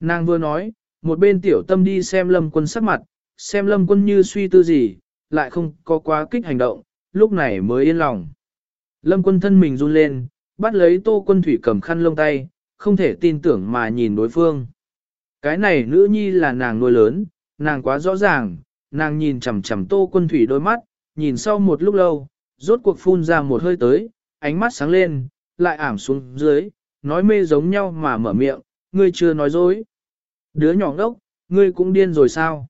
Nàng vừa nói, một bên tiểu tâm đi xem lâm quân sắc mặt, xem lâm quân như suy tư gì, lại không có quá kích hành động, lúc này mới yên lòng. Lâm quân thân mình run lên, bắt lấy tô quân thủy cầm khăn lông tay, không thể tin tưởng mà nhìn đối phương. Cái này nữ nhi là nàng nuôi lớn, nàng quá rõ ràng, nàng nhìn chằm chằm tô quân thủy đôi mắt, nhìn sau một lúc lâu, rốt cuộc phun ra một hơi tới, ánh mắt sáng lên, lại ảm xuống dưới, nói mê giống nhau mà mở miệng, ngươi chưa nói dối. Đứa nhỏ ngốc, ngươi cũng điên rồi sao?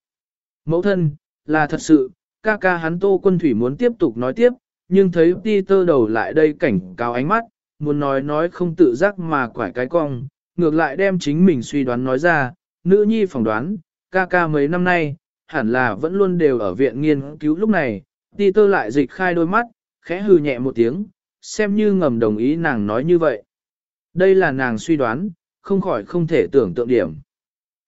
Mẫu thân, là thật sự, ca ca hắn tô quân thủy muốn tiếp tục nói tiếp, nhưng thấy Peter đầu lại đây cảnh cáo ánh mắt, muốn nói nói không tự giác mà quải cái cong, ngược lại đem chính mình suy đoán nói ra, nữ nhi phỏng đoán, ca ca mấy năm nay, hẳn là vẫn luôn đều ở viện nghiên cứu lúc này, Ti Tơ lại dịch khai đôi mắt, khẽ hừ nhẹ một tiếng, xem như ngầm đồng ý nàng nói như vậy. Đây là nàng suy đoán, không khỏi không thể tưởng tượng điểm.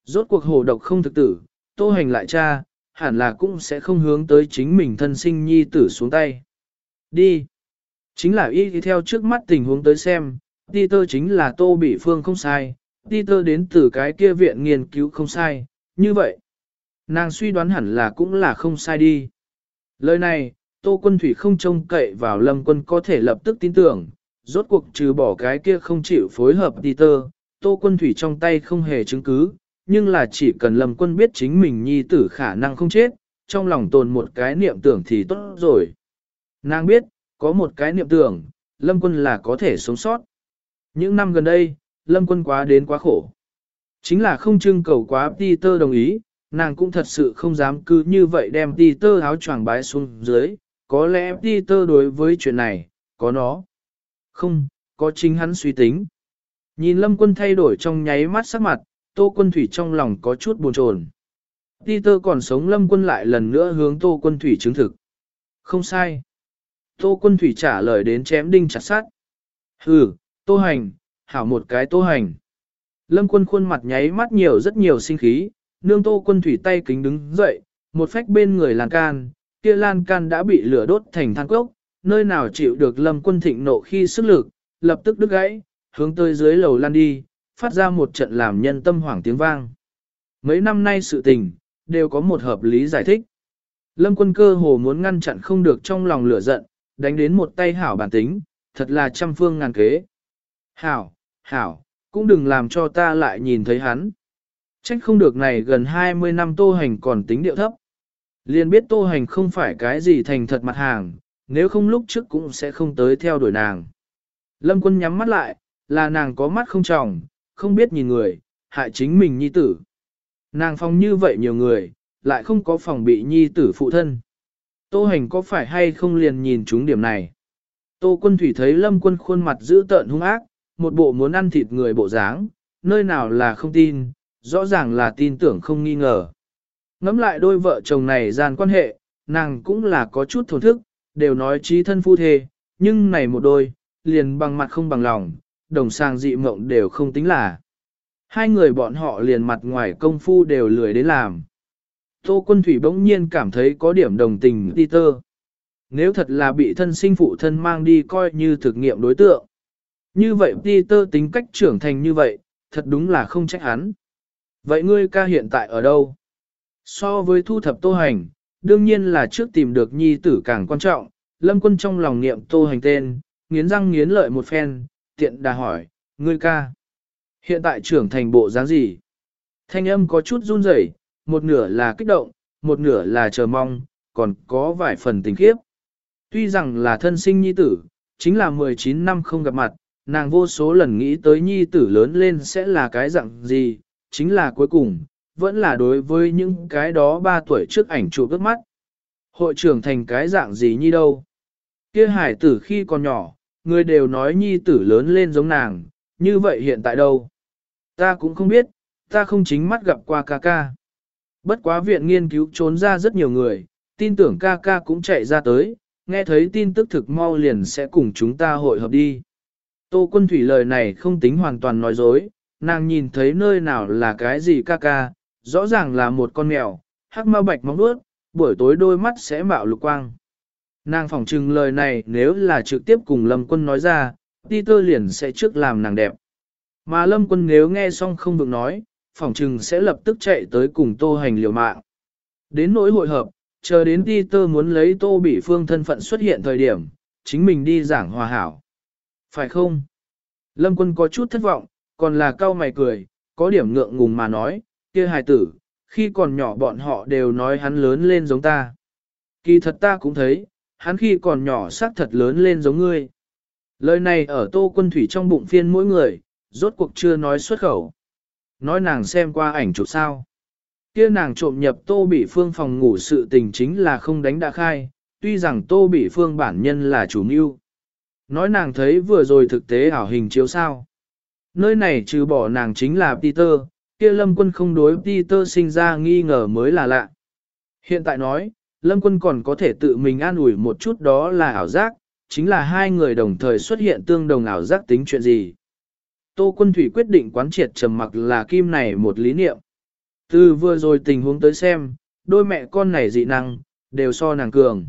Rốt cuộc hồ độc không thực tử, tô hành lại cha, hẳn là cũng sẽ không hướng tới chính mình thân sinh nhi tử xuống tay. Đi. Chính là y theo trước mắt tình huống tới xem, Peter chính là tô bị phương không sai, Peter đến từ cái kia viện nghiên cứu không sai, như vậy. Nàng suy đoán hẳn là cũng là không sai đi. Lời này, tô quân thủy không trông cậy vào lâm quân có thể lập tức tin tưởng, rốt cuộc trừ bỏ cái kia không chịu phối hợp Peter, tô quân thủy trong tay không hề chứng cứ, nhưng là chỉ cần lâm quân biết chính mình nhi tử khả năng không chết, trong lòng tồn một cái niệm tưởng thì tốt rồi. Nàng biết, có một cái niệm tưởng, lâm quân là có thể sống sót. Những năm gần đây, lâm quân quá đến quá khổ. Chính là không trưng cầu quá Peter đồng ý, nàng cũng thật sự không dám cứ như vậy đem Peter áo choàng bái xuống dưới, có lẽ Peter đối với chuyện này, có nó. Không, có chính hắn suy tính. Nhìn lâm quân thay đổi trong nháy mắt sắc mặt, Tô Quân Thủy trong lòng có chút buồn chồn. Peter còn sống Lâm Quân lại lần nữa hướng Tô Quân Thủy chứng thực. Không sai. Tô Quân Thủy trả lời đến chém đinh chặt sát. Hừ, Tô Hành, hảo một cái Tô Hành. Lâm Quân khuôn mặt nháy mắt nhiều rất nhiều sinh khí, nương Tô Quân Thủy tay kính đứng dậy, một phách bên người lan can, kia lan can đã bị lửa đốt thành than cốc, nơi nào chịu được Lâm Quân thịnh nộ khi sức lực, lập tức đứt gãy, hướng tới dưới lầu lan đi, phát ra một trận làm nhân tâm hoảng tiếng vang. Mấy năm nay sự tình, đều có một hợp lý giải thích. Lâm quân cơ hồ muốn ngăn chặn không được trong lòng lửa giận, đánh đến một tay hảo bản tính, thật là trăm phương ngàn kế. Hảo, hảo, cũng đừng làm cho ta lại nhìn thấy hắn. Trách không được này gần 20 năm tô hành còn tính điệu thấp. Liên biết tô hành không phải cái gì thành thật mặt hàng, nếu không lúc trước cũng sẽ không tới theo đuổi nàng. Lâm quân nhắm mắt lại, là nàng có mắt không tròng, không biết nhìn người, hại chính mình nhi tử. Nàng phong như vậy nhiều người, lại không có phòng bị nhi tử phụ thân. Tô hành có phải hay không liền nhìn chúng điểm này. Tô quân thủy thấy lâm quân khuôn mặt dữ tợn hung ác, một bộ muốn ăn thịt người bộ dáng, nơi nào là không tin, rõ ràng là tin tưởng không nghi ngờ. Ngắm lại đôi vợ chồng này gian quan hệ, nàng cũng là có chút thổn thức, đều nói trí thân phu thê, nhưng này một đôi, liền bằng mặt không bằng lòng, đồng sang dị mộng đều không tính là. Hai người bọn họ liền mặt ngoài công phu đều lười đến làm. Tô quân thủy bỗng nhiên cảm thấy có điểm đồng tình Peter. Nếu thật là bị thân sinh phụ thân mang đi coi như thực nghiệm đối tượng. Như vậy Peter tính cách trưởng thành như vậy, thật đúng là không trách hắn. Vậy ngươi ca hiện tại ở đâu? So với thu thập tô hành, đương nhiên là trước tìm được nhi tử càng quan trọng, lâm quân trong lòng niệm tô hành tên, nghiến răng nghiến lợi một phen, tiện đà hỏi, ngươi ca. Hiện tại trưởng thành bộ dáng gì? Thanh âm có chút run rẩy, một nửa là kích động, một nửa là chờ mong, còn có vài phần tình khiếp. Tuy rằng là thân sinh nhi tử, chính là 19 năm không gặp mặt, nàng vô số lần nghĩ tới nhi tử lớn lên sẽ là cái dạng gì, chính là cuối cùng, vẫn là đối với những cái đó 3 tuổi trước ảnh chụp ước mắt. Hội trưởng thành cái dạng gì nhi đâu. kia hải tử khi còn nhỏ, người đều nói nhi tử lớn lên giống nàng, như vậy hiện tại đâu? Ta cũng không biết, ta không chính mắt gặp qua ca ca. Bất quá viện nghiên cứu trốn ra rất nhiều người, tin tưởng ca ca cũng chạy ra tới, nghe thấy tin tức thực mau liền sẽ cùng chúng ta hội hợp đi. Tô quân thủy lời này không tính hoàn toàn nói dối, nàng nhìn thấy nơi nào là cái gì ca ca, rõ ràng là một con mèo, hắc ma bạch móng vuốt, buổi tối đôi mắt sẽ mạo lục quang. Nàng phỏng trừng lời này nếu là trực tiếp cùng Lâm Quân nói ra, Peter liền sẽ trước làm nàng đẹp. Mà Lâm Quân nếu nghe xong không được nói, phỏng trừng sẽ lập tức chạy tới cùng Tô Hành liều mạng. Đến nỗi hội hợp, chờ đến Peter muốn lấy Tô bị Phương thân phận xuất hiện thời điểm, chính mình đi giảng hòa hảo. Phải không? Lâm Quân có chút thất vọng, còn là cao mày cười, có điểm ngượng ngùng mà nói, kia hài tử, khi còn nhỏ bọn họ đều nói hắn lớn lên giống ta. Kỳ thật ta cũng thấy, hắn khi còn nhỏ xác thật lớn lên giống ngươi. Lời này ở tô quân thủy trong bụng phiên mỗi người, rốt cuộc chưa nói xuất khẩu. Nói nàng xem qua ảnh chụp sao. Kia nàng trộm nhập tô bị phương phòng ngủ sự tình chính là không đánh đã khai, tuy rằng tô bị phương bản nhân là chủ mưu. Nói nàng thấy vừa rồi thực tế ảo hình chiếu sao. Nơi này trừ bỏ nàng chính là Peter, kia lâm quân không đối Peter sinh ra nghi ngờ mới là lạ. Hiện tại nói, lâm quân còn có thể tự mình an ủi một chút đó là ảo giác, chính là hai người đồng thời xuất hiện tương đồng ảo giác tính chuyện gì. Tô quân thủy quyết định quán triệt trầm mặc là kim này một lý niệm. Từ vừa rồi tình huống tới xem, đôi mẹ con này dị năng, đều so nàng cường.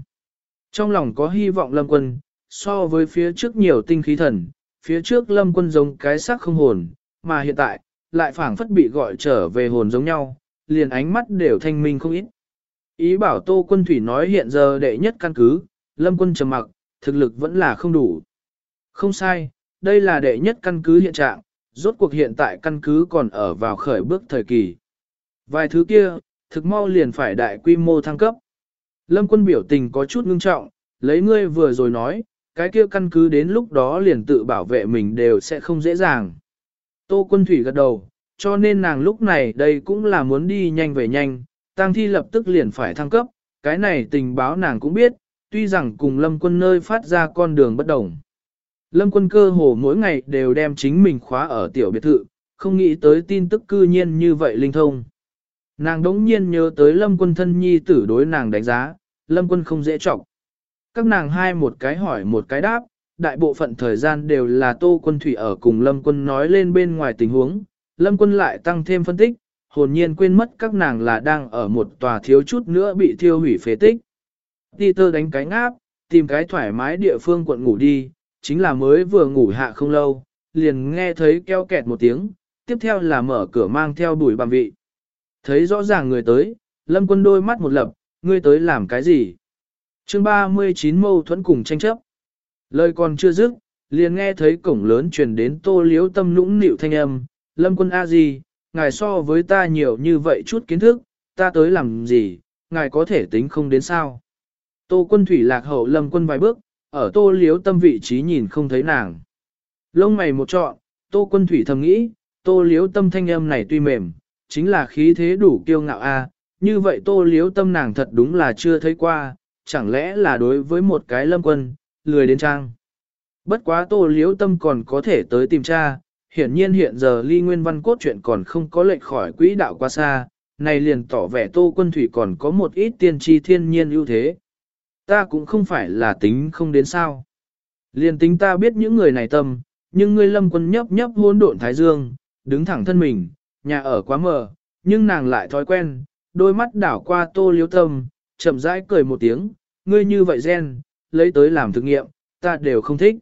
Trong lòng có hy vọng lâm quân, so với phía trước nhiều tinh khí thần, phía trước lâm quân giống cái xác không hồn, mà hiện tại, lại phảng phất bị gọi trở về hồn giống nhau, liền ánh mắt đều thanh minh không ít. Ý bảo Tô Quân Thủy nói hiện giờ đệ nhất căn cứ, lâm quân trầm mặc, thực lực vẫn là không đủ. Không sai, đây là đệ nhất căn cứ hiện trạng, rốt cuộc hiện tại căn cứ còn ở vào khởi bước thời kỳ. Vài thứ kia, thực mau liền phải đại quy mô thăng cấp. Lâm quân biểu tình có chút ngưng trọng, lấy ngươi vừa rồi nói, cái kia căn cứ đến lúc đó liền tự bảo vệ mình đều sẽ không dễ dàng. Tô quân thủy gật đầu, cho nên nàng lúc này đây cũng là muốn đi nhanh về nhanh, tăng thi lập tức liền phải thăng cấp, cái này tình báo nàng cũng biết, tuy rằng cùng lâm quân nơi phát ra con đường bất đồng. Lâm quân cơ hồ mỗi ngày đều đem chính mình khóa ở tiểu biệt thự, không nghĩ tới tin tức cư nhiên như vậy linh thông. Nàng đống nhiên nhớ tới lâm quân thân nhi tử đối nàng đánh giá, lâm quân không dễ trọng. Các nàng hai một cái hỏi một cái đáp, đại bộ phận thời gian đều là tô quân thủy ở cùng lâm quân nói lên bên ngoài tình huống, lâm quân lại tăng thêm phân tích, hồn nhiên quên mất các nàng là đang ở một tòa thiếu chút nữa bị thiêu hủy phế tích. Peter đánh cái ngáp, tìm cái thoải mái địa phương quận ngủ đi, chính là mới vừa ngủ hạ không lâu, liền nghe thấy keo kẹt một tiếng, tiếp theo là mở cửa mang theo đuổi bằng vị. Thấy rõ ràng người tới, lâm quân đôi mắt một lập, ngươi tới làm cái gì? chương 39 mâu thuẫn cùng tranh chấp. Lời còn chưa dứt, liền nghe thấy cổng lớn truyền đến tô liếu tâm nũng nịu thanh âm, lâm quân a gì, ngài so với ta nhiều như vậy chút kiến thức, ta tới làm gì, ngài có thể tính không đến sao. Tô quân thủy lạc hậu lâm quân vài bước, ở tô liếu tâm vị trí nhìn không thấy nàng. Lông mày một trọn, tô quân thủy thầm nghĩ, tô liếu tâm thanh âm này tuy mềm, chính là khí thế đủ kiêu ngạo a. như vậy tô liếu tâm nàng thật đúng là chưa thấy qua, chẳng lẽ là đối với một cái lâm quân, lười đến trang. Bất quá tô liếu tâm còn có thể tới tìm cha, hiển nhiên hiện giờ ly nguyên văn cốt truyện còn không có lệch khỏi quỹ đạo qua xa, này liền tỏ vẻ tô quân thủy còn có một ít tiên tri thiên nhiên ưu thế. Ta cũng không phải là tính không đến sao. Liền tính ta biết những người này tâm, nhưng ngươi lâm quân nhấp nhấp hôn độn thái dương, đứng thẳng thân mình, nhà ở quá mờ, nhưng nàng lại thói quen, đôi mắt đảo qua tô liếu tâm, chậm rãi cười một tiếng, ngươi như vậy gen, lấy tới làm thực nghiệm, ta đều không thích.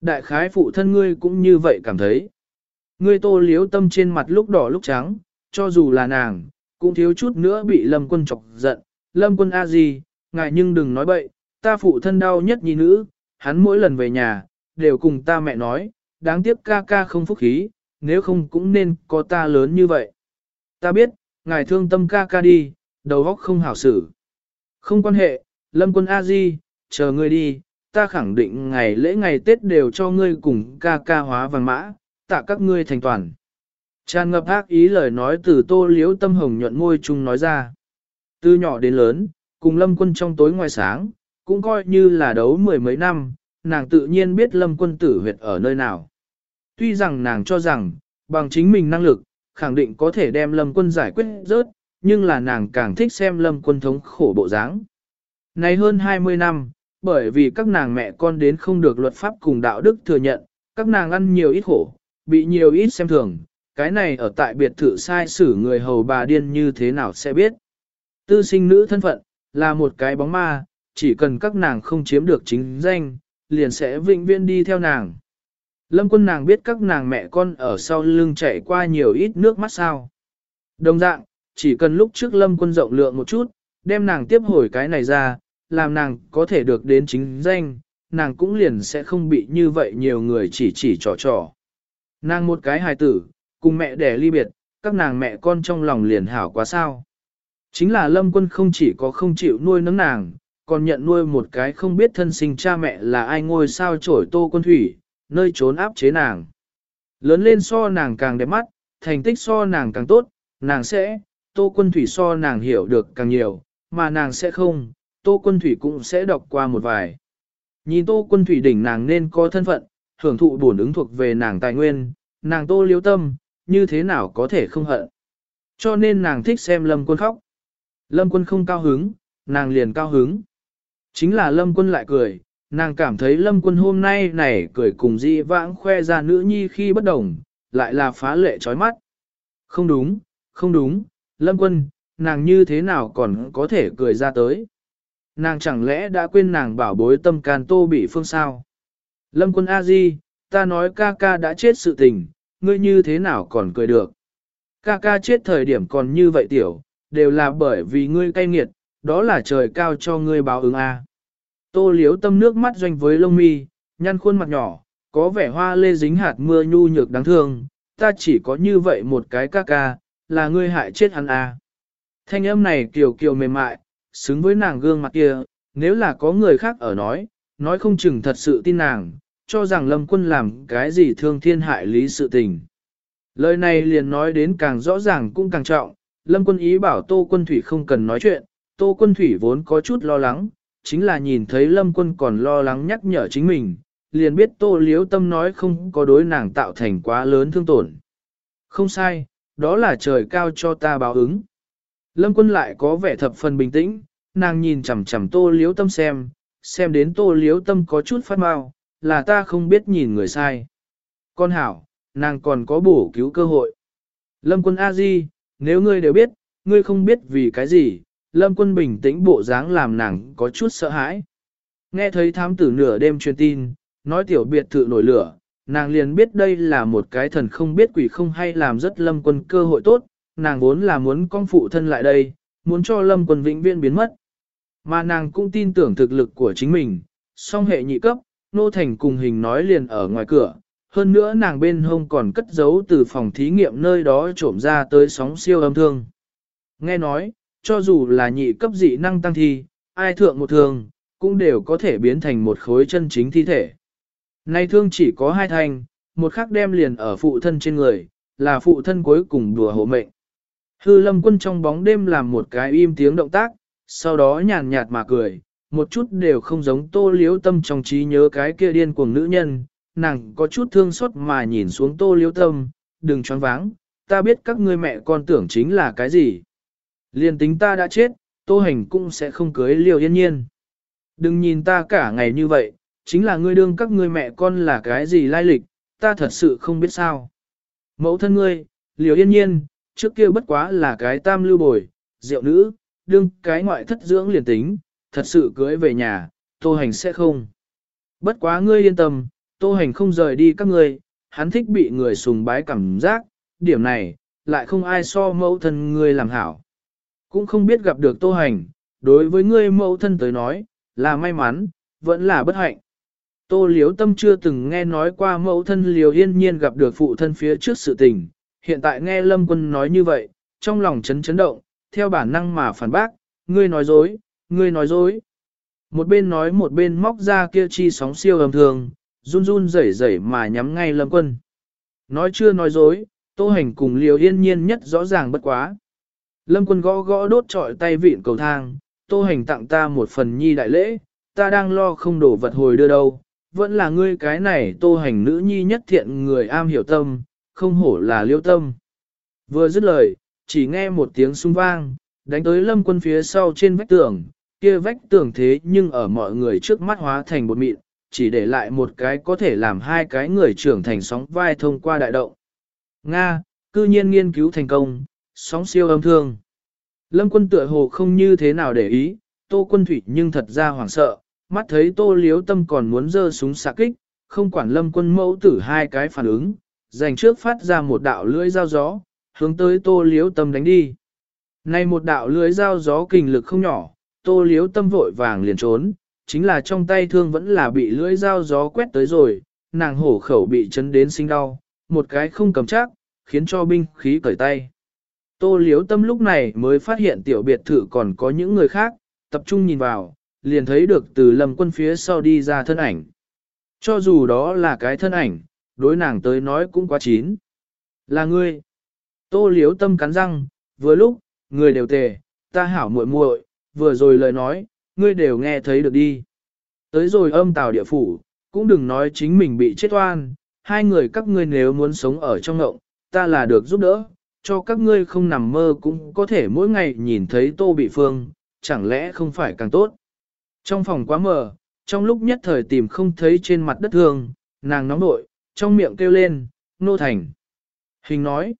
Đại khái phụ thân ngươi cũng như vậy cảm thấy. Ngươi tô liếu tâm trên mặt lúc đỏ lúc trắng, cho dù là nàng, Cũng thiếu chút nữa bị lâm quân chọc giận, lâm quân a gì, ngài nhưng đừng nói bậy, ta phụ thân đau nhất nhi nữ, hắn mỗi lần về nhà, đều cùng ta mẹ nói, đáng tiếc ca ca không phúc khí, nếu không cũng nên có ta lớn như vậy. Ta biết, ngài thương tâm ca ca đi, đầu óc không hảo xử. Không quan hệ, lâm quân a di, chờ ngươi đi, ta khẳng định ngày lễ ngày Tết đều cho ngươi cùng ca ca hóa vàng mã, tạ các ngươi thành toàn. Tràn ngập ác ý lời nói từ tô liếu tâm hồng nhuận ngôi chung nói ra. Từ nhỏ đến lớn, cùng lâm quân trong tối ngoài sáng, cũng coi như là đấu mười mấy năm, nàng tự nhiên biết lâm quân tử huyệt ở nơi nào. Tuy rằng nàng cho rằng, bằng chính mình năng lực, khẳng định có thể đem lâm quân giải quyết rớt, nhưng là nàng càng thích xem lâm quân thống khổ bộ dáng. Này hơn 20 năm, bởi vì các nàng mẹ con đến không được luật pháp cùng đạo đức thừa nhận, các nàng ăn nhiều ít khổ, bị nhiều ít xem thường, cái này ở tại biệt thự sai xử người hầu bà điên như thế nào sẽ biết. Tư sinh nữ thân phận, là một cái bóng ma, chỉ cần các nàng không chiếm được chính danh, liền sẽ vĩnh viễn đi theo nàng. Lâm quân nàng biết các nàng mẹ con ở sau lưng chạy qua nhiều ít nước mắt sao. Đồng dạng, chỉ cần lúc trước lâm quân rộng lượng một chút, đem nàng tiếp hồi cái này ra, làm nàng có thể được đến chính danh, nàng cũng liền sẽ không bị như vậy nhiều người chỉ chỉ trò trò. Nàng một cái hài tử, cùng mẹ đẻ ly biệt, các nàng mẹ con trong lòng liền hảo quá sao. Chính là lâm quân không chỉ có không chịu nuôi nấng nàng, còn nhận nuôi một cái không biết thân sinh cha mẹ là ai ngôi sao trổi tô quân thủy, nơi trốn áp chế nàng. Lớn lên so nàng càng đẹp mắt, thành tích so nàng càng tốt, nàng sẽ, tô quân thủy so nàng hiểu được càng nhiều, mà nàng sẽ không, tô quân thủy cũng sẽ đọc qua một vài. Nhìn tô quân thủy đỉnh nàng nên có thân phận, hưởng thụ bổn ứng thuộc về nàng tài nguyên, nàng tô liếu tâm, như thế nào có thể không hận. Cho nên nàng thích xem lâm quân khóc. Lâm quân không cao hứng, nàng liền cao hứng. Chính là lâm quân lại cười, nàng cảm thấy lâm quân hôm nay này cười cùng di vãng khoe ra nữ nhi khi bất đồng, lại là phá lệ trói mắt. Không đúng, không đúng, lâm quân, nàng như thế nào còn có thể cười ra tới. Nàng chẳng lẽ đã quên nàng bảo bối tâm can tô bị phương sao? Lâm quân A-di, ta nói ca ca đã chết sự tình, ngươi như thế nào còn cười được? Ca ca chết thời điểm còn như vậy tiểu, đều là bởi vì ngươi cay nghiệt, đó là trời cao cho ngươi báo ứng A. Tô liếu tâm nước mắt doanh với lông mi, nhăn khuôn mặt nhỏ, có vẻ hoa lê dính hạt mưa nhu nhược đáng thương, ta chỉ có như vậy một cái ca ca, là ngươi hại chết hắn A. Thanh âm này kiều kiều mềm mại, xứng với nàng gương mặt kia, nếu là có người khác ở nói, nói không chừng thật sự tin nàng, cho rằng lâm quân làm cái gì thương thiên hại lý sự tình. Lời này liền nói đến càng rõ ràng cũng càng trọng, lâm quân ý bảo tô quân thủy không cần nói chuyện, tô quân thủy vốn có chút lo lắng, chính là nhìn thấy lâm quân còn lo lắng nhắc nhở chính mình, liền biết tô liếu tâm nói không có đối nàng tạo thành quá lớn thương tổn. Không sai, đó là trời cao cho ta báo ứng. Lâm quân lại có vẻ thập phần bình tĩnh, nàng nhìn chằm chằm tô liếu tâm xem, xem đến tô liếu tâm có chút phát mau, là ta không biết nhìn người sai. Con hảo, nàng còn có bổ cứu cơ hội. Lâm quân A-di, nếu ngươi đều biết, ngươi không biết vì cái gì, lâm quân bình tĩnh bộ dáng làm nàng có chút sợ hãi. Nghe thấy thám tử nửa đêm truyền tin, nói tiểu biệt thự nổi lửa, nàng liền biết đây là một cái thần không biết quỷ không hay làm rất lâm quân cơ hội tốt, nàng vốn là muốn con phụ thân lại đây, muốn cho lâm quân vĩnh viễn biến mất. Mà nàng cũng tin tưởng thực lực của chính mình, song hệ nhị cấp, nô thành cùng hình nói liền ở ngoài cửa, hơn nữa nàng bên hông còn cất giấu từ phòng thí nghiệm nơi đó trộm ra tới sóng siêu âm thương. Nghe nói, cho dù là nhị cấp dị năng tăng thi, ai thượng một thương, cũng đều có thể biến thành một khối chân chính thi thể. Nay thương chỉ có hai thành, một khắc đem liền ở phụ thân trên người, là phụ thân cuối cùng đùa hộ mệnh. Hư lâm quân trong bóng đêm làm một cái im tiếng động tác, sau đó nhàn nhạt mà cười, một chút đều không giống tô liếu tâm trong trí nhớ cái kia điên cuồng nữ nhân, nàng có chút thương xót mà nhìn xuống tô liếu tâm, đừng choáng váng, ta biết các ngươi mẹ con tưởng chính là cái gì. Liên tính ta đã chết, tô hành cũng sẽ không cưới liều yên nhiên. Đừng nhìn ta cả ngày như vậy, chính là ngươi đương các ngươi mẹ con là cái gì lai lịch, ta thật sự không biết sao. Mẫu thân ngươi, liều yên nhiên, trước kia bất quá là cái tam lưu bồi, rượu nữ, đương cái ngoại thất dưỡng liền tính, thật sự cưới về nhà, tô hành sẽ không. Bất quá ngươi yên tâm, tô hành không rời đi các ngươi, hắn thích bị người sùng bái cảm giác, điểm này, lại không ai so mẫu thân ngươi làm hảo. Cũng không biết gặp được tô hành, đối với ngươi mẫu thân tới nói, là may mắn, vẫn là bất hạnh. Tô liếu tâm chưa từng nghe nói qua mẫu thân liều yên nhiên gặp được phụ thân phía trước sự tình, hiện tại nghe lâm quân nói như vậy, trong lòng chấn chấn động, theo bản năng mà phản bác, ngươi nói dối, ngươi nói dối. Một bên nói một bên móc ra kia chi sóng siêu âm thường, run run rẩy rẩy mà nhắm ngay lâm quân. Nói chưa nói dối, tô hành cùng liều yên nhiên nhất rõ ràng bất quá. Lâm quân gõ gõ đốt trọi tay vịn cầu thang, tô hành tặng ta một phần nhi đại lễ, ta đang lo không đổ vật hồi đưa đâu, vẫn là ngươi cái này tô hành nữ nhi nhất thiện người am hiểu tâm, không hổ là liêu tâm. Vừa dứt lời, chỉ nghe một tiếng sung vang, đánh tới lâm quân phía sau trên vách tường, kia vách tường thế nhưng ở mọi người trước mắt hóa thành bột mịn, chỉ để lại một cái có thể làm hai cái người trưởng thành sóng vai thông qua đại động. Nga, cư nhiên nghiên cứu thành công, sóng siêu âm thương. Lâm quân tựa hồ không như thế nào để ý, tô quân thủy nhưng thật ra hoảng sợ, mắt thấy tô liếu tâm còn muốn giơ súng xạ kích, không quản lâm quân mẫu tử hai cái phản ứng, dành trước phát ra một đạo lưỡi dao gió, hướng tới tô liếu tâm đánh đi. Này một đạo lưới dao gió kình lực không nhỏ, tô liếu tâm vội vàng liền trốn, chính là trong tay thương vẫn là bị lưỡi dao gió quét tới rồi, nàng hổ khẩu bị chấn đến sinh đau, một cái không cầm chắc, khiến cho binh khí cởi tay. Tô liếu tâm lúc này mới phát hiện tiểu biệt thự còn có những người khác, tập trung nhìn vào, liền thấy được từ lâm quân phía sau đi ra thân ảnh. Cho dù đó là cái thân ảnh, đối nàng tới nói cũng quá chín. Là ngươi. Tô liếu tâm cắn răng, vừa lúc, người đều tề, ta hảo muội muội, vừa rồi lời nói, ngươi đều nghe thấy được đi. Tới rồi âm tào địa phủ, cũng đừng nói chính mình bị chết oan, hai người các ngươi nếu muốn sống ở trong ngộng, ta là được giúp đỡ, cho các ngươi không nằm mơ cũng có thể mỗi ngày nhìn thấy tô bị phương, chẳng lẽ không phải càng tốt. Trong phòng quá mờ, trong lúc nhất thời tìm không thấy trên mặt đất thường, nàng nóng nội, trong miệng kêu lên, nô thành. Hình nói,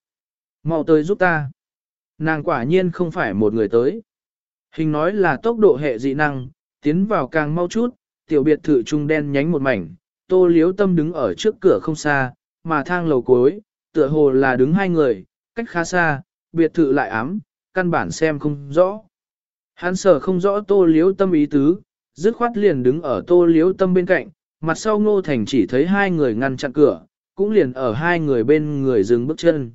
mau tới giúp ta. Nàng quả nhiên không phải một người tới. Hình nói là tốc độ hệ dị năng, tiến vào càng mau chút, tiểu biệt thự trung đen nhánh một mảnh, tô liếu tâm đứng ở trước cửa không xa, mà thang lầu cuối, tựa hồ là đứng hai người, cách khá xa, biệt thự lại ám, căn bản xem không rõ. Hắn sở không rõ tô liếu tâm ý tứ, dứt khoát liền đứng ở tô liếu tâm bên cạnh, mặt sau ngô thành chỉ thấy hai người ngăn chặn cửa, cũng liền ở hai người bên người dừng bước chân.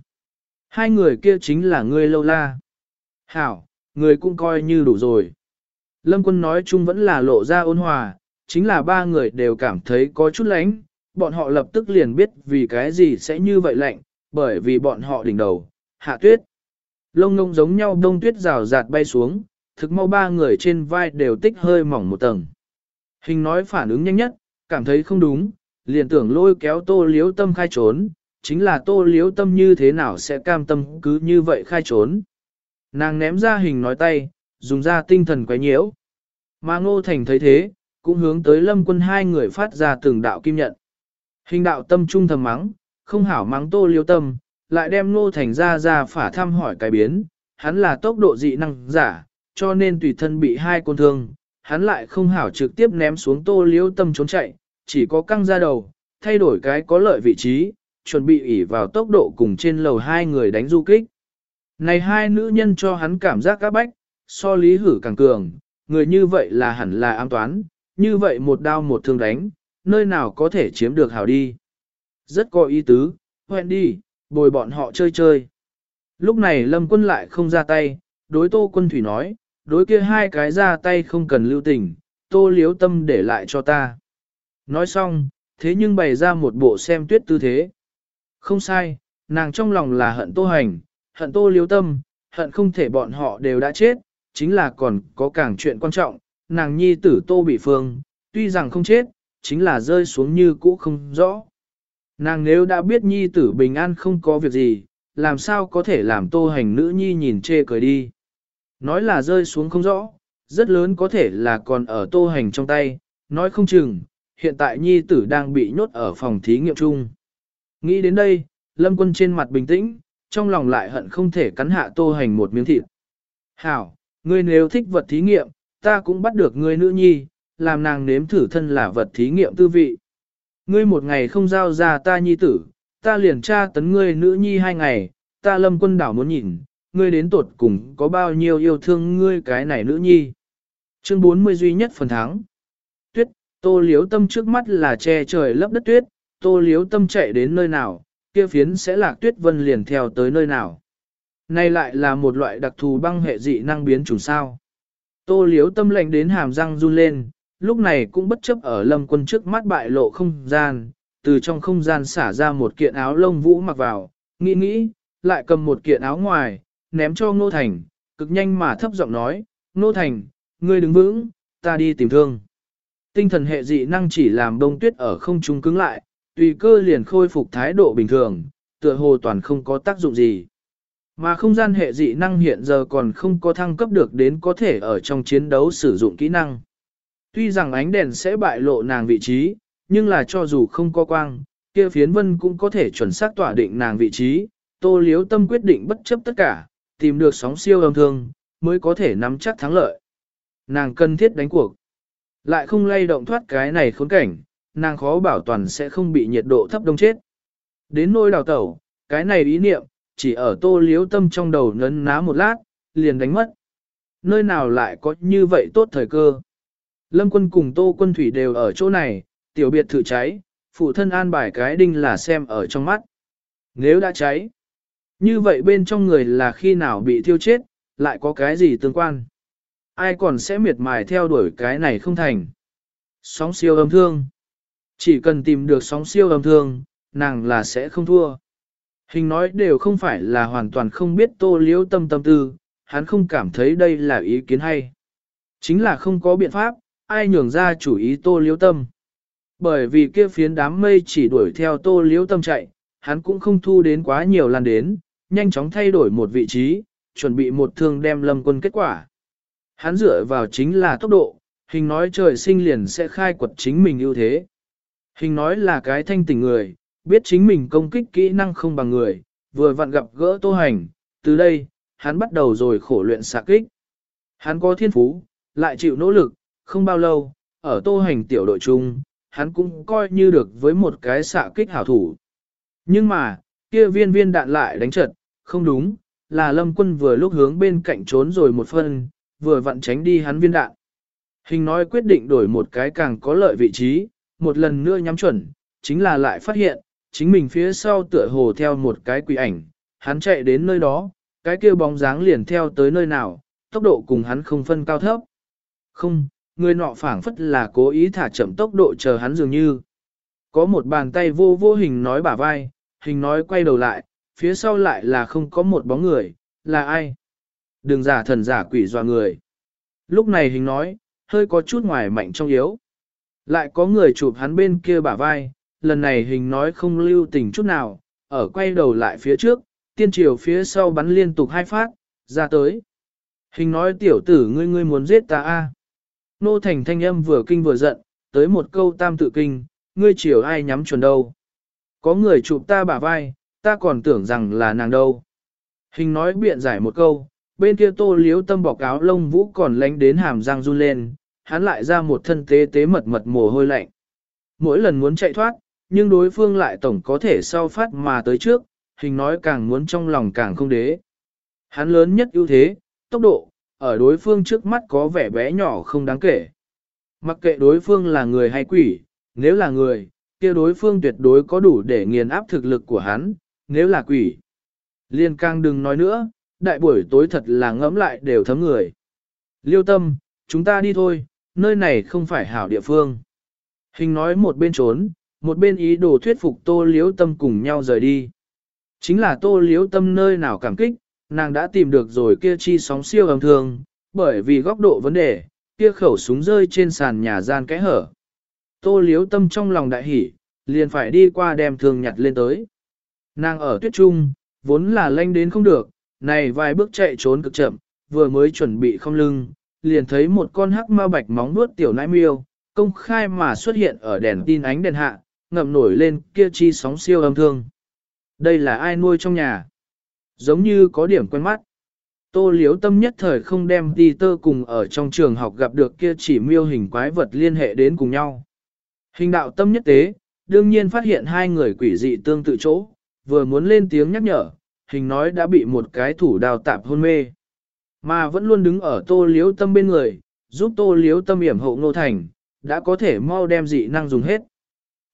Hai người kia chính là ngươi lâu la. Hảo, người cũng coi như đủ rồi. Lâm quân nói chung vẫn là lộ ra ôn hòa, chính là ba người đều cảm thấy có chút lánh, bọn họ lập tức liền biết vì cái gì sẽ như vậy lạnh, bởi vì bọn họ đỉnh đầu, hạ tuyết. Lông ngông giống nhau đông tuyết rào rạt bay xuống, thực mau ba người trên vai đều tích hơi mỏng một tầng. Hình nói phản ứng nhanh nhất, cảm thấy không đúng, liền tưởng lôi kéo tô liếu tâm khai trốn, chính là tô liếu tâm như thế nào sẽ cam tâm cứ như vậy khai trốn. Nàng ném ra hình nói tay, dùng ra tinh thần quấy nhiễu. Mà ngô thành thấy thế, cũng hướng tới lâm quân hai người phát ra từng đạo kim nhận. Hình đạo tâm trung thầm mắng, không hảo mắng tô Liêu tâm, lại đem ngô thành ra ra phả thăm hỏi cái biến, hắn là tốc độ dị năng giả, cho nên tùy thân bị hai côn thương, hắn lại không hảo trực tiếp ném xuống tô Liêu tâm trốn chạy, chỉ có căng ra đầu, thay đổi cái có lợi vị trí, chuẩn bị ỉ vào tốc độ cùng trên lầu hai người đánh du kích. Này hai nữ nhân cho hắn cảm giác các bách, so lý hử càng cường, người như vậy là hẳn là an toán, như vậy một đao một thương đánh, nơi nào có thể chiếm được hảo đi. Rất có ý tứ, hoẹn đi, bồi bọn họ chơi chơi. Lúc này lâm quân lại không ra tay, đối tô quân thủy nói, đối kia hai cái ra tay không cần lưu tình, tô liếu tâm để lại cho ta. Nói xong, thế nhưng bày ra một bộ xem tuyết tư thế. Không sai, nàng trong lòng là hận tô hành, hận tô liếu tâm, hận không thể bọn họ đều đã chết, chính là còn có càng chuyện quan trọng, nàng nhi tử tô bị phương, tuy rằng không chết, chính là rơi xuống như cũ không rõ. Nàng nếu đã biết nhi tử bình an không có việc gì, làm sao có thể làm tô hành nữ nhi nhìn chê cười đi. Nói là rơi xuống không rõ, rất lớn có thể là còn ở tô hành trong tay, nói không chừng, hiện tại nhi tử đang bị nhốt ở phòng thí nghiệm chung. Nghĩ đến đây, lâm quân trên mặt bình tĩnh, trong lòng lại hận không thể cắn hạ tô hành một miếng thịt. Hảo, ngươi nếu thích vật thí nghiệm, ta cũng bắt được ngươi nữ nhi, làm nàng nếm thử thân là vật thí nghiệm tư vị. Ngươi một ngày không giao ra ta nhi tử, ta liền tra tấn ngươi nữ nhi hai ngày, ta lâm quân đảo muốn nhìn, ngươi đến tột cùng có bao nhiêu yêu thương ngươi cái này nữ nhi. Chương 40 duy nhất phần thắng. Tuyết, tô liếu tâm trước mắt là che trời lấp đất tuyết, tô liếu tâm chạy đến nơi nào, kia phiến sẽ lạc tuyết vân liền theo tới nơi nào. Này lại là một loại đặc thù băng hệ dị năng biến chủng sao. Tô liếu tâm lệnh đến hàm răng run lên, lúc này cũng bất chấp ở lâm quân trước mắt bại lộ không gian, từ trong không gian xả ra một kiện áo lông vũ mặc vào, nghĩ nghĩ, lại cầm một kiện áo ngoài, ném cho Ngô Thành, cực nhanh mà thấp giọng nói, Ngô Thành, ngươi đứng vững, ta đi tìm thương. Tinh thần hệ dị năng chỉ làm đông tuyết ở không trung cứng lại, tùy cơ liền khôi phục thái độ bình thường, tựa hồ toàn không có tác dụng gì. Mà không gian hệ dị năng hiện giờ còn không có thăng cấp được đến có thể ở trong chiến đấu sử dụng kỹ năng. Tuy rằng ánh đèn sẽ bại lộ nàng vị trí, nhưng là cho dù không có quang, kia phiến vân cũng có thể chuẩn xác tỏa định nàng vị trí. Tô liếu tâm quyết định bất chấp tất cả, tìm được sóng siêu âm thương, mới có thể nắm chắc thắng lợi. Nàng cần thiết đánh cuộc. Lại không lay động thoát cái này khốn cảnh, nàng khó bảo toàn sẽ không bị nhiệt độ thấp đông chết. Đến nôi đào tẩu, cái này ý niệm, chỉ ở tô liếu tâm trong đầu nấn ná một lát, liền đánh mất. Nơi nào lại có như vậy tốt thời cơ. Lâm quân cùng tô quân thủy đều ở chỗ này, tiểu biệt thử cháy, phụ thân an bài cái đinh là xem ở trong mắt. Nếu đã cháy, như vậy bên trong người là khi nào bị thiêu chết, lại có cái gì tương quan? Ai còn sẽ miệt mài theo đuổi cái này không thành? Sóng siêu âm thương. Chỉ cần tìm được sóng siêu âm thương, nàng là sẽ không thua. Hình nói đều không phải là hoàn toàn không biết tô liễu tâm tâm tư, hắn không cảm thấy đây là ý kiến hay. Chính là không có biện pháp, ai nhường ra chủ ý tô liễu tâm. Bởi vì kia phiến đám mây chỉ đuổi theo tô liễu tâm chạy, hắn cũng không thu đến quá nhiều lần đến, nhanh chóng thay đổi một vị trí, chuẩn bị một thương đem lâm quân kết quả. Hắn dựa vào chính là tốc độ, hình nói trời sinh liền sẽ khai quật chính mình ưu thế. Hình nói là cái thanh tỉnh người, biết chính mình công kích kỹ năng không bằng người, vừa vặn gặp gỡ tô hành, từ đây, hắn bắt đầu rồi khổ luyện xạ kích. Hắn có thiên phú, lại chịu nỗ lực, không bao lâu, ở tô hành tiểu đội chung, hắn cũng coi như được với một cái xạ kích hảo thủ. Nhưng mà, kia viên viên đạn lại đánh trật, không đúng, là lâm quân vừa lúc hướng bên cạnh trốn rồi một phân, vừa vặn tránh đi hắn viên đạn. Hình nói quyết định đổi một cái càng có lợi vị trí, một lần nữa nhắm chuẩn, chính là lại phát hiện, chính mình phía sau tựa hồ theo một cái quỷ ảnh, hắn chạy đến nơi đó, cái kia bóng dáng liền theo tới nơi nào, tốc độ cùng hắn không phân cao thấp. Không, người nọ phảng phất là cố ý thả chậm tốc độ chờ hắn dường như. Có một bàn tay vô vô hình nói bả vai, hình nói quay đầu lại, phía sau lại là không có một bóng người, là ai? Đừng giả thần giả quỷ dọa người. Lúc này hình nói, hơi có chút ngoài mạnh trong yếu. Lại có người chụp hắn bên kia bả vai, lần này hình nói không lưu tình chút nào, ở quay đầu lại phía trước, tiên triều phía sau bắn liên tục hai phát, ra tới. Hình nói tiểu tử ngươi ngươi muốn giết ta a Nô thành thanh âm vừa kinh vừa giận, tới một câu tam tự kinh, ngươi chiều ai nhắm chuẩn đâu. Có người chụp ta bả vai, ta còn tưởng rằng là nàng đâu. Hình nói biện giải một câu, bên kia tô liếu tâm bọc áo lông vũ còn lánh đến hàm răng run lên, hắn lại ra một thân tế tế mật mật mồ hôi lạnh. Mỗi lần muốn chạy thoát, nhưng đối phương lại tổng có thể sau phát mà tới trước, hình nói càng muốn trong lòng càng không đế. Hắn lớn nhất ưu thế, tốc độ, ở đối phương trước mắt có vẻ bé nhỏ không đáng kể. Mặc kệ đối phương là người hay quỷ, nếu là người, kia đối phương tuyệt đối có đủ để nghiền áp thực lực của hắn, nếu là quỷ. Liên càng đừng nói nữa, đại buổi tối thật là ngẫm lại đều thấm người. Liêu tâm, chúng ta đi thôi, nơi này không phải hảo địa phương. Hình nói một bên trốn, một bên ý đồ thuyết phục tô liếu tâm cùng nhau rời đi. Chính là tô liếu tâm nơi nào cảm kích, nàng đã tìm được rồi kia chi sóng siêu âm thường, bởi vì góc độ vấn đề, kia khẩu súng rơi trên sàn nhà gian kẽ hở. Tô liếu tâm trong lòng đại hỉ, liền phải đi qua đem thương nhặt lên tới. Nàng ở tuyết trung, vốn là lanh đến không được, này vài bước chạy trốn cực chậm, vừa mới chuẩn bị không lưng, liền thấy một con hắc ma bạch móng nuốt tiểu nãi miêu, công khai mà xuất hiện ở đèn tin ánh đèn hạ, ngậm nổi lên kia chi sóng siêu âm thương. Đây là ai nuôi trong nhà? Giống như có điểm quen mắt. Tô liếu tâm nhất thời không đem đi tơ cùng ở trong trường học gặp được kia chỉ miêu hình quái vật liên hệ đến cùng nhau. Hình đạo tâm nhất tế, đương nhiên phát hiện hai người quỷ dị tương tự chỗ, vừa muốn lên tiếng nhắc nhở, hình nói đã bị một cái thủ đào tạp hôn mê. Mà vẫn luôn đứng ở tô liếu tâm bên người, giúp tô liếu tâm yểm hộ ngô thành, đã có thể mau đem dị năng dùng hết.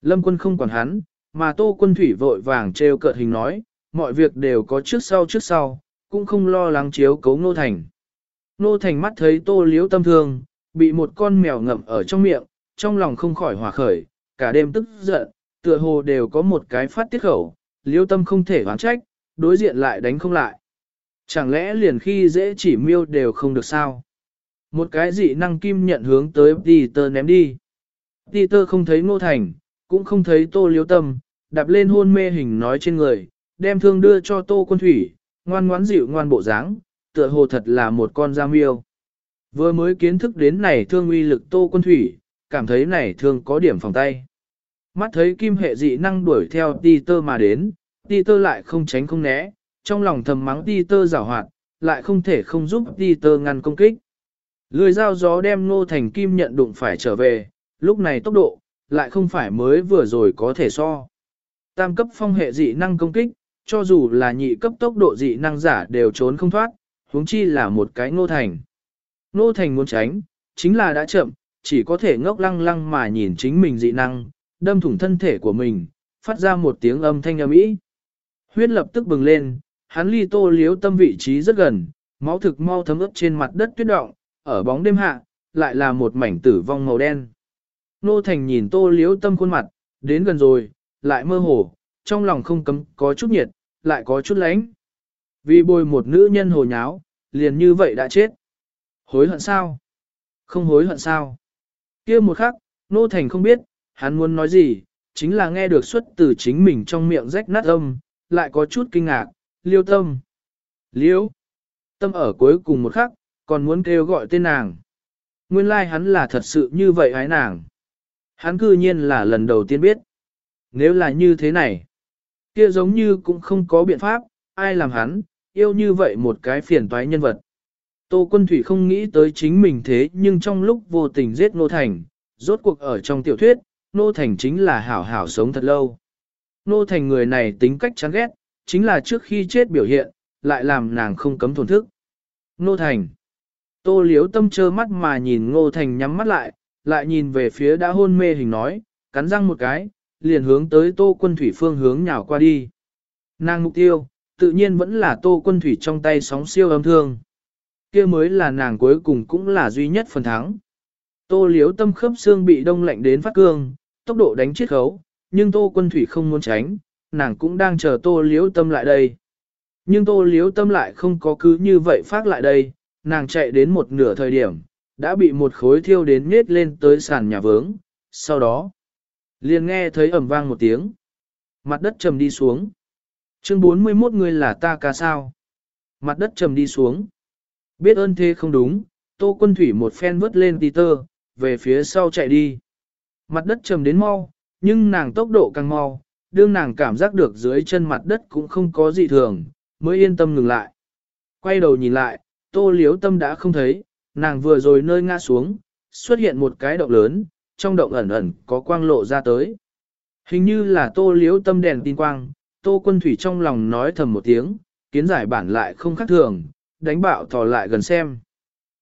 Lâm quân không còn hắn, mà tô quân thủy vội vàng treo cợt hình nói, mọi việc đều có trước sau trước sau, cũng không lo lắng chiếu cấu ngô thành. Ngô thành mắt thấy tô liếu tâm thương, bị một con mèo ngậm ở trong miệng, trong lòng không khỏi hòa khởi, cả đêm tức giận, tựa hồ đều có một cái phát tiết khẩu, liêu tâm không thể hoán trách, đối diện lại đánh không lại. Chẳng lẽ liền khi dễ chỉ miêu đều không được sao? Một cái dị năng kim nhận hướng tới Peter ném đi. Peter không thấy Ngô Thành, cũng không thấy Tô Liếu Tâm, đạp lên hôn mê hình nói trên người, đem thương đưa cho Tô Quân Thủy, ngoan ngoãn dịu ngoan bộ dáng, tựa hồ thật là một con da miêu. Vừa mới kiến thức đến này thương uy lực Tô Quân Thủy, cảm thấy này thương có điểm phòng tay. Mắt thấy kim hệ dị năng đuổi theo Peter mà đến, Peter lại không tránh không né, trong lòng thầm mắng Peter giảo hoạt, lại không thể không giúp Peter ngăn công kích. Lưỡi dao gió đem Ngô Thành Kim nhận đụng phải trở về, lúc này tốc độ, lại không phải mới vừa rồi có thể so. Tam cấp phong hệ dị năng công kích, cho dù là nhị cấp tốc độ dị năng giả đều trốn không thoát, huống chi là một cái Ngô Thành. Ngô Thành muốn tránh, chính là đã chậm, chỉ có thể ngốc lăng lăng mà nhìn chính mình dị năng, đâm thủng thân thể của mình, phát ra một tiếng âm thanh âm ý. Huyết lập tức bừng lên, hắn ly tô liếu tâm vị trí rất gần, máu thực mau thấm ướt trên mặt đất tuyết động, ở bóng đêm hạ, lại là một mảnh tử vong màu đen. Nô Thành nhìn tô liếu tâm khuôn mặt, đến gần rồi, lại mơ hồ, trong lòng không cấm có chút nhiệt, lại có chút lánh. Vì bồi một nữ nhân hồ nháo, liền như vậy đã chết. Hối hận sao? Không hối hận sao? kia một khắc, Nô Thành không biết, hắn muốn nói gì, chính là nghe được xuất từ chính mình trong miệng rách nát âm, lại có chút kinh ngạc, liêu tâm. Liêu. Tâm ở cuối cùng một khắc, còn muốn kêu gọi tên nàng. Nguyên lai like hắn là thật sự như vậy hái nàng. Hắn cư nhiên là lần đầu tiên biết. Nếu là như thế này, kia giống như cũng không có biện pháp, ai làm hắn, yêu như vậy một cái phiền toái nhân vật. Tô quân thủy không nghĩ tới chính mình thế nhưng trong lúc vô tình giết Nô Thành, rốt cuộc ở trong tiểu thuyết, Nô Thành chính là hảo hảo sống thật lâu. Nô Thành người này tính cách chán ghét, chính là trước khi chết biểu hiện, lại làm nàng không cấm thổn thức. Ngô Thành Tô liếu tâm trơ mắt mà nhìn Ngô Thành nhắm mắt lại, lại nhìn về phía đã hôn mê hình nói, cắn răng một cái, liền hướng tới tô quân thủy phương hướng nhào qua đi. Nàng mục tiêu, tự nhiên vẫn là tô quân thủy trong tay sóng siêu âm thương. kia mới là nàng cuối cùng cũng là duy nhất phần thắng. Tô liếu tâm khớp xương bị đông lạnh đến phát cương, tốc độ đánh chiết khấu, nhưng tô quân thủy không muốn tránh, nàng cũng đang chờ tô liếu tâm lại đây. Nhưng tô liếu tâm lại không có cứ như vậy phát lại đây, nàng chạy đến một nửa thời điểm, đã bị một khối thiêu đến nết lên tới sàn nhà vướng, sau đó, liền nghe thấy ẩm vang một tiếng. Mặt đất trầm đi xuống. Chương 41 người là ta ca sao. Mặt đất trầm đi xuống. Biết ơn thế không đúng, tô quân thủy một phen vớt lên Peter, về phía sau chạy đi. Mặt đất trầm đến mau, nhưng nàng tốc độ càng mau, đương nàng cảm giác được dưới chân mặt đất cũng không có gì thường, mới yên tâm ngừng lại. Quay đầu nhìn lại, tô liếu tâm đã không thấy, nàng vừa rồi nơi ngã xuống, xuất hiện một cái động lớn, trong động ẩn ẩn có quang lộ ra tới. Hình như là tô liếu tâm đèn tin quang, tô quân thủy trong lòng nói thầm một tiếng, kiến giải bản lại không khác thường, đánh bạo thò lại gần xem.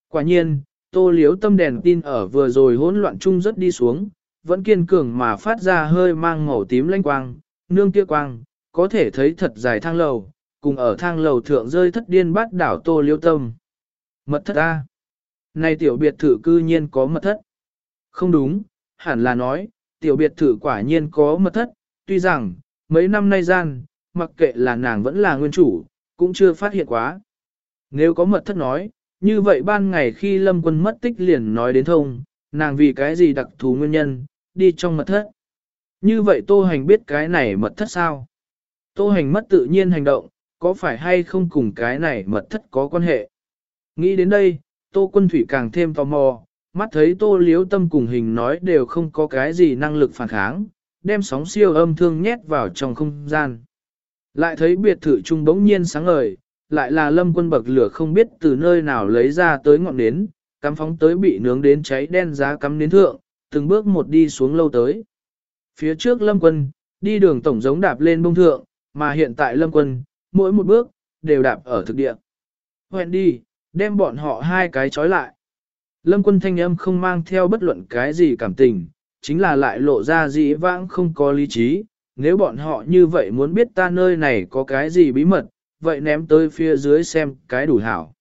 Quả nhiên, tô liếu tâm đèn tin ở vừa rồi hỗn loạn chung rất đi xuống, vẫn kiên cường mà phát ra hơi mang màu tím lanh quang, nương kia quang, có thể thấy thật dài thang lầu, cùng ở thang lầu thượng rơi thất điên bát đảo tô liêu tâm. Mật thất A. Này tiểu biệt thự cư nhiên có mật thất. Không đúng, hẳn là nói, tiểu biệt thự quả nhiên có mật thất, tuy rằng, mấy năm nay gian, mặc kệ là nàng vẫn là nguyên chủ, cũng chưa phát hiện quá. Nếu có mật thất nói, như vậy ban ngày khi lâm quân mất tích liền nói đến thông, nàng vì cái gì đặc thù nguyên nhân, đi trong mật thất. Như vậy tô hành biết cái này mật thất sao? Tô hành mất tự nhiên hành động, có phải hay không cùng cái này mật thất có quan hệ? Nghĩ đến đây, Tô Quân Thủy càng thêm tò mò, mắt thấy Tô Liếu Tâm cùng hình nói đều không có cái gì năng lực phản kháng, đem sóng siêu âm thương nhét vào trong không gian. Lại thấy biệt thự trung bỗng nhiên sáng ngời, lại là lâm quân bậc lửa không biết từ nơi nào lấy ra tới ngọn nến, cắm phóng tới bị nướng đến cháy đen giá cắm nến thượng, từng bước một đi xuống lâu tới. Phía trước lâm quân, đi đường tổng giống đạp lên bông thượng, mà hiện tại lâm quân, mỗi một bước, đều đạp ở thực địa. Hoẹn đi, đem bọn họ hai cái trói lại. Lâm quân thanh âm không mang theo bất luận cái gì cảm tình, chính là lại lộ ra dĩ vãng không có lý trí. Nếu bọn họ như vậy muốn biết ta nơi này có cái gì bí mật, vậy ném tới phía dưới xem cái đủ hảo.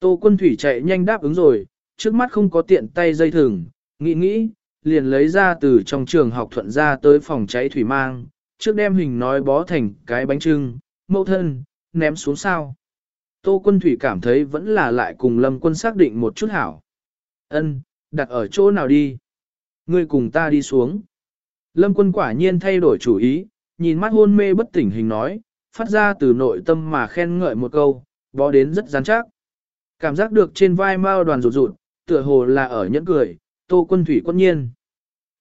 Tô quân thủy chạy nhanh đáp ứng rồi, trước mắt không có tiện tay dây thừng, nghĩ nghĩ, liền lấy ra từ trong trường học thuận ra tới phòng cháy thủy mang, trước đem hình nói bó thành cái bánh trưng, mẫu thân, ném xuống sao. Tô quân thủy cảm thấy vẫn là lại cùng lâm quân xác định một chút hảo. Ân, đặt ở chỗ nào đi? Ngươi cùng ta đi xuống. Lâm quân quả nhiên thay đổi chủ ý, nhìn mắt hôn mê bất tỉnh hình nói, phát ra từ nội tâm mà khen ngợi một câu, bó đến rất rắn chắc. Cảm giác được trên vai mao đoàn rụt rụt, tựa hồ là ở nhẫn cười, tô quân thủy quân nhiên.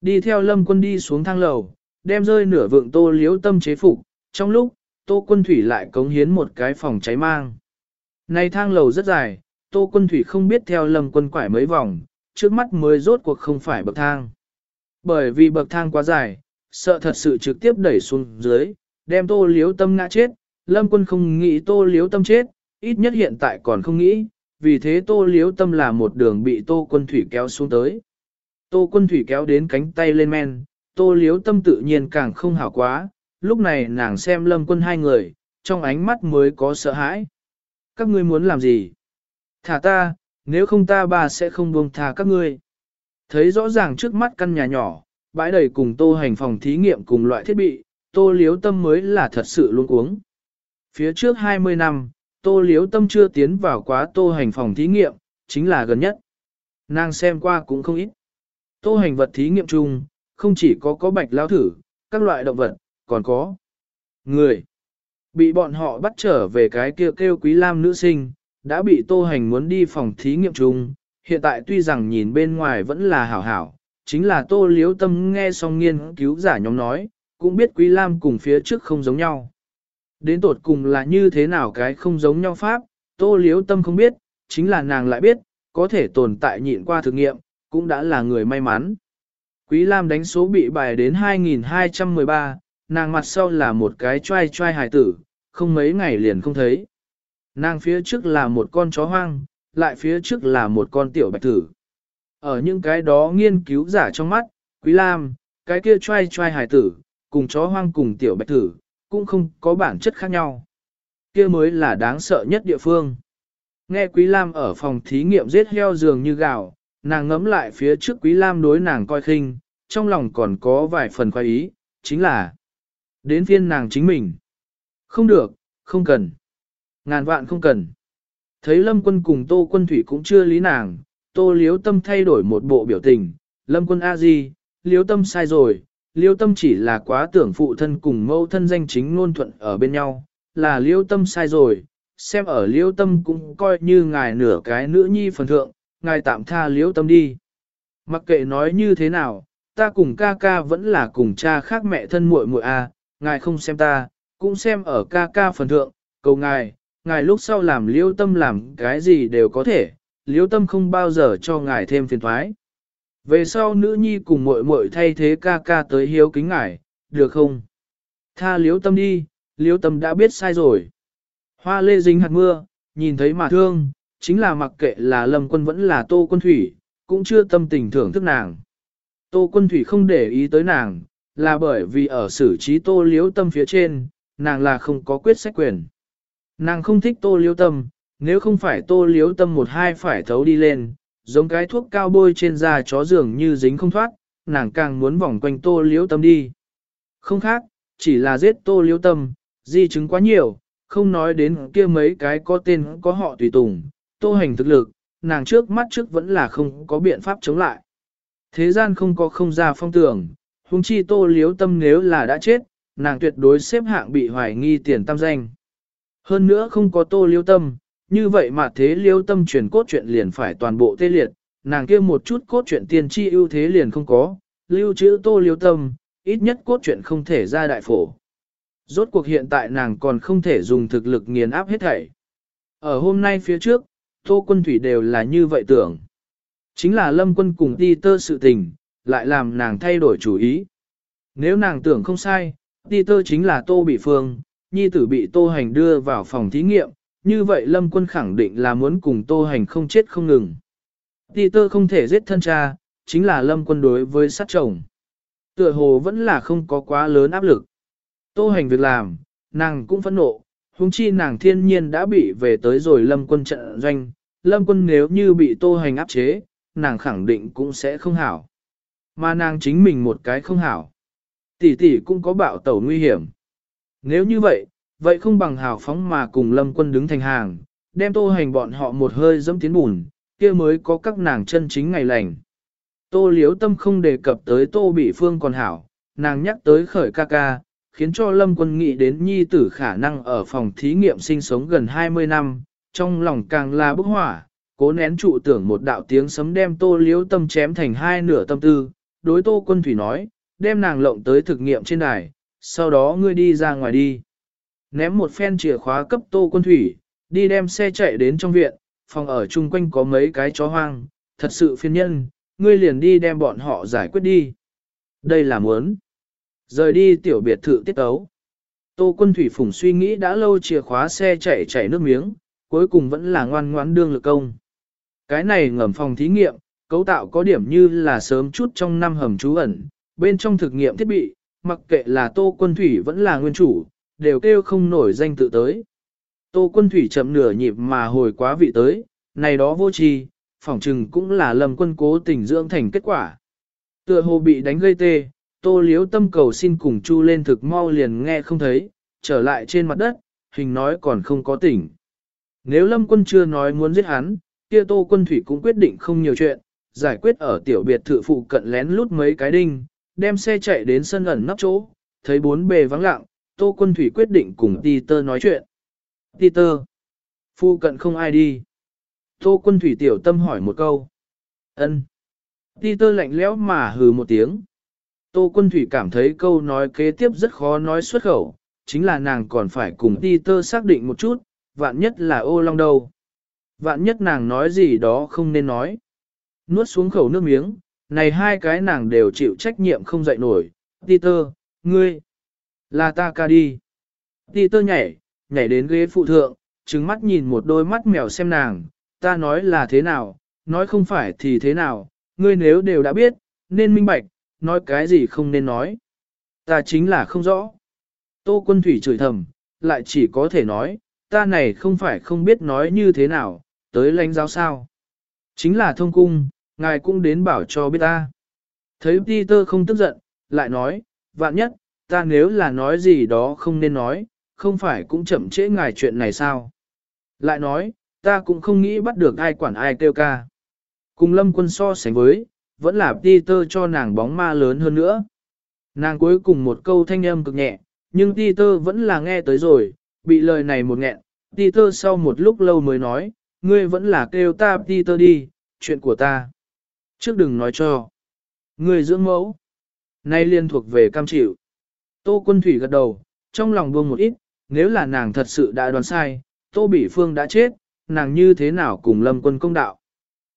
Đi theo lâm quân đi xuống thang lầu, đem rơi nửa vượng tô liếu tâm chế phục, trong lúc, tô quân thủy lại cống hiến một cái phòng cháy mang. Này thang lầu rất dài, tô quân thủy không biết theo lâm quân quải mấy vòng, trước mắt mới rốt cuộc không phải bậc thang. Bởi vì bậc thang quá dài, sợ thật sự trực tiếp đẩy xuống dưới, đem tô liếu tâm ngã chết, lâm quân không nghĩ tô liếu tâm chết, ít nhất hiện tại còn không nghĩ, vì thế tô liếu tâm là một đường bị tô quân thủy kéo xuống tới. Tô quân thủy kéo đến cánh tay lên men, tô liếu tâm tự nhiên càng không hảo quá, lúc này nàng xem lâm quân hai người, trong ánh mắt mới có sợ hãi. Các ngươi muốn làm gì? Thả ta, nếu không ta bà sẽ không buông thả các ngươi. Thấy rõ ràng trước mắt căn nhà nhỏ, bãi đầy cùng tô hành phòng thí nghiệm cùng loại thiết bị, tô liếu tâm mới là thật sự luôn uống. Phía trước 20 năm, tô liếu tâm chưa tiến vào quá tô hành phòng thí nghiệm, chính là gần nhất. Nàng xem qua cũng không ít. Tô hành vật thí nghiệm chung, không chỉ có có bạch lao thử, các loại động vật, còn có người. Bị bọn họ bắt trở về cái kia kêu, kêu quý lam nữ sinh, đã bị tô hành muốn đi phòng thí nghiệm chung. Hiện tại tuy rằng nhìn bên ngoài vẫn là hảo hảo, chính là tô liếu tâm nghe xong nghiên cứu giả nhóm nói, cũng biết quý lam cùng phía trước không giống nhau. Đến tột cùng là như thế nào cái không giống nhau pháp, tô liếu tâm không biết, chính là nàng lại biết, có thể tồn tại nhịn qua thực nghiệm, cũng đã là người may mắn. Quý Lam đánh số bị bài đến 2213, nàng mặt sau là một cái trai trai hài tử, không mấy ngày liền không thấy. Nàng phía trước là một con chó hoang, lại phía trước là một con tiểu bạch tử. Ở những cái đó nghiên cứu giả trong mắt, Quý Lam, cái kia trai trai hài tử, cùng chó hoang cùng tiểu bạch tử, cũng không có bản chất khác nhau. Kia mới là đáng sợ nhất địa phương. Nghe Quý Lam ở phòng thí nghiệm giết heo dường như gạo, nàng ngẫm lại phía trước Quý Lam đối nàng coi khinh, trong lòng còn có vài phần khoái ý, chính là đến phiên nàng chính mình. Không được, không cần. Ngàn vạn không cần. Thấy Lâm quân cùng Tô quân thủy cũng chưa lý nàng, Tô liếu tâm thay đổi một bộ biểu tình, Lâm quân a di, liếu tâm sai rồi, liêu tâm chỉ là quá tưởng phụ thân cùng mẫu thân danh chính ngôn thuận ở bên nhau, là liêu tâm sai rồi, xem ở liêu tâm cũng coi như ngài nửa cái nữ nhi phần thượng, ngài tạm tha liêu tâm đi. Mặc kệ nói như thế nào, ta cùng ca ca vẫn là cùng cha khác mẹ thân muội muội a, ngài không xem ta, cũng xem ở ca ca phần thượng, cầu ngài, ngài lúc sau làm liêu tâm làm cái gì đều có thể, liêu tâm không bao giờ cho ngài thêm phiền thoái. Về sau nữ nhi cùng muội muội thay thế ca ca tới hiếu kính ngài, được không? Tha liếu tâm đi, liếu tâm đã biết sai rồi. Hoa lê dính hạt mưa, nhìn thấy mà thương, chính là mặc kệ là lâm quân vẫn là tô quân thủy, cũng chưa tâm tình thưởng thức nàng. Tô quân thủy không để ý tới nàng, là bởi vì ở xử trí tô liếu tâm phía trên, nàng là không có quyết sách quyền. Nàng không thích tô liếu tâm, nếu không phải tô liếu tâm một hai phải thấu đi lên, giống cái thuốc cao bôi trên da chó dường như dính không thoát, nàng càng muốn vòng quanh tô liễu tâm đi. Không khác, chỉ là giết tô liễu tâm, di chứng quá nhiều, không nói đến kia mấy cái có tên có họ tùy tùng, tô hành thực lực, nàng trước mắt trước vẫn là không có biện pháp chống lại. Thế gian không có không ra phong tưởng, huống chi tô liếu tâm nếu là đã chết, nàng tuyệt đối xếp hạng bị hoài nghi tiền tam danh. Hơn nữa không có tô liếu tâm, như vậy mà thế liêu tâm truyền cốt truyện liền phải toàn bộ tê liệt, nàng kia một chút cốt truyện tiên tri ưu thế liền không có, lưu trữ tô liêu tâm, ít nhất cốt truyện không thể ra đại phổ. Rốt cuộc hiện tại nàng còn không thể dùng thực lực nghiền áp hết thảy. Ở hôm nay phía trước, tô quân thủy đều là như vậy tưởng. Chính là lâm quân cùng đi tơ sự tình, lại làm nàng thay đổi chủ ý. Nếu nàng tưởng không sai, đi tơ chính là tô bị phương, nhi tử bị tô hành đưa vào phòng thí nghiệm, như vậy lâm quân khẳng định là muốn cùng tô hành không chết không ngừng. Peter không thể giết thân cha, chính là lâm quân đối với sát chồng. Tựa hồ vẫn là không có quá lớn áp lực. Tô hành việc làm, nàng cũng phẫn nộ, huống chi nàng thiên nhiên đã bị về tới rồi lâm quân trận doanh, lâm quân nếu như bị tô hành áp chế, nàng khẳng định cũng sẽ không hảo. Mà nàng chính mình một cái không hảo. Tỷ tỷ cũng có bạo tẩu nguy hiểm. Nếu như vậy, vậy không bằng hào phóng mà cùng lâm quân đứng thành hàng, đem tô hành bọn họ một hơi dẫm tiến bùn, kia mới có các nàng chân chính ngày lành. Tô liếu tâm không đề cập tới tô bị phương còn hảo, nàng nhắc tới khởi ca ca, khiến cho lâm quân nghĩ đến nhi tử khả năng ở phòng thí nghiệm sinh sống gần 20 năm, trong lòng càng là bức hỏa, cố nén trụ tưởng một đạo tiếng sấm đem tô liếu tâm chém thành hai nửa tâm tư, đối tô quân thủy nói, đem nàng lộng tới thực nghiệm trên đài, sau đó ngươi đi ra ngoài đi. Ném một phen chìa khóa cấp tô quân thủy, đi đem xe chạy đến trong viện, phòng ở chung quanh có mấy cái chó hoang, thật sự phiền nhân, ngươi liền đi đem bọn họ giải quyết đi. Đây là muốn. Rời đi tiểu biệt thự tiết ấu. Tô quân thủy phủng suy nghĩ đã lâu chìa khóa xe chạy chạy nước miếng, cuối cùng vẫn là ngoan ngoãn đương lực công. Cái này ngầm phòng thí nghiệm, cấu tạo có điểm như là sớm chút trong năm hầm trú ẩn, bên trong thực nghiệm thiết bị, mặc kệ là tô quân thủy vẫn là nguyên chủ, đều kêu không nổi danh tự tới. Tô quân thủy chậm nửa nhịp mà hồi quá vị tới, này đó vô tri, phỏng chừng cũng là lầm quân cố tình dưỡng thành kết quả. Tựa hồ bị đánh gây tê, tô liếu tâm cầu xin cùng chu lên thực mau liền nghe không thấy, trở lại trên mặt đất, hình nói còn không có tỉnh. Nếu lâm quân chưa nói muốn giết hắn, kia tô quân thủy cũng quyết định không nhiều chuyện, giải quyết ở tiểu biệt thự phụ cận lén lút mấy cái đinh, đem xe chạy đến sân ẩn nắp chỗ, thấy bốn bề vắng lặng, tô quân thủy quyết định cùng Peter nói chuyện. Peter, phụ cận không ai đi. Tô quân thủy tiểu tâm hỏi một câu. ân Peter lạnh lẽo mà hừ một tiếng. Tô quân thủy cảm thấy câu nói kế tiếp rất khó nói xuất khẩu, chính là nàng còn phải cùng Peter xác định một chút, vạn nhất là ô long đâu. Vạn nhất nàng nói gì đó không nên nói. Nuốt xuống khẩu nước miếng, này hai cái nàng đều chịu trách nhiệm không dậy nổi. Peter, ngươi, là ta ca đi. Peter nhảy, nhảy đến ghế phụ thượng, trứng mắt nhìn một đôi mắt mèo xem nàng, ta nói là thế nào, nói không phải thì thế nào, ngươi nếu đều đã biết, nên minh bạch, nói cái gì không nên nói. Ta chính là không rõ. Tô quân thủy chửi thầm, lại chỉ có thể nói, ta này không phải không biết nói như thế nào, tới lãnh giáo sao. Chính là thông cung, ngài cũng đến bảo cho biết ta. Thấy Peter không tức giận, lại nói, vạn nhất, ta nếu là nói gì đó không nên nói, không phải cũng chậm trễ ngài chuyện này sao. Lại nói, ta cũng không nghĩ bắt được ai quản ai kêu ca. Cùng lâm quân so sánh với, vẫn là Peter cho nàng bóng ma lớn hơn nữa. Nàng cuối cùng một câu thanh âm cực nhẹ, nhưng Peter vẫn là nghe tới rồi, bị lời này một nghẹn. Peter sau một lúc lâu mới nói, ngươi vẫn là kêu ta Peter đi, chuyện của ta. Trước đừng nói cho. Ngươi dưỡng mẫu. Nay liên thuộc về cam chịu. Tô quân thủy gật đầu, trong lòng buông một ít, nếu là nàng thật sự đã đoán sai, Tô Bỉ Phương đã chết, nàng như thế nào cùng Lâm Quân công đạo.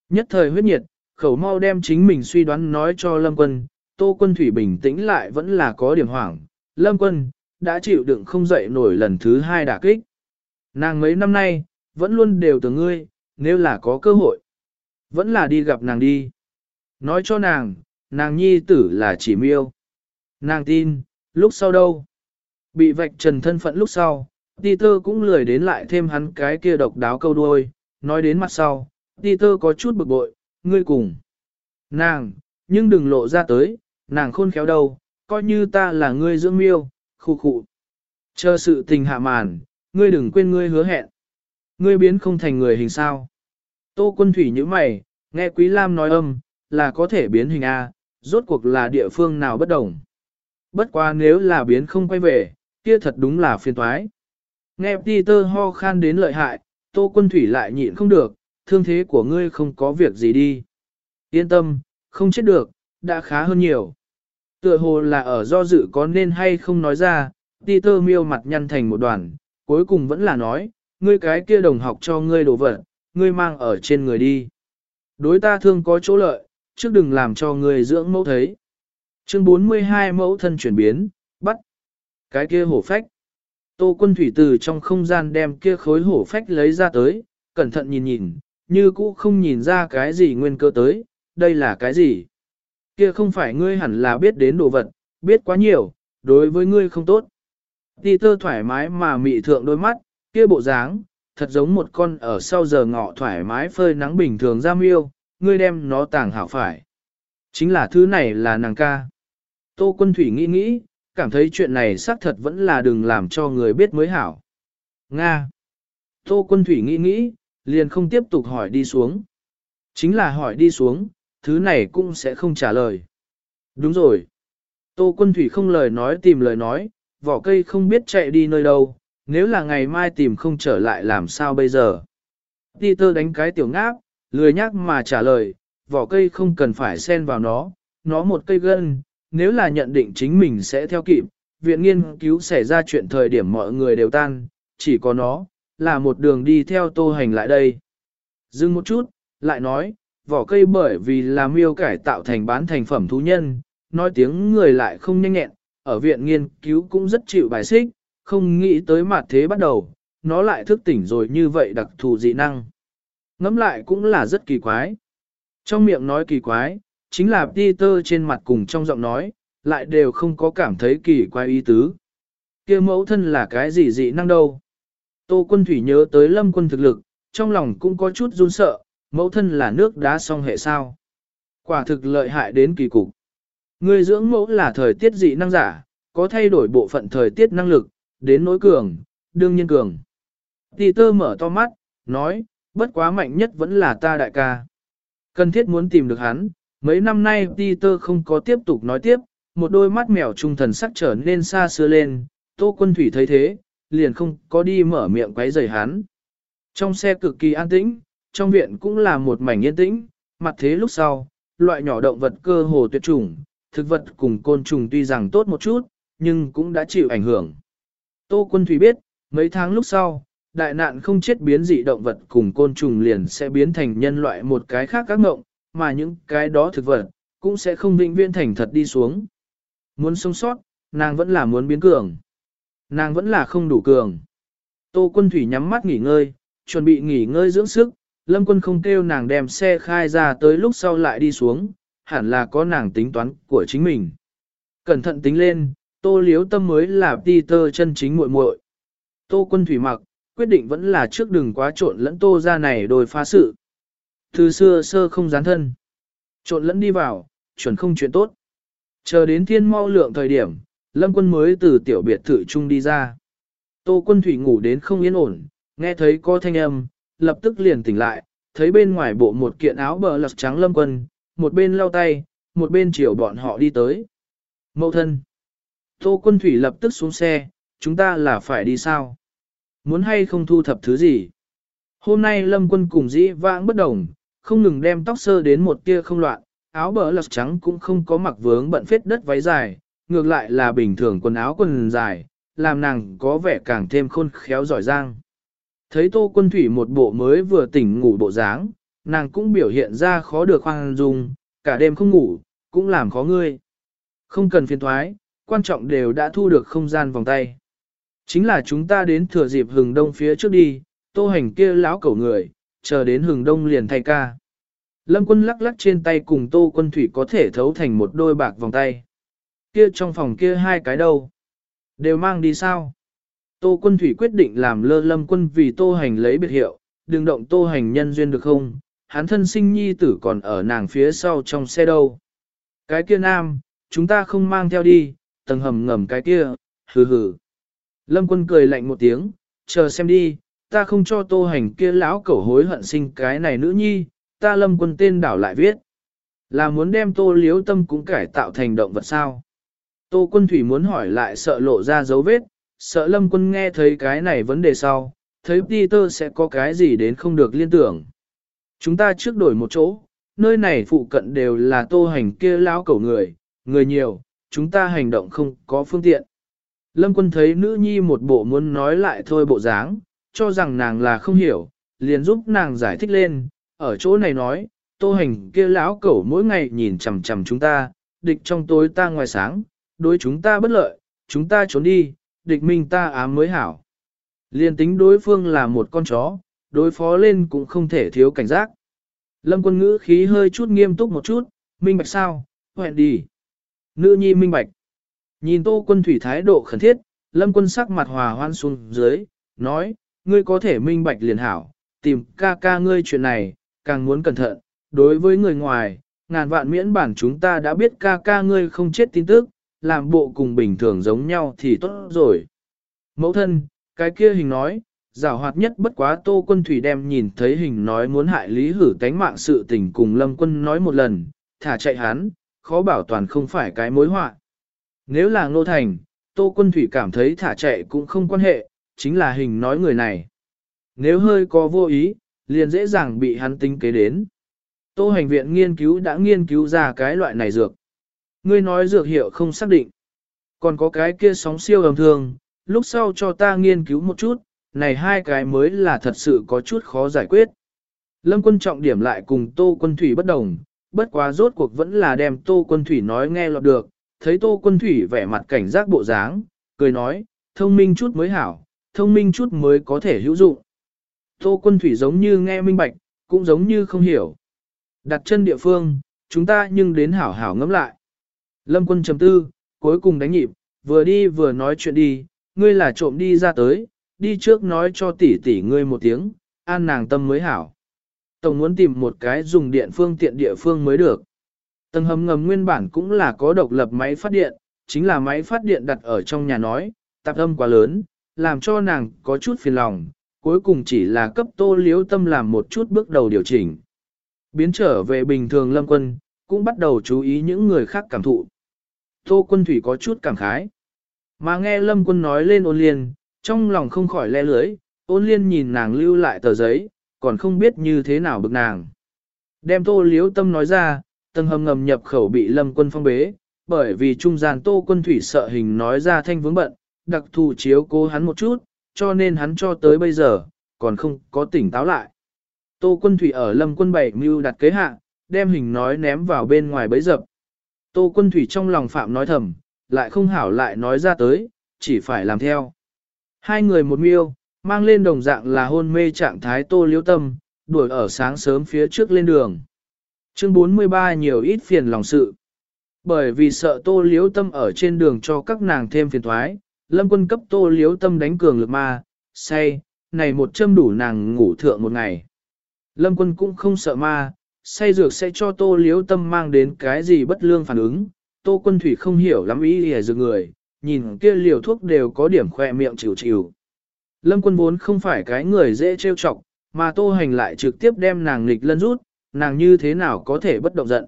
Nhất thời huyết nhiệt, khẩu mau đem chính mình suy đoán nói cho Lâm Quân, Tô Quân Thủy bình tĩnh lại vẫn là có điểm hoảng. Lâm Quân, đã chịu đựng không dậy nổi lần thứ hai đả kích. Nàng mấy năm nay, vẫn luôn đều từ ngươi, nếu là có cơ hội. Vẫn là đi gặp nàng đi. Nói cho nàng, nàng nhi tử là chỉ miêu. Nàng tin, lúc sau đâu? Bị vạch trần thân phận lúc sau, Peter cũng lười đến lại thêm hắn cái kia độc đáo câu đuôi, nói đến mặt sau, Peter có chút bực bội, ngươi cùng. Nàng, nhưng đừng lộ ra tới, nàng khôn khéo đâu, coi như ta là ngươi dưỡng miêu, khu khụ. Chờ sự tình hạ màn, ngươi đừng quên ngươi hứa hẹn. Ngươi biến không thành người hình sao. Tô quân thủy như mày, nghe Quý Lam nói âm, là có thể biến hình A, rốt cuộc là địa phương nào bất đồng. Bất quá nếu là biến không quay về, kia thật đúng là phiền toái. Nghe Peter ho khan đến lợi hại, Tô Quân Thủy lại nhịn không được, thương thế của ngươi không có việc gì đi. Yên tâm, không chết được, đã khá hơn nhiều. Tựa hồ là ở do dự có nên hay không nói ra, Peter miêu mặt nhăn thành một đoàn, cuối cùng vẫn là nói, ngươi cái kia đồng học cho ngươi đồ vật, ngươi mang ở trên người đi. Đối ta thương có chỗ lợi, trước đừng làm cho ngươi dưỡng mẫu thấy. Chương 42 mẫu thân chuyển biến, bắt. Cái kia hổ phách. Tô quân thủy từ trong không gian đem kia khối hổ phách lấy ra tới, cẩn thận nhìn nhìn, như cũ không nhìn ra cái gì nguyên cơ tới, đây là cái gì? Kia không phải ngươi hẳn là biết đến đồ vật, biết quá nhiều, đối với ngươi không tốt. Ti tơ thoải mái mà mị thượng đôi mắt, kia bộ dáng, thật giống một con ở sau giờ ngọ thoải mái phơi nắng bình thường ra miêu, ngươi đem nó tàng hảo phải. Chính là thứ này là nàng ca. Tô quân thủy nghĩ nghĩ, cảm thấy chuyện này xác thật vẫn là đừng làm cho người biết mới hảo. Nga. Tô quân thủy nghĩ nghĩ, liền không tiếp tục hỏi đi xuống. Chính là hỏi đi xuống, thứ này cũng sẽ không trả lời. Đúng rồi. Tô quân thủy không lời nói tìm lời nói, vỏ cây không biết chạy đi nơi đâu, nếu là ngày mai tìm không trở lại làm sao bây giờ. Peter đánh cái tiểu ngáp, lười nhác mà trả lời, vỏ cây không cần phải xen vào nó, nó một cây gân, nếu là nhận định chính mình sẽ theo kịp, viện nghiên cứu xảy ra chuyện thời điểm mọi người đều tan, chỉ có nó, là một đường đi theo tô hành lại đây. Dừng một chút, lại nói, vỏ cây bởi vì là miêu cải tạo thành bán thành phẩm thú nhân, nói tiếng người lại không nhanh nhẹn, ở viện nghiên cứu cũng rất chịu bài xích, không nghĩ tới mặt thế bắt đầu, nó lại thức tỉnh rồi như vậy đặc thù dị năng. Ngắm lại cũng là rất kỳ quái. Trong miệng nói kỳ quái, chính là Peter trên mặt cùng trong giọng nói, lại đều không có cảm thấy kỳ quái ý tứ. kia mẫu thân là cái gì dị năng đâu. Tô quân thủy nhớ tới lâm quân thực lực, trong lòng cũng có chút run sợ, mẫu thân là nước đá song hệ sao. Quả thực lợi hại đến kỳ cục. Người dưỡng mẫu là thời tiết dị năng giả, có thay đổi bộ phận thời tiết năng lực, đến nỗi cường, đương nhiên cường. Peter mở to mắt, nói, bất quá mạnh nhất vẫn là ta đại ca. Cần thiết muốn tìm được hắn, mấy năm nay Peter không có tiếp tục nói tiếp, một đôi mắt mèo trung thần sắc trở nên xa xưa lên, tô quân thủy thấy thế, liền không có đi mở miệng quấy rầy hắn. Trong xe cực kỳ an tĩnh, trong viện cũng là một mảnh yên tĩnh, mặt thế lúc sau, loại nhỏ động vật cơ hồ tuyệt chủng, thực vật cùng côn trùng tuy rằng tốt một chút, nhưng cũng đã chịu ảnh hưởng. Tô quân thủy biết, mấy tháng lúc sau, đại nạn không chết biến dị động vật cùng côn trùng liền sẽ biến thành nhân loại một cái khác các ngộng, mà những cái đó thực vật, cũng sẽ không vĩnh viễn thành thật đi xuống. Muốn sống sót, nàng vẫn là muốn biến cường. Nàng vẫn là không đủ cường. Tô quân thủy nhắm mắt nghỉ ngơi, chuẩn bị nghỉ ngơi dưỡng sức, lâm quân không kêu nàng đem xe khai ra tới lúc sau lại đi xuống, hẳn là có nàng tính toán của chính mình. Cẩn thận tính lên, tô liếu tâm mới là Peter chân chính muội muội. Tô quân thủy mặc, quyết định vẫn là trước đừng quá trộn lẫn tô ra này đôi phá sự. Từ xưa sơ không dán thân. Trộn lẫn đi vào, chuẩn không chuyện tốt. Chờ đến thiên mau lượng thời điểm, lâm quân mới từ tiểu biệt thự chung đi ra. Tô quân thủy ngủ đến không yên ổn, nghe thấy có thanh âm, lập tức liền tỉnh lại, thấy bên ngoài bộ một kiện áo bờ lật trắng lâm quân, một bên lau tay, một bên chiều bọn họ đi tới. Mậu thân. Tô quân thủy lập tức xuống xe, chúng ta là phải đi sao? Muốn hay không thu thập thứ gì? Hôm nay lâm quân cùng dĩ vãng bất đồng, không ngừng đem tóc sơ đến một tia không loạn, áo bờ lật trắng cũng không có mặc vướng bận phết đất váy dài, ngược lại là bình thường quần áo quần dài, làm nàng có vẻ càng thêm khôn khéo giỏi giang. Thấy tô quân thủy một bộ mới vừa tỉnh ngủ bộ dáng, nàng cũng biểu hiện ra khó được khoan dung, cả đêm không ngủ, cũng làm khó ngươi. Không cần phiền thoái, quan trọng đều đã thu được không gian vòng tay. Chính là chúng ta đến thừa dịp hừng đông phía trước đi, tô hành kia lão cẩu người, chờ đến hừng đông liền thay ca. Lâm quân lắc lắc trên tay cùng tô quân thủy có thể thấu thành một đôi bạc vòng tay. Kia trong phòng kia hai cái đâu? Đều mang đi sao? Tô quân thủy quyết định làm lơ lâm quân vì tô hành lấy biệt hiệu, đừng động tô hành nhân duyên được không? Hắn thân sinh nhi tử còn ở nàng phía sau trong xe đâu. Cái kia nam, chúng ta không mang theo đi, tầng hầm ngầm cái kia, hừ hừ. Lâm quân cười lạnh một tiếng, chờ xem đi, ta không cho tô hành kia lão cẩu hối hận sinh cái này nữ nhi, ta lâm quân tên đảo lại viết. Là muốn đem tô liếu tâm cũng cải tạo thành động vật sao. Tô quân thủy muốn hỏi lại sợ lộ ra dấu vết, sợ lâm quân nghe thấy cái này vấn đề sau, thấy Peter sẽ có cái gì đến không được liên tưởng. Chúng ta trước đổi một chỗ, nơi này phụ cận đều là tô hành kia lão cẩu người, người nhiều, chúng ta hành động không có phương tiện. Lâm quân thấy nữ nhi một bộ muốn nói lại thôi bộ dáng, cho rằng nàng là không hiểu, liền giúp nàng giải thích lên, ở chỗ này nói, tô hành kia lão cẩu mỗi ngày nhìn chằm chằm chúng ta, địch trong tối ta ngoài sáng, đối chúng ta bất lợi, chúng ta trốn đi, địch minh ta ám mới hảo. liền tính đối phương là một con chó, đối phó lên cũng không thể thiếu cảnh giác. Lâm quân ngữ khí hơi chút nghiêm túc một chút, minh bạch sao, hẹn đi. Nữ nhi minh bạch. Nhìn tô quân thủy thái độ khẩn thiết, lâm quân sắc mặt hòa hoan xuống dưới, nói, ngươi có thể minh bạch liền hảo, tìm ca ca ngươi chuyện này, càng muốn cẩn thận, đối với người ngoài, ngàn vạn miễn bản chúng ta đã biết ca ca ngươi không chết tin tức, làm bộ cùng bình thường giống nhau thì tốt rồi. Mẫu thân, cái kia hình nói, giảo hoạt nhất bất quá tô quân thủy đem nhìn thấy hình nói muốn hại lý hử tánh mạng sự tình cùng lâm quân nói một lần, thả chạy hắn, khó bảo toàn không phải cái mối họa. Nếu là ngô thành, tô quân thủy cảm thấy thả chạy cũng không quan hệ, chính là hình nói người này. Nếu hơi có vô ý, liền dễ dàng bị hắn tính kế đến. Tô hành viện nghiên cứu đã nghiên cứu ra cái loại này dược. Ngươi nói dược hiệu không xác định. Còn có cái kia sóng siêu ầm thường, lúc sau cho ta nghiên cứu một chút, này hai cái mới là thật sự có chút khó giải quyết. Lâm quân trọng điểm lại cùng Tô quân thủy bất đồng, bất quá rốt cuộc vẫn là đem Tô quân thủy nói nghe lọt được, thấy Tô quân thủy vẻ mặt cảnh giác bộ dáng, cười nói, thông minh chút mới hảo, thông minh chút mới có thể hữu dụng. Tô quân thủy giống như nghe minh bạch, cũng giống như không hiểu. Đặt chân địa phương, chúng ta nhưng đến hảo hảo ngẫm lại. Lâm quân chấm tư, cuối cùng đánh nhịp, vừa đi vừa nói chuyện đi, ngươi là trộm đi ra tới, đi trước nói cho tỷ tỷ ngươi một tiếng, an nàng tâm mới hảo. Tổng muốn tìm một cái dùng điện phương tiện địa phương mới được. Tầng hầm ngầm nguyên bản cũng là có độc lập máy phát điện, chính là máy phát điện đặt ở trong nhà nói, tạp âm quá lớn, làm cho nàng có chút phiền lòng, cuối cùng chỉ là cấp tô liếu tâm làm một chút bước đầu điều chỉnh. Biến trở về bình thường lâm quân, cũng bắt đầu chú ý những người khác cảm thụ. Tô quân thủy có chút cảm khái. Mà nghe lâm quân nói lên ôn liên, trong lòng không khỏi le lưới, ôn liên nhìn nàng lưu lại tờ giấy, còn không biết như thế nào bực nàng. Đem tô liếu tâm nói ra, tầng hầm ngầm nhập khẩu bị lâm quân phong bế, bởi vì trung gian tô quân thủy sợ hình nói ra thanh vướng bận, đặc thù chiếu cố hắn một chút, cho nên hắn cho tới bây giờ, còn không có tỉnh táo lại. Tô quân thủy ở lâm quân bảy mưu đặt kế hạ, đem hình nói ném vào bên ngoài bấy dập. Tô quân thủy trong lòng phạm nói thầm, lại không hảo lại nói ra tới, chỉ phải làm theo. Hai người một miêu, mang lên đồng dạng là hôn mê trạng thái tô liễu tâm, đuổi ở sáng sớm phía trước lên đường. Chương 43 nhiều ít phiền lòng sự. Bởi vì sợ tô liếu tâm ở trên đường cho các nàng thêm phiền thoái, lâm quân cấp tô liếu tâm đánh cường lực ma, say, này một châm đủ nàng ngủ thượng một ngày. Lâm quân cũng không sợ ma, say dược sẽ cho tô liếu tâm mang đến cái gì bất lương phản ứng. Tô quân thủy không hiểu lắm ý hề dược người, nhìn kia liều thuốc đều có điểm khỏe miệng chịu chịu. Lâm quân vốn không phải cái người dễ trêu chọc, mà tô hành lại trực tiếp đem nàng nghịch lân rút, nàng như thế nào có thể bất động giận.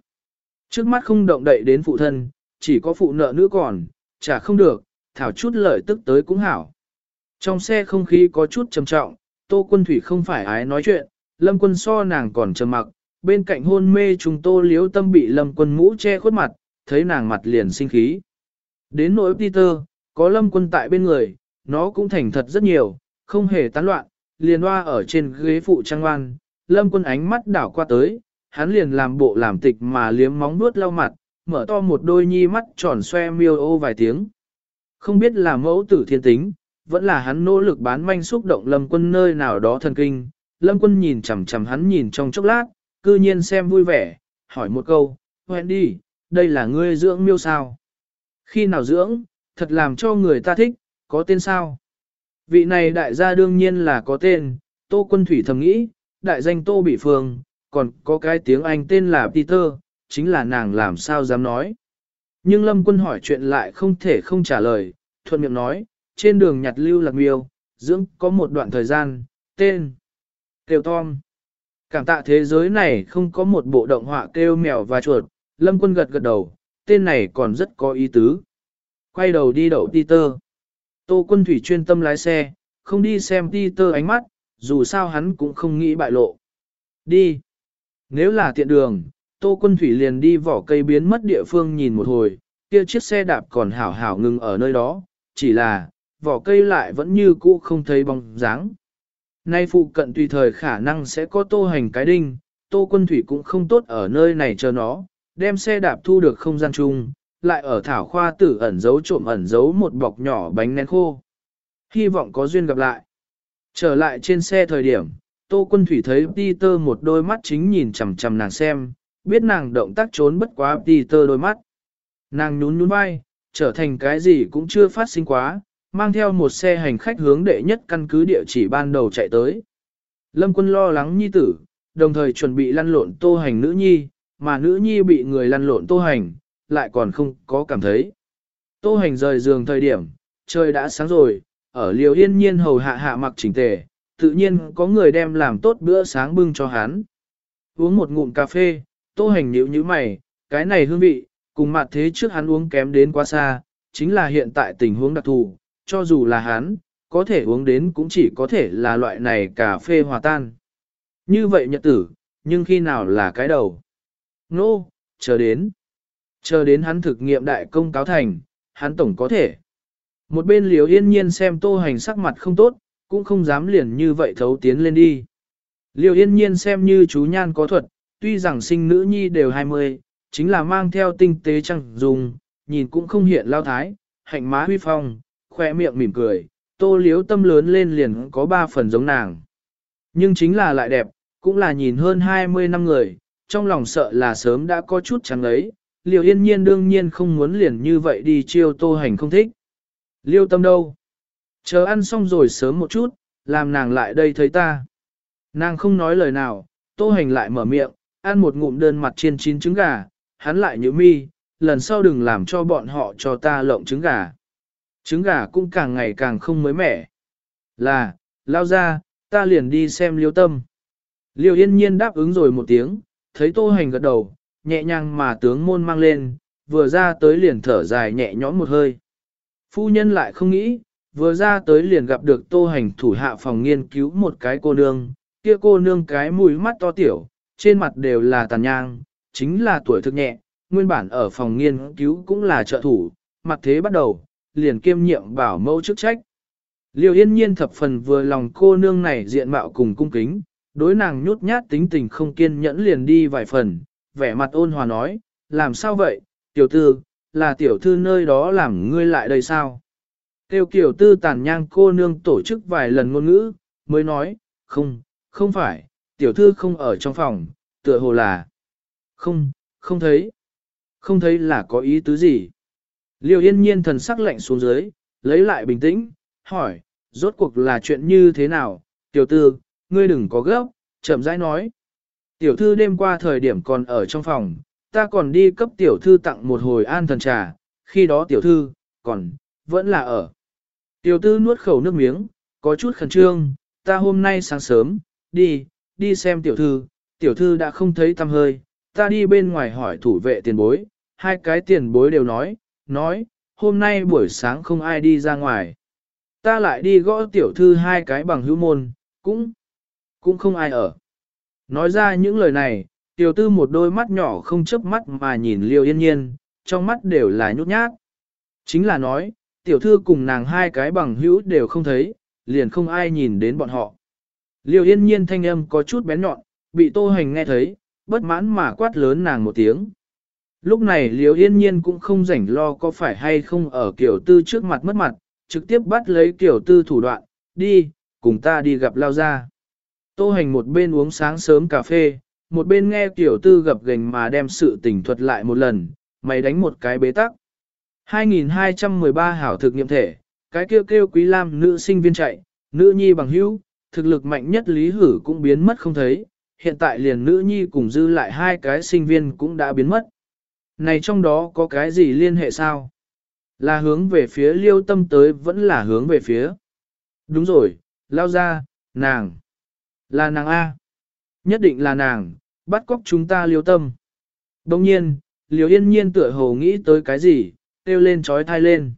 Trước mắt không động đậy đến phụ thân, chỉ có phụ nợ nữ còn, chả không được, thảo chút lợi tức tới cũng hảo. Trong xe không khí có chút trầm trọng, tô quân thủy không phải ái nói chuyện, lâm quân so nàng còn trầm mặc, bên cạnh hôn mê chúng tô liếu tâm bị lâm quân mũ che khuất mặt, thấy nàng mặt liền sinh khí. Đến nỗi Peter, có lâm quân tại bên người, nó cũng thành thật rất nhiều, không hề tán loạn, liền hoa ở trên ghế phụ trang ngoan, lâm quân ánh mắt đảo qua tới, hắn liền làm bộ làm tịch mà liếm móng nuốt lau mặt, mở to một đôi nhi mắt tròn xoe miêu ô vài tiếng. Không biết là mẫu tử thiên tính, vẫn là hắn nỗ lực bán manh xúc động lâm quân nơi nào đó thần kinh, lâm quân nhìn chằm chằm hắn nhìn trong chốc lát, cư nhiên xem vui vẻ, hỏi một câu, hoen đi, đây là ngươi dưỡng miêu sao? Khi nào dưỡng, thật làm cho người ta thích, có tên sao? Vị này đại gia đương nhiên là có tên, Tô Quân Thủy thầm nghĩ, đại danh Tô Bị Phương, còn có cái tiếng Anh tên là Peter, chính là nàng làm sao dám nói. Nhưng Lâm Quân hỏi chuyện lại không thể không trả lời, thuận miệng nói, trên đường nhặt lưu lạc miêu, dưỡng có một đoạn thời gian, tên, kêu Tom. Cảm tạ thế giới này không có một bộ động họa kêu mèo và chuột, lâm quân gật gật đầu, tên này còn rất có ý tứ. Quay đầu đi đậu Peter. Tô quân thủy chuyên tâm lái xe, không đi xem Peter ánh mắt, dù sao hắn cũng không nghĩ bại lộ. Đi. Nếu là tiện đường, Tô quân thủy liền đi vỏ cây biến mất địa phương nhìn một hồi, kia chiếc xe đạp còn hảo hảo ngừng ở nơi đó, chỉ là, vỏ cây lại vẫn như cũ không thấy bóng dáng. Nay phụ cận tùy thời khả năng sẽ có tô hành cái đinh, tô quân thủy cũng không tốt ở nơi này chờ nó, đem xe đạp thu được không gian chung, lại ở thảo khoa tử ẩn giấu trộm ẩn giấu một bọc nhỏ bánh nén khô. Hy vọng có duyên gặp lại. Trở lại trên xe thời điểm, Tô Quân Thủy thấy Peter một đôi mắt chính nhìn chằm chằm nàng xem, biết nàng động tác trốn bất quá Peter đôi mắt. Nàng nhún nhún vai, trở thành cái gì cũng chưa phát sinh quá, mang theo một xe hành khách hướng đệ nhất căn cứ địa chỉ ban đầu chạy tới. Lâm quân lo lắng nhi tử, đồng thời chuẩn bị lăn lộn tô hành nữ nhi, mà nữ nhi bị người lăn lộn tô hành, lại còn không có cảm thấy. Tô hành rời giường thời điểm, trời đã sáng rồi, ở liều yên nhiên hầu hạ hạ mặc chỉnh tề, tự nhiên có người đem làm tốt bữa sáng bưng cho hắn. Uống một ngụm cà phê, tô hành nhíu như mày, cái này hương vị, cùng mặt thế trước hắn uống kém đến quá xa, chính là hiện tại tình huống đặc thù, cho dù là hắn, có thể uống đến cũng chỉ có thể là loại này cà phê hòa tan. Như vậy nhật tử, nhưng khi nào là cái đầu? Nô, no, chờ đến. Chờ đến hắn thực nghiệm đại công cáo thành, hắn tổng có thể. Một bên liều yên nhiên xem tô hành sắc mặt không tốt, cũng không dám liền như vậy thấu tiến lên đi. Liều yên nhiên xem như chú nhan có thuật, tuy rằng sinh nữ nhi đều 20, chính là mang theo tinh tế trăng dùng, nhìn cũng không hiện lao thái, hạnh má huy phong, khoe miệng mỉm cười, tô liếu tâm lớn lên liền có ba phần giống nàng. Nhưng chính là lại đẹp, cũng là nhìn hơn 20 năm người, trong lòng sợ là sớm đã có chút chẳng ấy, liều yên nhiên đương nhiên không muốn liền như vậy đi chiêu tô hành không thích. Liêu tâm đâu? Chờ ăn xong rồi sớm một chút, làm nàng lại đây thấy ta. Nàng không nói lời nào, tô hành lại mở miệng, ăn một ngụm đơn mặt chiên chín trứng gà, hắn lại nhíu mi, lần sau đừng làm cho bọn họ cho ta lộng trứng gà. Trứng gà cũng càng ngày càng không mới mẻ. Là, lao ra, ta liền đi xem liêu tâm. Liêu yên nhiên đáp ứng rồi một tiếng, thấy tô hành gật đầu, nhẹ nhàng mà tướng môn mang lên, vừa ra tới liền thở dài nhẹ nhõm một hơi. Phu nhân lại không nghĩ, vừa ra tới liền gặp được tô hành thủ hạ phòng nghiên cứu một cái cô nương, kia cô nương cái mũi mắt to tiểu, trên mặt đều là tàn nhang, chính là tuổi thực nhẹ, nguyên bản ở phòng nghiên cứu cũng là trợ thủ, mặt thế bắt đầu, liền kiêm nhiệm bảo mẫu chức trách. Liêu yên nhiên thập phần vừa lòng cô nương này diện mạo cùng cung kính, đối nàng nhút nhát tính tình không kiên nhẫn liền đi vài phần, vẻ mặt ôn hòa nói, làm sao vậy, tiểu thư, là tiểu thư nơi đó làm ngươi lại đây sao? Tiêu kiểu tư tàn nhang cô nương tổ chức vài lần ngôn ngữ, mới nói, không, không phải, tiểu thư không ở trong phòng, tựa hồ là, không, không thấy, không thấy là có ý tứ gì. Liêu yên nhiên thần sắc lạnh xuống dưới, lấy lại bình tĩnh, hỏi, rốt cuộc là chuyện như thế nào, tiểu thư, ngươi đừng có gấp, chậm rãi nói. Tiểu thư đêm qua thời điểm còn ở trong phòng, ta còn đi cấp tiểu thư tặng một hồi an thần trà, khi đó tiểu thư, còn, vẫn là ở. Tiểu thư nuốt khẩu nước miếng, có chút khẩn trương, ta hôm nay sáng sớm, đi, đi xem tiểu thư, tiểu thư đã không thấy tâm hơi, ta đi bên ngoài hỏi thủ vệ tiền bối, hai cái tiền bối đều nói, nói, hôm nay buổi sáng không ai đi ra ngoài. Ta lại đi gõ tiểu thư hai cái bằng hữu môn, cũng, cũng không ai ở. Nói ra những lời này, tiểu tư một đôi mắt nhỏ không chớp mắt mà nhìn liêu yên nhiên, trong mắt đều là nhút nhát. Chính là nói, tiểu thư cùng nàng hai cái bằng hữu đều không thấy, liền không ai nhìn đến bọn họ. Liêu yên nhiên thanh âm có chút bén nhọn, bị tô hành nghe thấy, bất mãn mà quát lớn nàng một tiếng. Lúc này liêu yên nhiên cũng không rảnh lo có phải hay không ở kiểu tư trước mặt mất mặt, trực tiếp bắt lấy kiểu tư thủ đoạn, đi, cùng ta đi gặp lao ra. Tô hành một bên uống sáng sớm cà phê, một bên nghe tiểu tư gặp gành mà đem sự tình thuật lại một lần, mày đánh một cái bế tắc. 2213 hảo thực nghiệm thể, cái kêu kêu quý lam nữ sinh viên chạy, nữ nhi bằng hữu, thực lực mạnh nhất lý hử cũng biến mất không thấy, hiện tại liền nữ nhi cùng dư lại hai cái sinh viên cũng đã biến mất. Này trong đó có cái gì liên hệ sao? Là hướng về phía liêu tâm tới vẫn là hướng về phía. Đúng rồi, lao ra, nàng. Là nàng A. Nhất định là nàng, bắt cóc chúng ta liêu tâm. Đồng nhiên, liều yên nhiên tựa hồ nghĩ tới cái gì, kêu lên trói thai lên.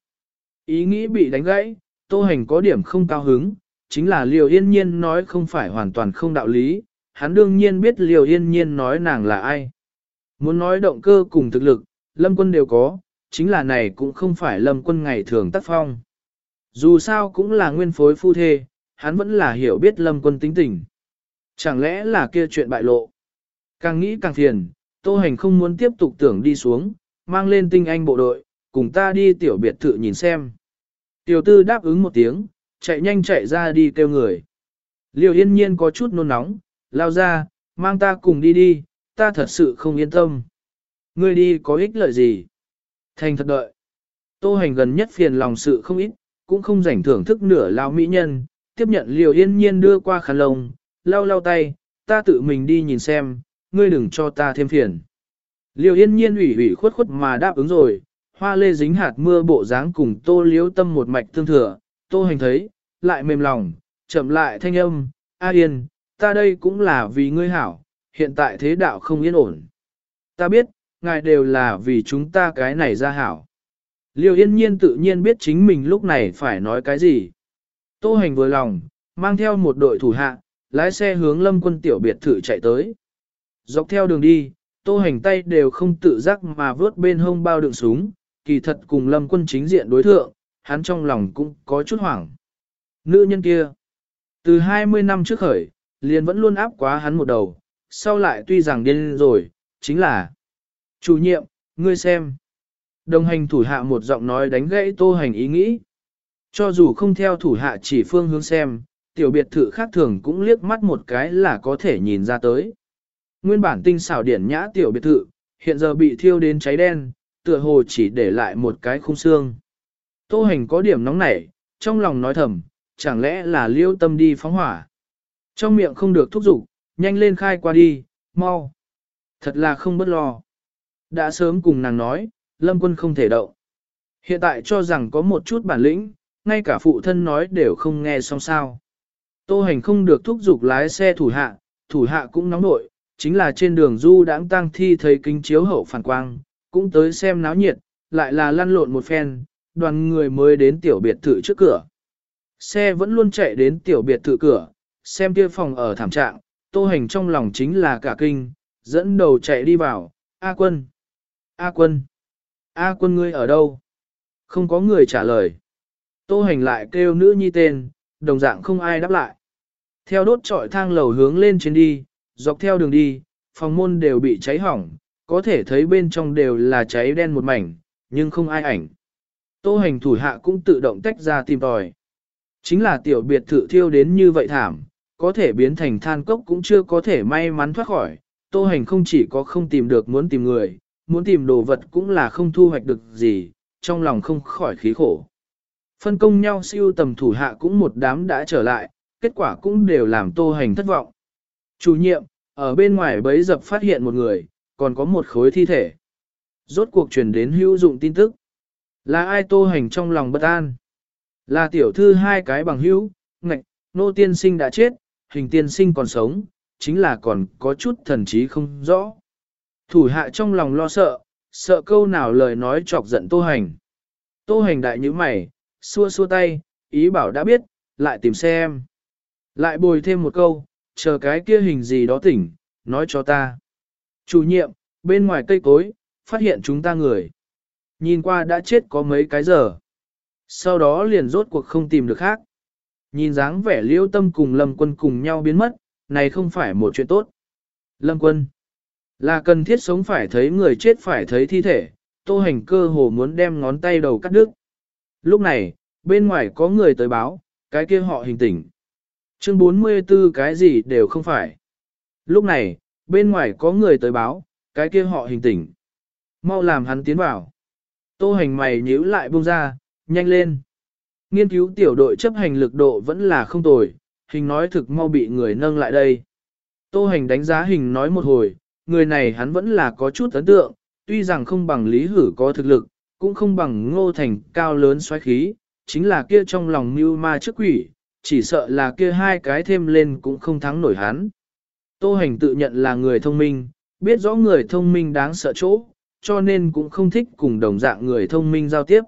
Ý nghĩ bị đánh gãy, tô hành có điểm không cao hứng, chính là liều yên nhiên nói không phải hoàn toàn không đạo lý, hắn đương nhiên biết liều yên nhiên nói nàng là ai. Muốn nói động cơ cùng thực lực, lâm quân đều có, chính là này cũng không phải lâm quân ngày thường tác phong. Dù sao cũng là nguyên phối phu thê, hắn vẫn là hiểu biết lâm quân tính tình. Chẳng lẽ là kia chuyện bại lộ? Càng nghĩ càng phiền, Tô Hành không muốn tiếp tục tưởng đi xuống, mang lên tinh anh bộ đội, cùng ta đi tiểu biệt thự nhìn xem. Tiểu tư đáp ứng một tiếng, chạy nhanh chạy ra đi kêu người. Liêu yên nhiên có chút nôn nóng, lao ra, mang ta cùng đi đi, ta thật sự không yên tâm. Ngươi đi có ích lợi gì? Thành thật đợi. Tô hành gần nhất phiền lòng sự không ít, cũng không rảnh thưởng thức nửa lao mỹ nhân, tiếp nhận liều yên nhiên đưa qua khăn lồng, lau lau tay, ta tự mình đi nhìn xem, ngươi đừng cho ta thêm phiền. Liêu yên nhiên ủy ủy khuất khuất mà đáp ứng rồi, hoa lê dính hạt mưa bộ dáng cùng tô liếu tâm một mạch tương thừa, tô hành thấy, lại mềm lòng, chậm lại thanh âm, A yên, ta đây cũng là vì ngươi hảo, hiện tại thế đạo không yên ổn. Ta biết, ngài đều là vì chúng ta cái này ra hảo. Liêu yên nhiên tự nhiên biết chính mình lúc này phải nói cái gì. Tô hành vừa lòng, mang theo một đội thủ hạ, lái xe hướng lâm quân tiểu biệt thự chạy tới. Dọc theo đường đi, tô hành tay đều không tự giác mà vớt bên hông bao đựng súng, kỳ thật cùng lâm quân chính diện đối thượng, hắn trong lòng cũng có chút hoảng. Nữ nhân kia, từ 20 năm trước khởi, liền vẫn luôn áp quá hắn một đầu, sau lại tuy rằng điên rồi, chính là Chủ nhiệm, ngươi xem. Đồng hành thủ hạ một giọng nói đánh gãy tô hành ý nghĩ. Cho dù không theo thủ hạ chỉ phương hướng xem, tiểu biệt thự khác thường cũng liếc mắt một cái là có thể nhìn ra tới. Nguyên bản tinh xảo điển nhã tiểu biệt thự, hiện giờ bị thiêu đến cháy đen, tựa hồ chỉ để lại một cái khung xương. Tô hành có điểm nóng nảy, trong lòng nói thầm, chẳng lẽ là liêu tâm đi phóng hỏa. Trong miệng không được thúc giục, nhanh lên khai qua đi, mau. Thật là không bất lo. Đã sớm cùng nàng nói, lâm quân không thể động. Hiện tại cho rằng có một chút bản lĩnh, ngay cả phụ thân nói đều không nghe xong sao. Tô hành không được thúc giục lái xe thủ hạ, thủ hạ cũng nóng nội, chính là trên đường du đãng tăng thi thấy kính chiếu hậu phản quang, cũng tới xem náo nhiệt, lại là lăn lộn một phen, đoàn người mới đến tiểu biệt thự trước cửa. Xe vẫn luôn chạy đến tiểu biệt thự cửa, xem kia phòng ở thảm trạng, tô hành trong lòng chính là cả kinh, dẫn đầu chạy đi vào, A quân. A quân. A quân ngươi ở đâu? Không có người trả lời. Tô hành lại kêu nữ nhi tên, đồng dạng không ai đáp lại. Theo đốt trọi thang lầu hướng lên trên đi, dọc theo đường đi, phòng môn đều bị cháy hỏng, có thể thấy bên trong đều là cháy đen một mảnh, nhưng không ai ảnh. Tô hành thủ hạ cũng tự động tách ra tìm tòi. Chính là tiểu biệt thự thiêu đến như vậy thảm, có thể biến thành than cốc cũng chưa có thể may mắn thoát khỏi. Tô hành không chỉ có không tìm được muốn tìm người, muốn tìm đồ vật cũng là không thu hoạch được gì, trong lòng không khỏi khí khổ. Phân công nhau siêu tầm thủ hạ cũng một đám đã trở lại, kết quả cũng đều làm tô hành thất vọng. Chủ nhiệm, ở bên ngoài bấy dập phát hiện một người, còn có một khối thi thể. Rốt cuộc truyền đến hữu dụng tin tức. Là ai tô hành trong lòng bất an? Là tiểu thư hai cái bằng hữu, ngạch, nô tiên sinh đã chết, hình tiên sinh còn sống, chính là còn có chút thần trí không rõ. Thủ hạ trong lòng lo sợ, sợ câu nào lời nói chọc giận tô hành. Tô hành đại như mày, xua xua tay, ý bảo đã biết, lại tìm xem. Lại bồi thêm một câu, chờ cái kia hình gì đó tỉnh, nói cho ta. Chủ nhiệm, bên ngoài cây cối, phát hiện chúng ta người. Nhìn qua đã chết có mấy cái giờ. Sau đó liền rốt cuộc không tìm được khác. Nhìn dáng vẻ liêu tâm cùng lâm quân cùng nhau biến mất, này không phải một chuyện tốt. Lâm quân. Là cần thiết sống phải thấy người chết phải thấy thi thể, tô hành cơ hồ muốn đem ngón tay đầu cắt đứt. Lúc này, bên ngoài có người tới báo, cái kia họ hình tỉnh. Chương 44 cái gì đều không phải. Lúc này, bên ngoài có người tới báo, cái kia họ hình tỉnh. Mau làm hắn tiến vào. Tô hành mày nhíu lại buông ra, nhanh lên. Nghiên cứu tiểu đội chấp hành lực độ vẫn là không tồi, hình nói thực mau bị người nâng lại đây. Tô hành đánh giá hình nói một hồi, người này hắn vẫn là có chút ấn tượng, tuy rằng không bằng Lý Hử có thực lực, cũng không bằng Ngô Thành cao lớn xoáy khí, chính là kia trong lòng mưu ma trước quỷ, chỉ sợ là kia hai cái thêm lên cũng không thắng nổi hắn. Tô Hành tự nhận là người thông minh, biết rõ người thông minh đáng sợ chỗ, cho nên cũng không thích cùng đồng dạng người thông minh giao tiếp.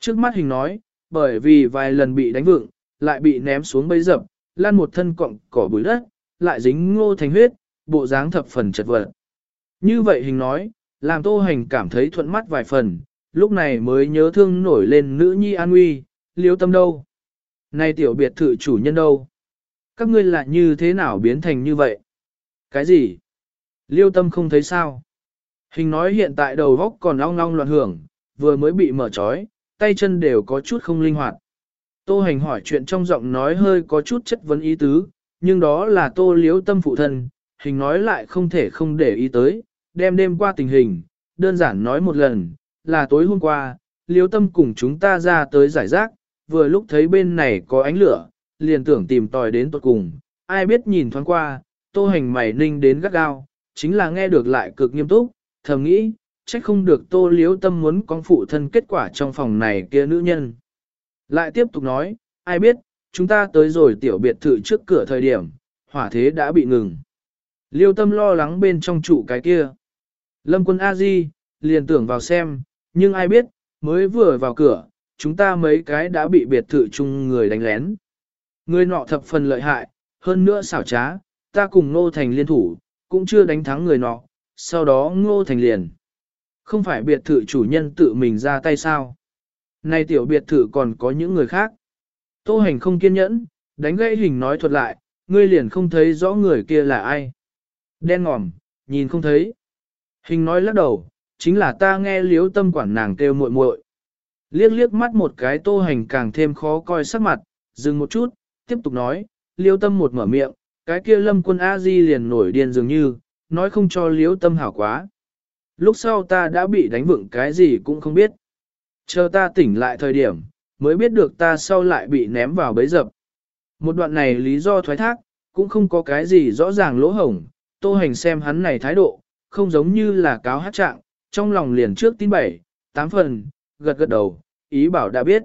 Trước mắt hình nói, bởi vì vài lần bị đánh vựng, lại bị ném xuống bấy dập, lan một thân cọng cỏ bụi đất, lại dính ngô thành huyết, bộ dáng thập phần chật vật. Như vậy hình nói, làm tô hành cảm thấy thuận mắt vài phần, lúc này mới nhớ thương nổi lên nữ nhi an nguy, liếu tâm đâu. Này tiểu biệt thự chủ nhân đâu? Các ngươi lại như thế nào biến thành như vậy? Cái gì? Liêu tâm không thấy sao? Hình nói hiện tại đầu góc còn long long loạn hưởng, vừa mới bị mở trói, tay chân đều có chút không linh hoạt. Tô hành hỏi chuyện trong giọng nói hơi có chút chất vấn ý tứ, nhưng đó là tô liếu tâm phụ thân, hình nói lại không thể không để ý tới, đem đêm qua tình hình, đơn giản nói một lần, là tối hôm qua, liếu tâm cùng chúng ta ra tới giải rác, vừa lúc thấy bên này có ánh lửa, liền tưởng tìm tòi đến tuột cùng, ai biết nhìn thoáng qua, tô hành mày ninh đến gắt gao, chính là nghe được lại cực nghiêm túc, thầm nghĩ, trách không được tô liếu tâm muốn con phụ thân kết quả trong phòng này kia nữ nhân. Lại tiếp tục nói, ai biết, chúng ta tới rồi tiểu biệt thự trước cửa thời điểm, hỏa thế đã bị ngừng. Liêu tâm lo lắng bên trong trụ cái kia. Lâm quân A-di, liền tưởng vào xem, nhưng ai biết, mới vừa vào cửa, chúng ta mấy cái đã bị biệt thự chung người đánh lén. Người nọ thập phần lợi hại, hơn nữa xảo trá, ta cùng Ngô Thành liên thủ, cũng chưa đánh thắng người nọ, sau đó Ngô Thành liền. Không phải biệt thự chủ nhân tự mình ra tay sao? Này tiểu biệt thự còn có những người khác. Tô hành không kiên nhẫn, đánh gãy hình nói thuật lại, ngươi liền không thấy rõ người kia là ai. Đen ngòm, nhìn không thấy. Hình nói lắc đầu, chính là ta nghe liếu tâm quản nàng kêu muội muội. Liếc liếc mắt một cái tô hành càng thêm khó coi sắc mặt, dừng một chút, tiếp tục nói, liêu tâm một mở miệng, cái kia lâm quân A-di liền nổi điên dường như, nói không cho liêu tâm hảo quá. Lúc sau ta đã bị đánh vựng cái gì cũng không biết. Chờ ta tỉnh lại thời điểm, mới biết được ta sau lại bị ném vào bấy dập. Một đoạn này lý do thoái thác, cũng không có cái gì rõ ràng lỗ hổng, tô hành xem hắn này thái độ, không giống như là cáo hát trạng, trong lòng liền trước tin bảy, tám phần, gật gật đầu, ý bảo đã biết.